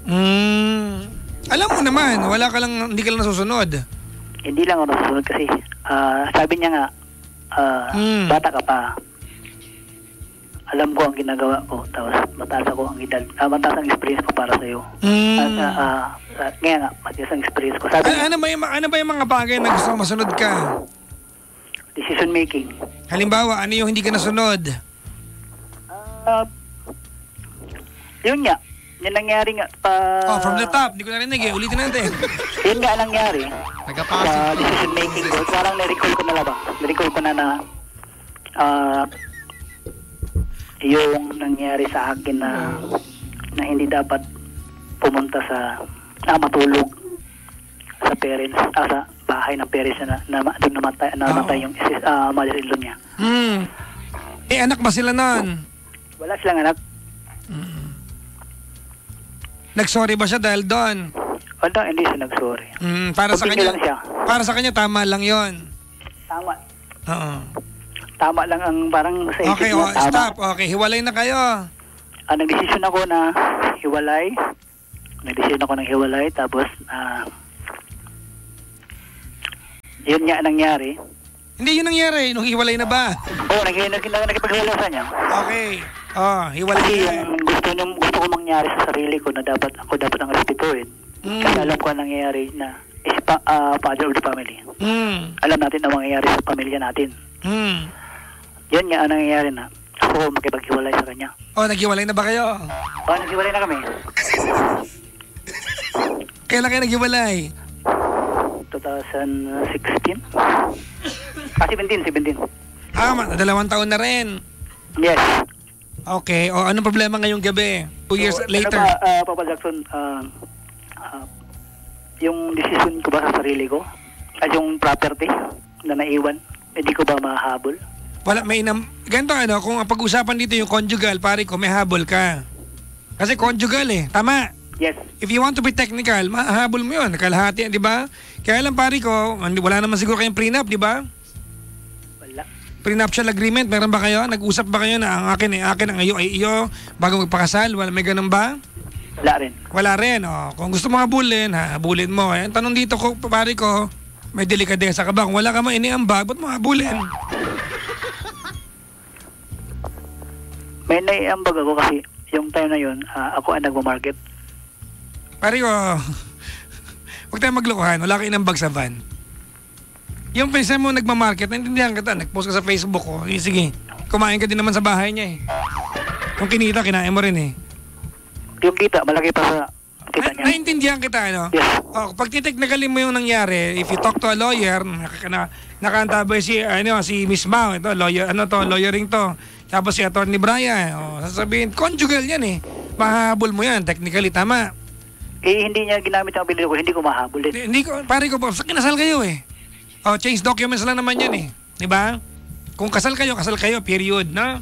Mm. Alam mo naman, wala ka lang, hindi ka lang nasusunod. Hindi lang ako nasusunod kasi ah, sabi niya nga, ah, Hmm. bata ka pa. Alam ko ang ginagawa ko. Tapos mataas ako ang edad. ah, mataas ang experience ko para sa'yo. Mm. At ah, ah, ah, ngayon nga, mataas ang experience ko. Sabi Ano, ano, ba yung, ano ba yung mga bagay na gusto masunod ka? decision making. Halimbawa, ano yung hindi ka nasunod? Ah, yun nga. Yun nangyari nga. Pa, oh, from the top. Hindi ko narinig eh. Ulitin natin. Yun nga ang nangyari. Nagkapasok. sa decision making ko. Parang na-recall ko na lang ba? Na-recall ko na na ah, yung nangyari sa akin na na hindi dapat pumunta sa ah, matulog sa parents ah, sa bahay ng parents na, na, na doon namatay, namatay yung sis- ah, mother-in-law niya. Hmm. Eh, anak ba sila nun? Wala silang anak. Nagsorry ba siya dahil doon? Wala, hindi siya nag-sorry. Mm, para sa Opinion kanya, lang siya. para sa kanya tama lang 'yon. Tama. Oo. Tama lang ang parang sa isip Okay, mo. oh, tama. stop. Okay, hiwalay na kayo. Ah, nagdesisyon ako na hiwalay. Nagdesisyon ako ng hiwalay. Tapos, ah, yun nga nangyari. Hindi yun nangyari nung hiwalay na ba? Oo, oh, nag nag nag nakipaghiwalay sa niya. Okay. Oh, hiwalay Kasi na. yung gusto, niyo, gusto ko mangyari sa sarili ko na dapat ako dapat ang respetuhin. Mm. Kasi alam ko ang nangyayari na is pa, ah, father of the family. Mm. Alam natin ang mangyayari sa pamilya natin. Mm. Yun nga ang nangyayari na ako makipaghiwalay sa kanya. Oh, naghiwalay na ba kayo? Oh, naghiwalay na kami. Kailan kayo naghiwalay? 2016? Ah, 17, 17. Ah, ma- dalawang taon na rin. Yes. Okay. O, anong problema ngayong gabi? Two years So, later. Ano ba, ah, Papa Jackson, ah, ah, yung decision ko ba sa sarili ko, at yung property na naiwan, hindi ko ba mahabol? Wala, may inam... Ganito ano, kung ang pag-usapan dito yung conjugal, pare ko, may habol ka. Kasi conjugal eh. Tama. Yes. If you want to be technical, mahabol mo yun. Kalahati, di ba? Kaya lang pare ko, wala naman siguro kayong prenup, di ba? Wala. Prenuptial agreement, meron ba kayo? Nag-usap ba kayo na ang akin ay akin, ang iyo ay iyo, bago magpakasal? Wala, may ganun ba? Wala rin. Wala rin. Oh. Kung gusto mo habulin, ha, habulin mo. Eh. Ang tanong dito ko, pare ko, may delikadesa ka ba? Kung wala ka man iniambag, ba't mo habulin? May naiambag ako kasi yung time na yun, ah, ako ang nagmamarket. Pare ko, huwag tayong maglokohan. Wala ka inambag sa van. Yung pinsan mo nagmamarket, naintindihan kita. Nag-post ka sa Facebook ko. Eh, sige, kumain ka din naman sa bahay niya eh. Kung kinita, kinain mo rin eh. Yung kita, malaki pa sa kita Na, niya. naintindihan kita, ano? Yes. Oh, pag titeknikalin mo yung nangyari, if you talk to a lawyer, nakaka- na, nakaantabay si, ano, si Miss Mao, ito, lawyer, ano to, lawyering to. Tapos si Atty. Brian, oh, sasabihin, conjugal yan eh. Mahabol mo yan, technically, tama. Eh, hindi niya ginamit ang apelido ko, hindi ko mahabol din. Hindi, ko, pare ko, sa kinasal kayo eh. Oh, change documents lang naman yan eh. Di ba? Kung kasal kayo, kasal kayo, period, no?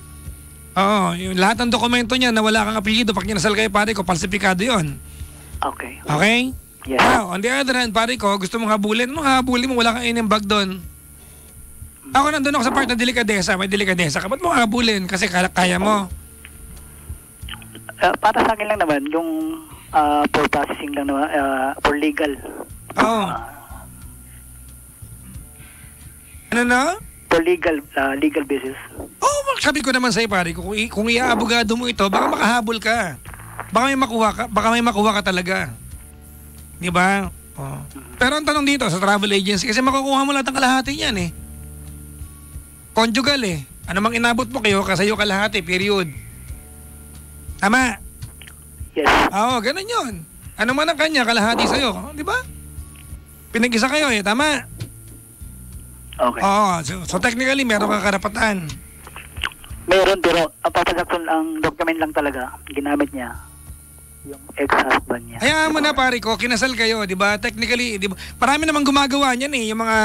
Oo, yung lahat ng dokumento niya na wala kang apelyido, pag kinasal kayo, pare ko, falsifikado yon. Okay. Okay? Yes. Now, on the other hand, pare ko, gusto mong habulin, anong habulin mo? Wala kang inimbag doon. Ako nandun ako sa part na delikadesa, may delikadesa ka. Ba't mo habulin? Kasi kaya, kaya mo. Ah, para sa akin lang naman, yung ah, for processing lang naman, ah, for legal. Oo. Ano na? For legal, ah, legal basis. Oo, oh, sabi ko naman sa'yo, pare, kung, kung iaabogado mo ito, baka makahabol ka. Baka may makuha ka, baka may makuha ka talaga. Di ba? Oh. Pero ang tanong dito sa travel agency, kasi makukuha mo lahat ng kalahati niyan eh. Conjugal eh. Ano mang inabot mo kayo, kasayo kalahati, period. Tama? Yes. Oo, ganun yun. Ano man ang kanya, kalahati sa'yo. Di ba? Pinag-isa kayo eh, tama? Okay. Oo, so, so technically, meron kang karapatan. Meron, pero ang Papa Jackson, ang document lang talaga, ginamit niya, yung ex-husband niya. Hayaan mo na pare ko, kinasal kayo, 'di ba? Technically, 'di ba? Marami namang gumagawa niyan eh, yung mga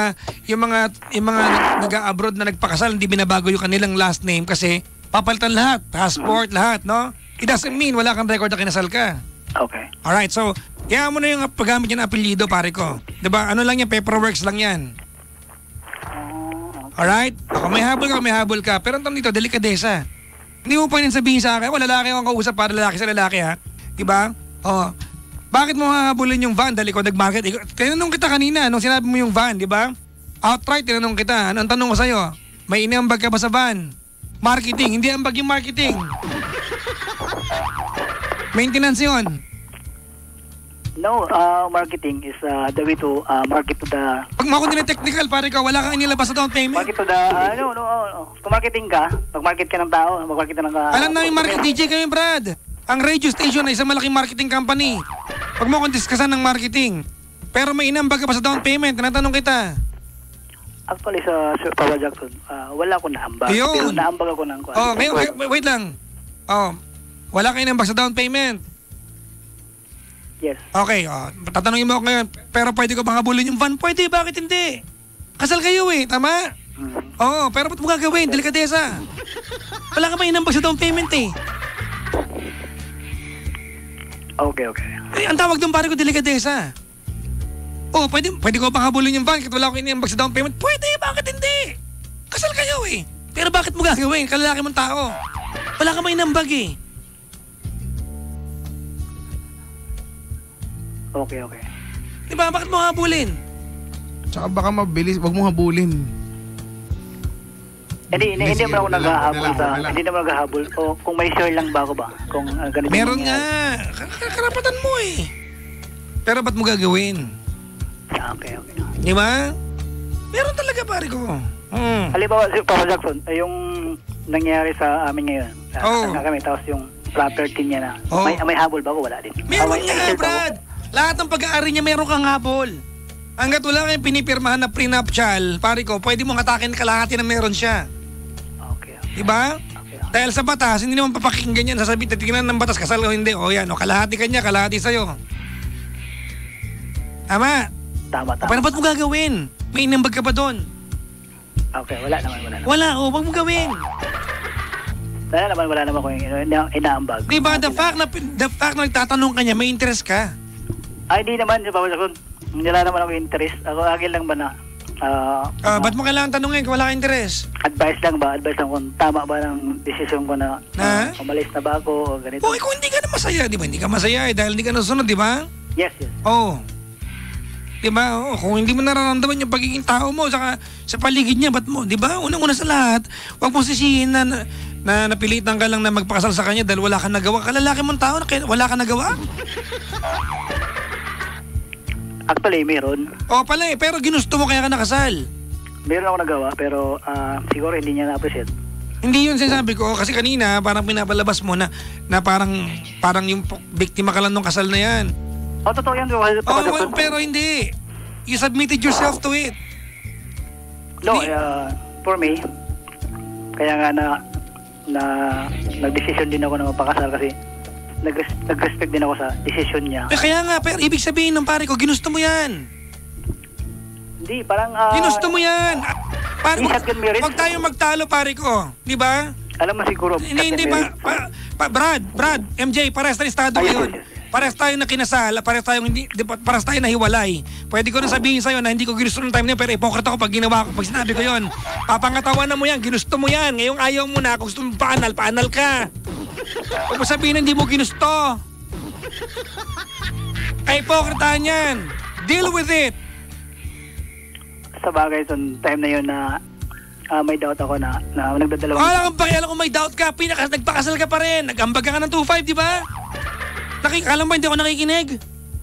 yung mga yung mga nag-abroad na nagpakasal, hindi binabago yung kanilang last name kasi papalitan lahat, passport, lahat, no? It doesn't mean wala kang record na kinasal ka. Okay. Alright, so, kaya mo na yung paggamit niya ng apelyido, pare ko. 'Di ba? Ano lang yan, paperworks lang yan. Alright? Ako may habol ka, may habol ka. Pero ang tanong dito, delikadesa. Hindi mo pwedeng sabihin sa akin, oh, lalaki akong kausap para lalaki sa lalaki ha. Diba? Oh. Bakit mo hahabulin yung van dahil ikaw nag-market? Tinanong kita kanina nung sinabi mo yung van, di ba? Outright, tinanong kita. Ano ang tanong ko sa'yo? May iniambag ka ba sa van? Marketing. Hindi ambag yung marketing. Maintenance yun. No, uh, marketing is uh, the way to uh, market to the Pag mo ako nila technical, pare ka, wala kang inilabas sa down payment. market to the uh, no, no, no, no. Kung marketing ka, mag-market ka ng tao, mag-market ka ng uh, Alam namin market DJ kayo, Brad. Ang radio station ay isang malaking marketing company. Pag mo kong diskasan ng marketing. Pero may inambag ka pa sa down payment, tinatanong kita. Actually sa Sir Papa Jackson, uh, wala ko naambag. Ayun. Pero naambag ako ng. Oh, ngayon, wait, wait lang. Oh, wala kayo inambag sa down payment. Yes. Okay, oh, tatanungin mo ako ngayon, pero pwede ko bang habulin yung van? Pwede, bakit hindi? Kasal kayo eh, tama? Mm. Oo, pero ba't mo gagawin? Delikadesa. Wala ka pa inambag sa down payment eh. Okay, okay. Eh, ang tawag doon pare ko delikadesa. Oh, pwede, pwede ko bang habulin yung van kahit wala ko iniambag sa down payment? Pwede, bakit hindi? Kasal kayo eh. Pero bakit mo gagawin? Kalalaki mong tao. Wala ka may inambag eh. Okay, okay. Di ba? Bakit mo habulin? Tsaka baka mabilis, wag mo habulin. Hindi, hindi, hindi naman ako naghahabol sa, hindi naman naghahabol. O kung may share lang ba ako ba? Kung uh, ganito Meron nga. Karapatan mo eh. Pero ba't mo gagawin? Okay, okay. Di ba? Meron talaga pare ko. Hmm. Halimbawa, si Papa Jackson, eh, yung nangyari sa amin ngayon. Sa oh. kami, tapos yung property niya na. Oo. May, may habol ba ako? Wala din. Meron may nga? Brad. Lahat ng pag-aari niya meron kang habol. Hanggat wala kayong pinipirmahan na prenuptial, pare ko, pwede mong atakin kalahati na meron siya. Okay, Di okay. ba? okay. Dahil sa batas, hindi naman papakinggan yan. Sasabihin, titignan ng batas, kasal o hindi. O yan, o kalahati kanya, kalahati sa'yo. Tama. Tama, tama. Paano ba't mo gagawin? May inambag ka ba doon? Okay, wala naman, wala naman. Wala, o, wag mo gawin. Wala naman, wala naman ko yung ina- inaambag. Di ba, the fact na, the fact na nagtatanong ka niya, may interest ka. Ay, hindi naman, Jackson. Hindi wala naman ako interest. Ako, agil lang ba na, ah, Ah, ba't mo kailangan tanongin kung wala kang interest? advice lang ba? Advice lang kung tama ba ng desisyon ko na ah, umalis na ba ako o ganito. O, kung hindi ka na masaya, di ba? Hindi ka masaya eh, dahil hindi ka nasunod, di ba? Yes, yes. Oo. Di ba? Oo, kung hindi mo nararamdaman yung pagiging tao mo saka sa paligid niya, ba't mo? Di ba? Unang-una sa lahat, huwag mo sisihin na, na, na napilitan ka lang na magpakasal sa kanya dahil wala kang nagawa. Kalalaki mong tao, na kaya- wala kang nagawa? Actually, meron. O pala eh, pero ginusto mo kaya ka nakasal. Meron ako nagawa, pero ah, siguro hindi niya na-appreciate. Hindi yun sinasabi ko kasi kanina parang pinapalabas mo na na parang parang yung biktima ka lang nung kasal na yan. Oh, totoo yan. Papa Oh, well, pero hindi. You submitted yourself to it. No, Hindi. uh, for me, kaya nga na na nag-decision din ako na magpakasal kasi nag nag-respect din ako sa decision niya. Eh, kaya nga, pero ibig sabihin ng pare ko, ginusto mo yan. Hindi, parang... ah, Ginusto mo yan. Ah, Pare, Hindi wag, tayo magtalo, pare ko. Di ba? Alam mo siguro... Hindi, hindi pa, pa, pa- Brad, Brad, MJ, parehas tayo estado ngayon. yes, yes. Parehas tayo na kinasal, parehas tayo hindi, parehas tayo nahiwalay. Pwede ko na sabihin sa'yo na hindi ko ginusto ng time na pero hypocrite ako pag ginawa ko, pag sinabi ko yun. Papangatawanan mo yan, ginusto mo yan. Ngayong ayaw mo na, kung gusto mo paanal, paanal ka. Huwag mo sabihin hindi mo ginusto. Ay, hypocrite yan. Deal with it. Sa bagay, sa time na yun na ah, may doubt ako na, na nagdadalawang... Wala kang pakialam kung may doubt ka, pinaka, nagpakasal ka pa rin. Nagambag ka ng 2.5, di ba? Nakik alam ba hindi ako nakikinig?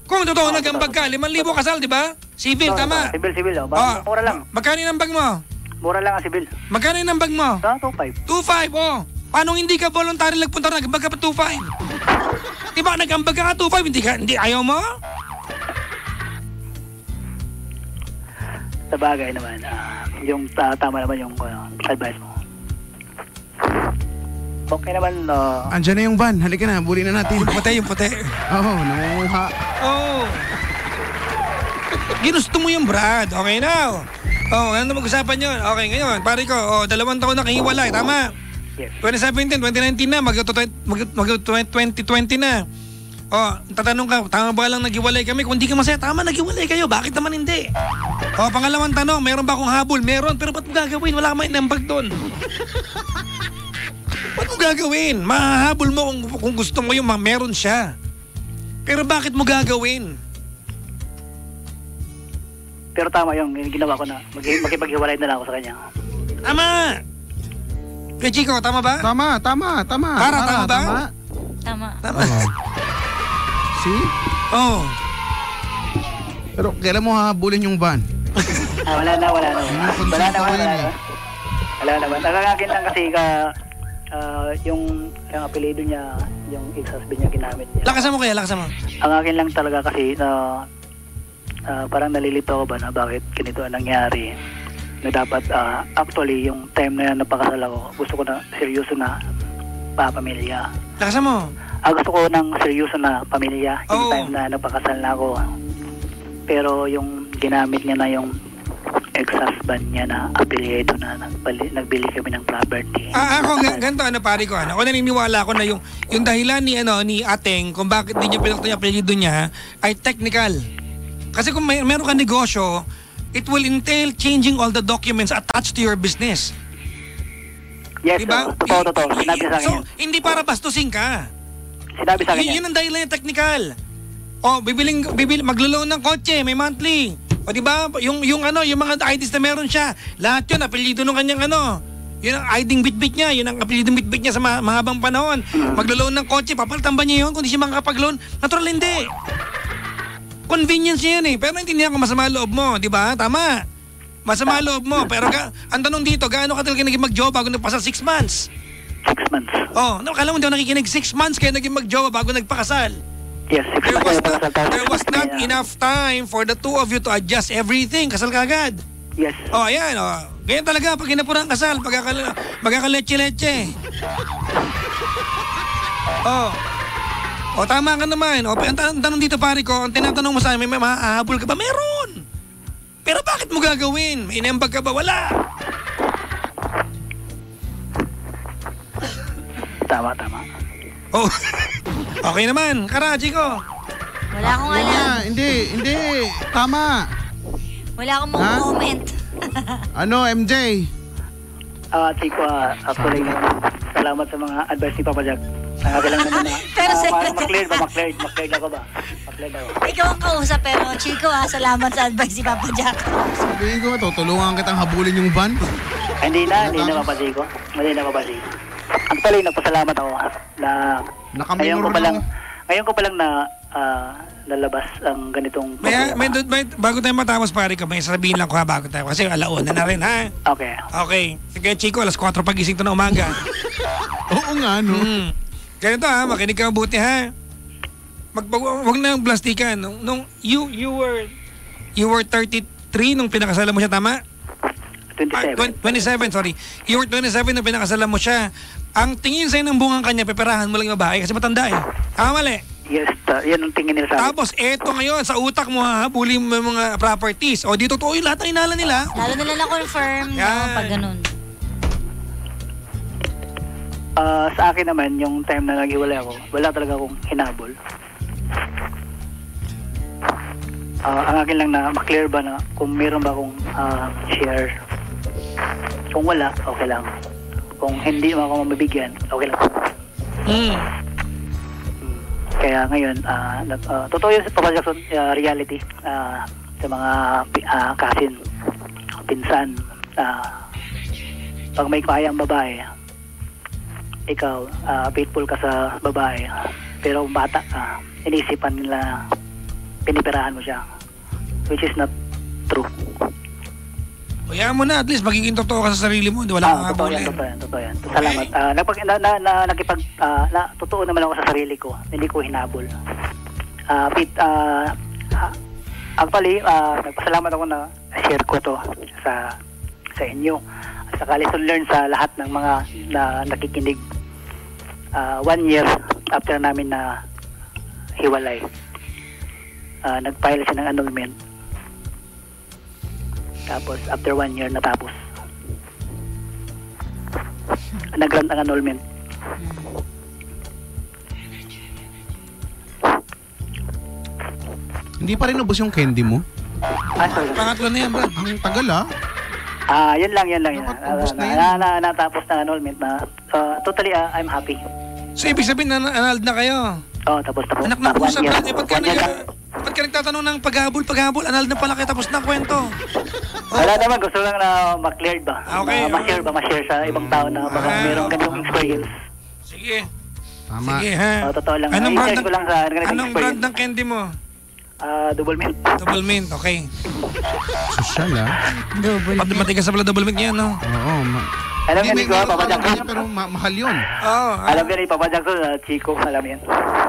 Kung totoo nagambag ka, 5,000 kasal, di ba? Civil, tama. Sibil, sibil. Oh. Oh, Mura lang. Magkano yung ambag mo? Mura lang ang sibil. Magkano yung ambag mo? Ah, 2.5. 2.5, oh. Paano hindi ka voluntary nagpunta na nagambag ka pa 2.5? Di ba nagambag ka ka 2.5, hindi ka, hindi ayaw mo? Sa bagay naman, ah, yung ta- tama naman yung ah, advice mo. Okay naman, uh, Andyan na yung van. Halika na, buli na natin. Yung puti, yung puti. Oo, nangunguha. Oh. Ginusto mo yung Brad. Okay now. Oh, ano na mag-usapan yun? Okay, ngayon, pare ko, oh, dalawang taon na kahiwalay, tama? Yes. 2017, 2019 na, mag, mag, mag 2020 na. Oh, tatanong ka, tama ba lang naghiwalay kami? Kung hindi ka masaya, tama, naghiwalay kayo. Bakit naman hindi? Oh, pangalawang tanong, meron ba akong habol? Meron, pero ba't mo gagawin? Wala kang may nambag doon. ba't mo gagawin? Mahahabol mo kung, kung gusto mo yung ma- meron siya. Pero bakit mo gagawin? Pero tama yung ginawa ko na mag- makipaghiwalay na lang ako sa kanya. Tama! Kay Chico, tama ba? Tama, tama, tama. Para, tama ba? Tama. Tama. See? Oh. Pero kailan mo habulin yung van? Ah, wala na, wala na. Yung Wala na, wala na. eh. Wala naman. Nakakakin lang kasi ka, ah, yung, yung apelido niya, yung ex-husband niya ginamit niya. Lakasan mo kaya, lakasan mo. Ang akin lang talaga kasi na ah, parang nalilito ako ba na bakit ganito ang nangyari. Na dapat ah, actually yung time na yan napakasal ako, gusto ko na seryoso na papamilya. Lakasan mo. Ah, gusto ko ng seryoso na pamilya yung Oo. time na napakasal na ako. Pero yung ginamit niya na yung ex-husband niya na apelyido na nagbali, nagbili kami ng property. Ah, ako ga- ganito ano pare ko ano. Ako naniniwala ako na yung yung dahilan ni ano ni Ateng kung bakit di niya pinakita yung apelyido niya ay technical. Kasi kung may, meron kang negosyo, it will entail changing all the documents attached to your business. yes, Diba? sir. Totoo, totoo. Sinabi sa akin. So, hindi para bastusin ka. Sinabi sa akin. Y- yun ang dahilan yung technical. O, bibiling, bibil, maglo-loan ng kotse, may monthly. O, di ba? Yung, yung ano, yung mga IDs na meron siya, lahat yun, apelyido ng kanyang ano. Yun ang ID bit-bit niya, yun ang apelyido bit-bit niya sa ma- mahabang panahon. Maglo-loan ng kotse, papalitan ba niya yun kung di siya makakapag-loan? Natural hindi. Convenience niya yan eh. Pero naintindihan ko masama loob mo, di ba? Tama. Masama loob mo. Pero ga, ang tanong dito, gaano ka talaga naging mag-job bago nagpasal? Six months. Six months. Oh, no, kala mo hindi ako nakikinig. Six months kayo naging mag-jowa bago nagpakasal. Yes, six There months. was not, there was not enough time for the two of you to adjust everything. Kasal ka agad. Yes. Oh, ayan. Oh. Ganyan talaga pag hinapura ang kasal. Magkakal magkakaleche-leche. Oh. O tama ka naman. O, ang, tan- ang tanong dito pare ko, ang tinatanong mo sa akin, may mahahabol ka ba? Meron! Pero bakit mo gagawin? May inembag ka ba? Wala! Tama, tama. Oh, okay naman. Karaji ko. Wala akong Yan alam. hindi, hindi. Tama. Wala akong Ha? comment. Ano, MJ? Ah, Chico, ah, actually, salamat sa mga advice ni Papa Jack. Nakakailang naman na. Pero Ah, sa- ma- Ma-clear ba? Ma-clear. Ma-clear ako ba? Ma-clear ako. Ikaw ang kausap pero Chico ah, salamat sa advice ni Papa Jack. Sabihin ko, tutulungan kitang habulin yung van. Ah, Hindi na, hindi na Papa Chico. Hindi na Papa Chico. Actually, nagpasalamat ako na Nakaminor ngayon ko pa lang, lang. ngayon ko pa lang na ah, lalabas ang ganitong May, may, may, bago tayo matapos pare ko, may sabihin lang ko ha bago tayo. Kasi alauna na rin ha. Okay. Okay. Sige Chico, alas 4 pagising to na umaga. Oo nga, no? Hmm. Ganito ha, makinig ka mabuti ha. Mag, wag, na yung plastikan. Nung, nung you, you were, you were 33 nung pinakasalan mo siya, tama? Ah, 27. 20 27, sorry. You were 27 na pinakasalan mo siya. Ang tingin sa'yo ng bungang kanya, peperahan mo lang yung babae kasi matanda eh. Tama mali. Yes, ta- yan ang tingin nila sa akin. Tapos eto ngayon, sa utak mo ha, huli mo yung mga properties. O di totoo yung lahat ng inala nila. Lalo nila na-confirm, no, Yan. pag ganun. Ah, sa akin naman, yung time na naghiwalay ako, wala talaga akong hinabol. Ah, ang akin lang na maklear ba na kung meron ba akong ah, share. Kung wala, okay lang. Kung hindi mo ako mabigyan, okay lang. Hmm. Kaya ngayon, nag- ah, totoo yun sa Papa Jackson, ah, reality ah, sa mga ah, cousin, pinsan. ah, pag may kayang babae, ikaw, ah, faithful ka sa babae. Pero bata ka, inisipan nila, pinipirahan mo siya. Which is not true. Kaya mo na, at least magiging totoo ka sa sarili mo. Di wala kang Ah, totoo yan, habulin. totoo yan, totoo yan. Salamat. Ah, nagpag, na, na, na, nakipag, ah, na, totoo naman ako sa sarili ko. Hindi ko hinabol. Ah, Pete, ah, ah, actually, ah, nagpasalamat ako na share ko to sa sa inyo. At saka lesson learned sa lahat ng mga na nakikinig. Ah, one year after namin na hiwalay, ah, nag-file siya ng annulment. Tapos, after one year, natapos. Nag-grant ang annulment. Hindi pa rin ubos yung candy mo. Ah, sorry. Pangatlo na yan, Brad. Ang tagal ah. Ah, yan lang, yan lang. Yan. Nakatapos na na, yan. na, na, natapos na annulment na ah, totally ah, I'm happy. So, ibig sabihin na annulled na kayo. Oh, tapos tapos. Anak ng pusa. Brad. Eh, ba't ka, nag, ba't ka nagtatanong ng paghabol, paghabol? Annulled na pala kayo, tapos na kwento. Wala naman, gusto lang na ma-cleared ba? Ah, okay, Ma- ma-share ba, ma-share sa ibang tao na baka Ah, meron oo. ganitong experience. Sige. Tama. Sige, ha? Oh, totoo lang. Anong brand, ng, ko lang sa anong brand ng candy mo? Ah, double mint. Double mint, okay. Sosyal ah. Pati matigas sa pala double mint yan, no? Oo. Ma- Alam niya ni Papa Jackson. ganyan, pero ma- mahal yun. Oo. ah, Alam niya ni Papa Jackson, ah, Chico, alam yan.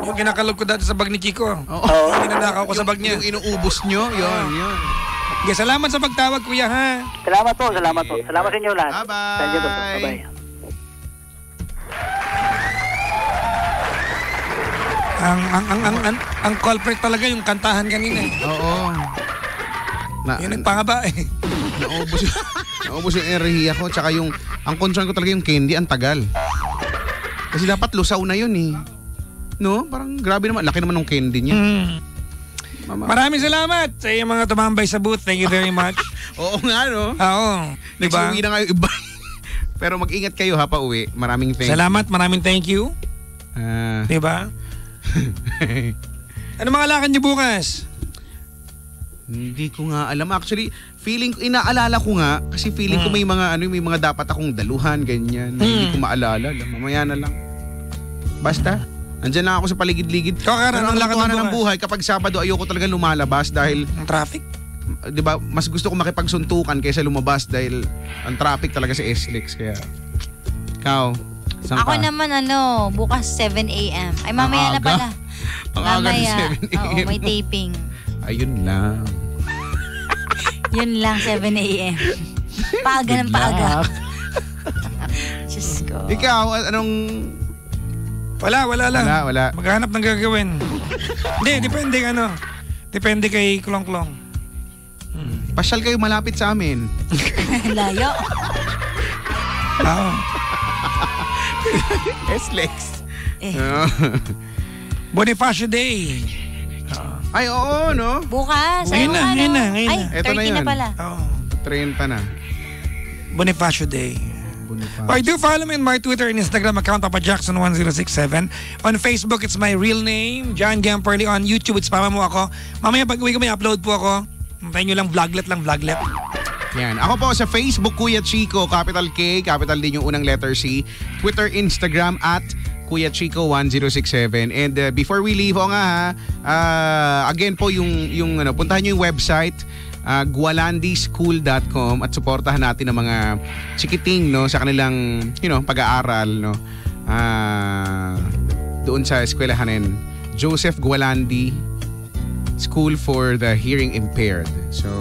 yung kinakalog ko dati sa bag ni Chico. Oo. Yung ninanakaw ko sa bag niya. Yung inuubos nyo, yun, yun. Sige, salamat sa pagtawag, kuya, ha? Salamat po, salamat po. Salamat sa inyo lahat. Bye-bye. Thank you, Dr. Bye-bye. Ang, ang, ang, ang, ang, ang culprit talaga yung kantahan kanina. eh. Oo. Na, Yun ang pangaba eh. Naubos yung, naubos yung enerhiya ko. Tsaka yung, ang concern ko talaga yung candy, ang tagal. Kasi dapat lusaw na yun eh. No? Parang grabe naman. Laki naman ng candy niya. Mm. Mama. Maraming salamat sa iyong mga tumambay sa booth. Thank you very much. Oo nga no. Oo. Next Diba? uwi na yung iba. Pero mag-ingat kayo ha pa uwi. Maraming thank Salamat, maraming thank you. Ah. Diba? Ano mga lakad niyo bukas? Hindi ko nga alam. Actually, feeling inaalala ko nga, kasi feeling ko Hmm. may mga, ano, may mga dapat akong daluhan, ganyan. na Hindi Hmm. ko maalala. Alam, Mamaya na lang. Basta, andyan lang ako sa paligid-ligid. Anong ang lakad katotohanan ng buhay, kapag Sabado, ayoko talaga lumalabas dahil, Ang traffic? di ba, mas gusto ko makipagsuntukan kaysa lumabas dahil ang traffic talaga sa SLEX. Kaya, ikaw, saan Ako ka? naman ano, bukas 7 a.m. Ay, mamaya na pala. Ang aga ng mamaya. 7 a.m. Oo, may taping. Ayun lang. Yun lang, 7 a.m. Paaga ng paaga. Diyos ko. Ikaw, anong... Wala, wala lang. Wala, wala. Maghanap ng gagawin. Hindi, depende ano. Depende kay Klong Klong. Pasyal kayo malapit sa amin. Layo. Oo. SLEX. Eh, Bonifacio Day. Ay, oo, no? bukas. Ngayon na, ngayon na, ngayon Ay, na. Eto 30 na na, yun. pala. Oo. 30 na. Bonifacio Day. Bonifacio. Or do follow me on my Twitter and Instagram account, Papa Jackson1067. On Facebook, it's my real name, John Gamperly. On YouTube, it's Pama mo ako. Mamaya pag uwi ko, may upload po ako. Antayin nyo lang, vloglet lang, vloglet. Yan. Ako po sa Facebook, Kuya Chico, capital K, capital din yung unang letter C. Twitter, Instagram, at Kuya Chico 1067. And uh, before we leave, o nga ha, uh, again po yung, yung ano, puntahan nyo yung website, uh, gualandischool.com at suportahan natin ang mga chikiting no, sa kanilang you know, pag-aaral. No? Ah, doon sa eskwelahanin. Joseph Gualandi School for the Hearing Impaired. So,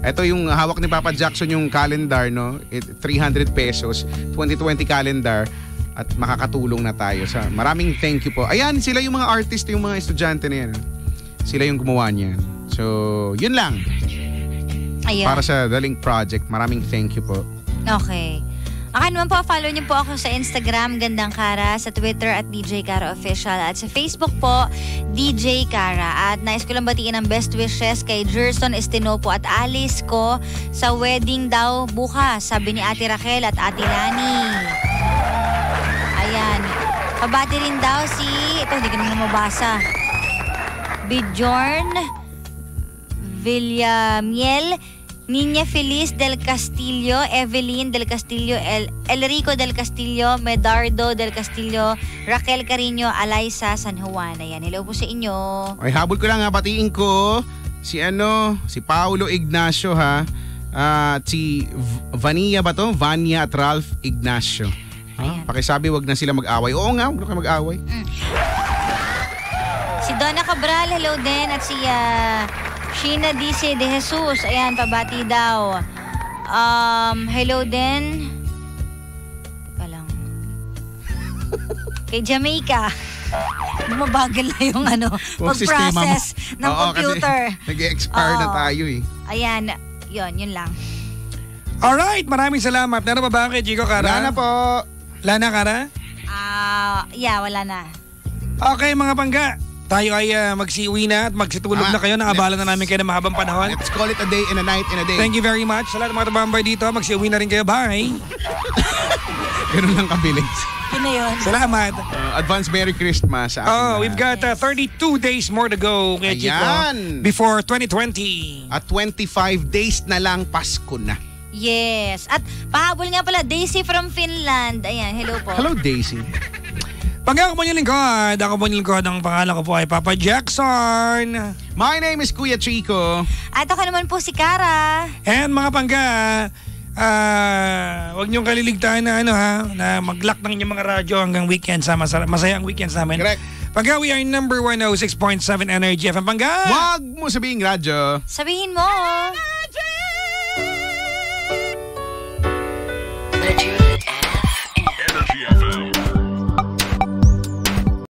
Ito yung hawak ni Papa Jackson yung calendar, no? It, 300 pesos, 2020 calendar at makakatulong na tayo sa maraming thank you po. Ayan, sila yung mga artist, yung mga estudyante na yan. Sila yung gumawa niyan. So, yun lang. Ayun. Para sa Daling Project, maraming thank you po. Okay. Akin naman po, follow niyo po ako sa Instagram, Gandang Kara, sa Twitter at DJ Kara Official, at sa Facebook po, DJ Kara. At nais ko lang batiin ang best wishes kay Gerson Estinopo at Alice ko sa wedding daw bukas, sabi ni Ate Raquel at Ate Lani. Ayan. Pabati rin daw si, ito hindi ko naman mabasa, Bjorn Villamiel, Niña Feliz del Castillo, Evelyn del Castillo, El Elrico del Castillo, Medardo del Castillo, Raquel Carino, Alaysa San Juan. Ayan, hello po sa inyo. Ay, habol ko lang ha, batiin ko si ano, si Paulo Ignacio ha. At si Vania ba to? Vania at Ralph Ignacio. Ayan. Ha? Pakisabi wag na sila mag-away. Oo nga, wag na kayo mag-away. Si Donna Cabral, hello din. At si ah, Sheena Dice de Jesus, ayan, pabati daw. Um, hello din. Teka lang. Kay Jamaica. Mabagal na yung ano, Huwag sistema mo. mag-process ng Oo, computer. Nag-expire na Oo. tayo eh. Ayan, yun, yun lang. Alright, maraming salamat. Meron pa ba kay Chico Kara? Wala na po. Wala na, Kara? Ah, yeah, wala na. Okay, mga pangga. Tayo ay ah, magsiuwi na at magsitulog Tama. na kayo. Naabala na namin kayo ng mahabang panahon. Let's call it a day and a night and a day. Thank you very much. Sa lahat ng mga tabambay dito, magsiuwi na rin kayo. Bye! Ganun lang kabilis. Yun na yun. Salamat. Uh, advance Merry Christmas sa ating Oh, we've got uh, 32 days more to go, Chico, Ayan. before 2020. At 25 days na lang Pasko na. Yes. At pahabol nga pala, Daisy from Finland. Ayan, hello po. Hello Daisy. Pag ako po yung lingkod, ako po yung lingkod, ang pangalan ko po ay Papa Jackson. My name is Kuya Chico. At ako naman po si Kara. And mga pangga, ah, wag niyong kaliligtaan na ano ha, na mag-lock ng inyong mga radyo hanggang weekend sa masaya, masaya ang weekends namin. Correct. Pangga, we are number 106.7 Energy FM. Pangga! Wag mo sabihing radyo. Sabihin mo.